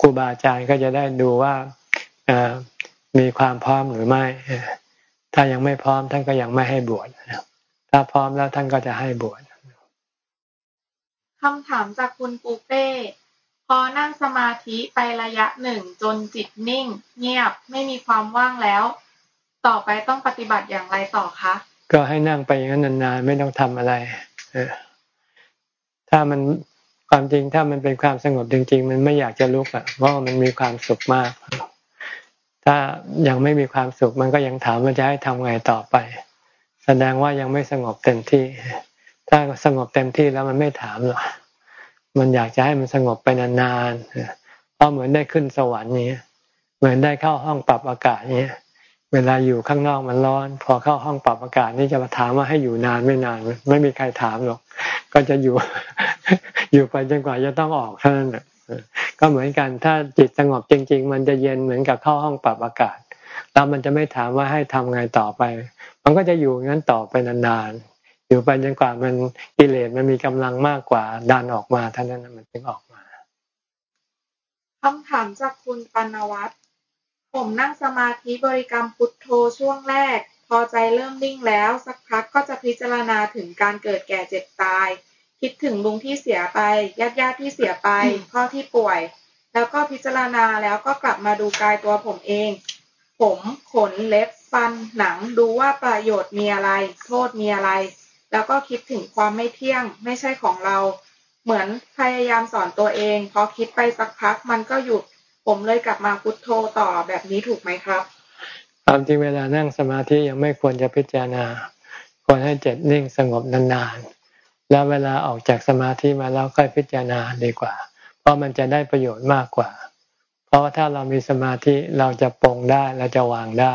ครูบาอาจารย์ก็จะได้ดูว่ามีความพร้อมหรือไม่ ถ้ายังไม่พร้อมท่านก็ยังไม่ให้บวชถ้าพร้อมแล้วท่านก็จะให้บวชคำถามจากคุณปูเป้พอนั่งสมาธิไประยะหนึ่งจนจิตนิ่ง เงียบไม่มีความว่างแล้ว ต่อไปต้องปฏิบัติอย่างไรต่อคะก็ให้นั่งไปอย่างนั้นนานๆไม่ต้องทำอะไรถ้ามัน ความจริงถ้ามันเป็นความสงบจริง ๆ มันไม่อยากจะลุกอะเพราะมันมีความสุขมาก ถ้ายังไม่มีความสุขมันก็ยังถามว่าจะให้ทำไงต่อไป แสดงว่ายังไม่สงบเต็มที่ ถ้าสงบเต็มที่แล้วมันไม่ถามหรอกมันอยากจะให้มันสงบไปนานๆเพราะเหมือนได้ขึ้นสวรรค์นี้เหมือนได้เข้าห้องปรับอากาศนี้ เวลาอยู่ข้างนอกมันร้อน พอเข้าห้องปรับอากาศนี่จะมาถามว่าให้อยู่นานไม่นาน ไม่มีใครถามหรอก ก็จะอยู่ อยู่ไปจนกว่าจะต้องออกเท่านั้นก็เหมือนกันถ้าจิตสงบจริง ๆ มันจะเย็นเหมือนกับเข้าห้องปรับอากาศ แล้วมันจะไม่ถามว่าให้ทำไงต่อไป มันก็จะอยู่งั้นต่อไปนานๆอยู่ไปจนกว่ามันกิเลสมันมีกำลังมากกว่าดันออกมาเท่านั้นมันจึงออกมาคำถามจากคุณปนวัตผ ผมนั่งสมาธิบริกรรมพุทโธช่วงแรก พอใจเริ่มนิ่งแล้ว สักพักก็จะพิจารณาถึงการเกิดแก่เจ็บตาย คิดถึงลุงที่เสียไปญาติญาติที่เสียไปพ่อที่ป่วย แล้วก็พิจารณาแล้วก็กลับมาดูกายตัวผมเอง ผมขนเล็บฟันหนังดูว่าประโยชน์มีอะไร โทษมีอะไร แล้วก็คิดถึงความไม่เที่ยง ไม่ใช่ของเรา เหมือนพยายามสอนตัวเองพอคิดไปสักพักมันก็หยุด ผมเลยกลับมาพุทโธต่อแบบนี้ถูกไหมครับความจริงเวลานั่งสมาธิยังไม่ควรจะพิจารณา ควรให้เจ็ดนิ่งสงบนานๆ แล้วเวลาออกจากสมาธิมาแล้วค่อยพิจารณาดีกว่า เพราะมันจะได้ประโยชน์มากกว่า เพราะถ้าเรามีสมาธิเราจะปรงได้เราจะวางได้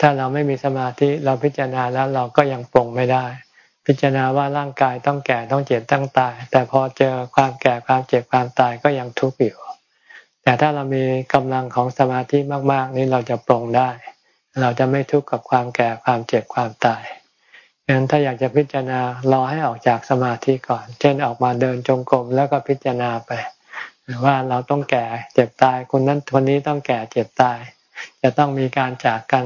ถ้าเราไม่มีสมาธิเราพิจารณาแล้วเราก็ยังปรงไม่ได้ พิจารณาว่าร่างกายต้องแก่ต้องเจ็บต้องตาย แต่พอเจอความแก่ความเจ็บความตายก็ยังทุกข์อยู่ แต่ถ้าเรามีกำลังของสมาธิมากๆ นี่เราจะปรงได้ เราจะไม่ทุกข์กับความแก่ความเจ็บความตายงั้นถ้าอยากจะพิจารณารอให้ออกจากสมาธิก่อน เช่นออกมาเดินจงกรมแล้วก็พิจารณาไปว่าเราต้องแก่เจ็บตายคนนั้นคนนี้ต้องแก่เจ็บตาย จะต้องมีการจากกัน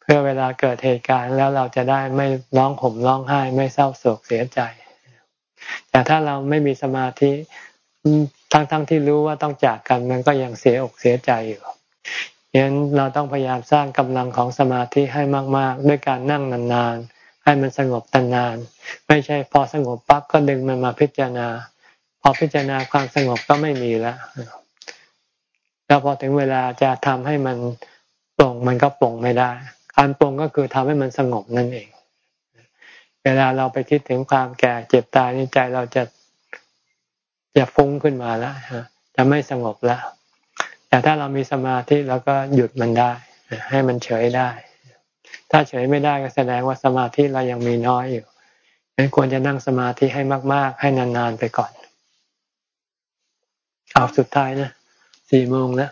เพื่อเวลาเกิดเหตุการณ์แล้วเราจะได้ไม่ร้องห่มร้องไห้ ไม่เศร้าโศกเสียใจ แต่ถ้าเราไม่มีสมาธิ ทั้งๆทที่รู้ว่าต้องจากกันมันก็ยังเสียอกเสียใจอยู่ฉะนั้นเราต้องพยายามสร้างกำลังของสมาธิให้มาก ๆ ด้วยการนั่งนานๆให้มันสงบนานๆไม่ใช่พอสงบปั๊บก็ดึงมันมาพิจารณา พอพิจารณาความสงบก็ไม่มีแล้วแล้วพอถึงเวลาจะทำให้มันปลงมันก็ปลงไม่ได้ การปลงก็คือทำให้มันสงบนั่นเอง เวลาเราไปคิดถึงความแก่เจ็บตายในใจเราจะ จะฟุ้งขึ้นมาแล้วจะไม่สงบแล้ว แต่ถ้าเรามีสมาธิเราก็หยุดมันได้ ให้มันเฉยได้ ถ้าเฉยไม่ได้ก็แสดงว่าสมาธิเรายังมีน้อยอยู่ฉะนั้นควรจะนั่งสมาธิให้มาก ๆ ให้นาน ๆ ไปก่อน เอาสุดท้ายนะสี่โมงแล้ว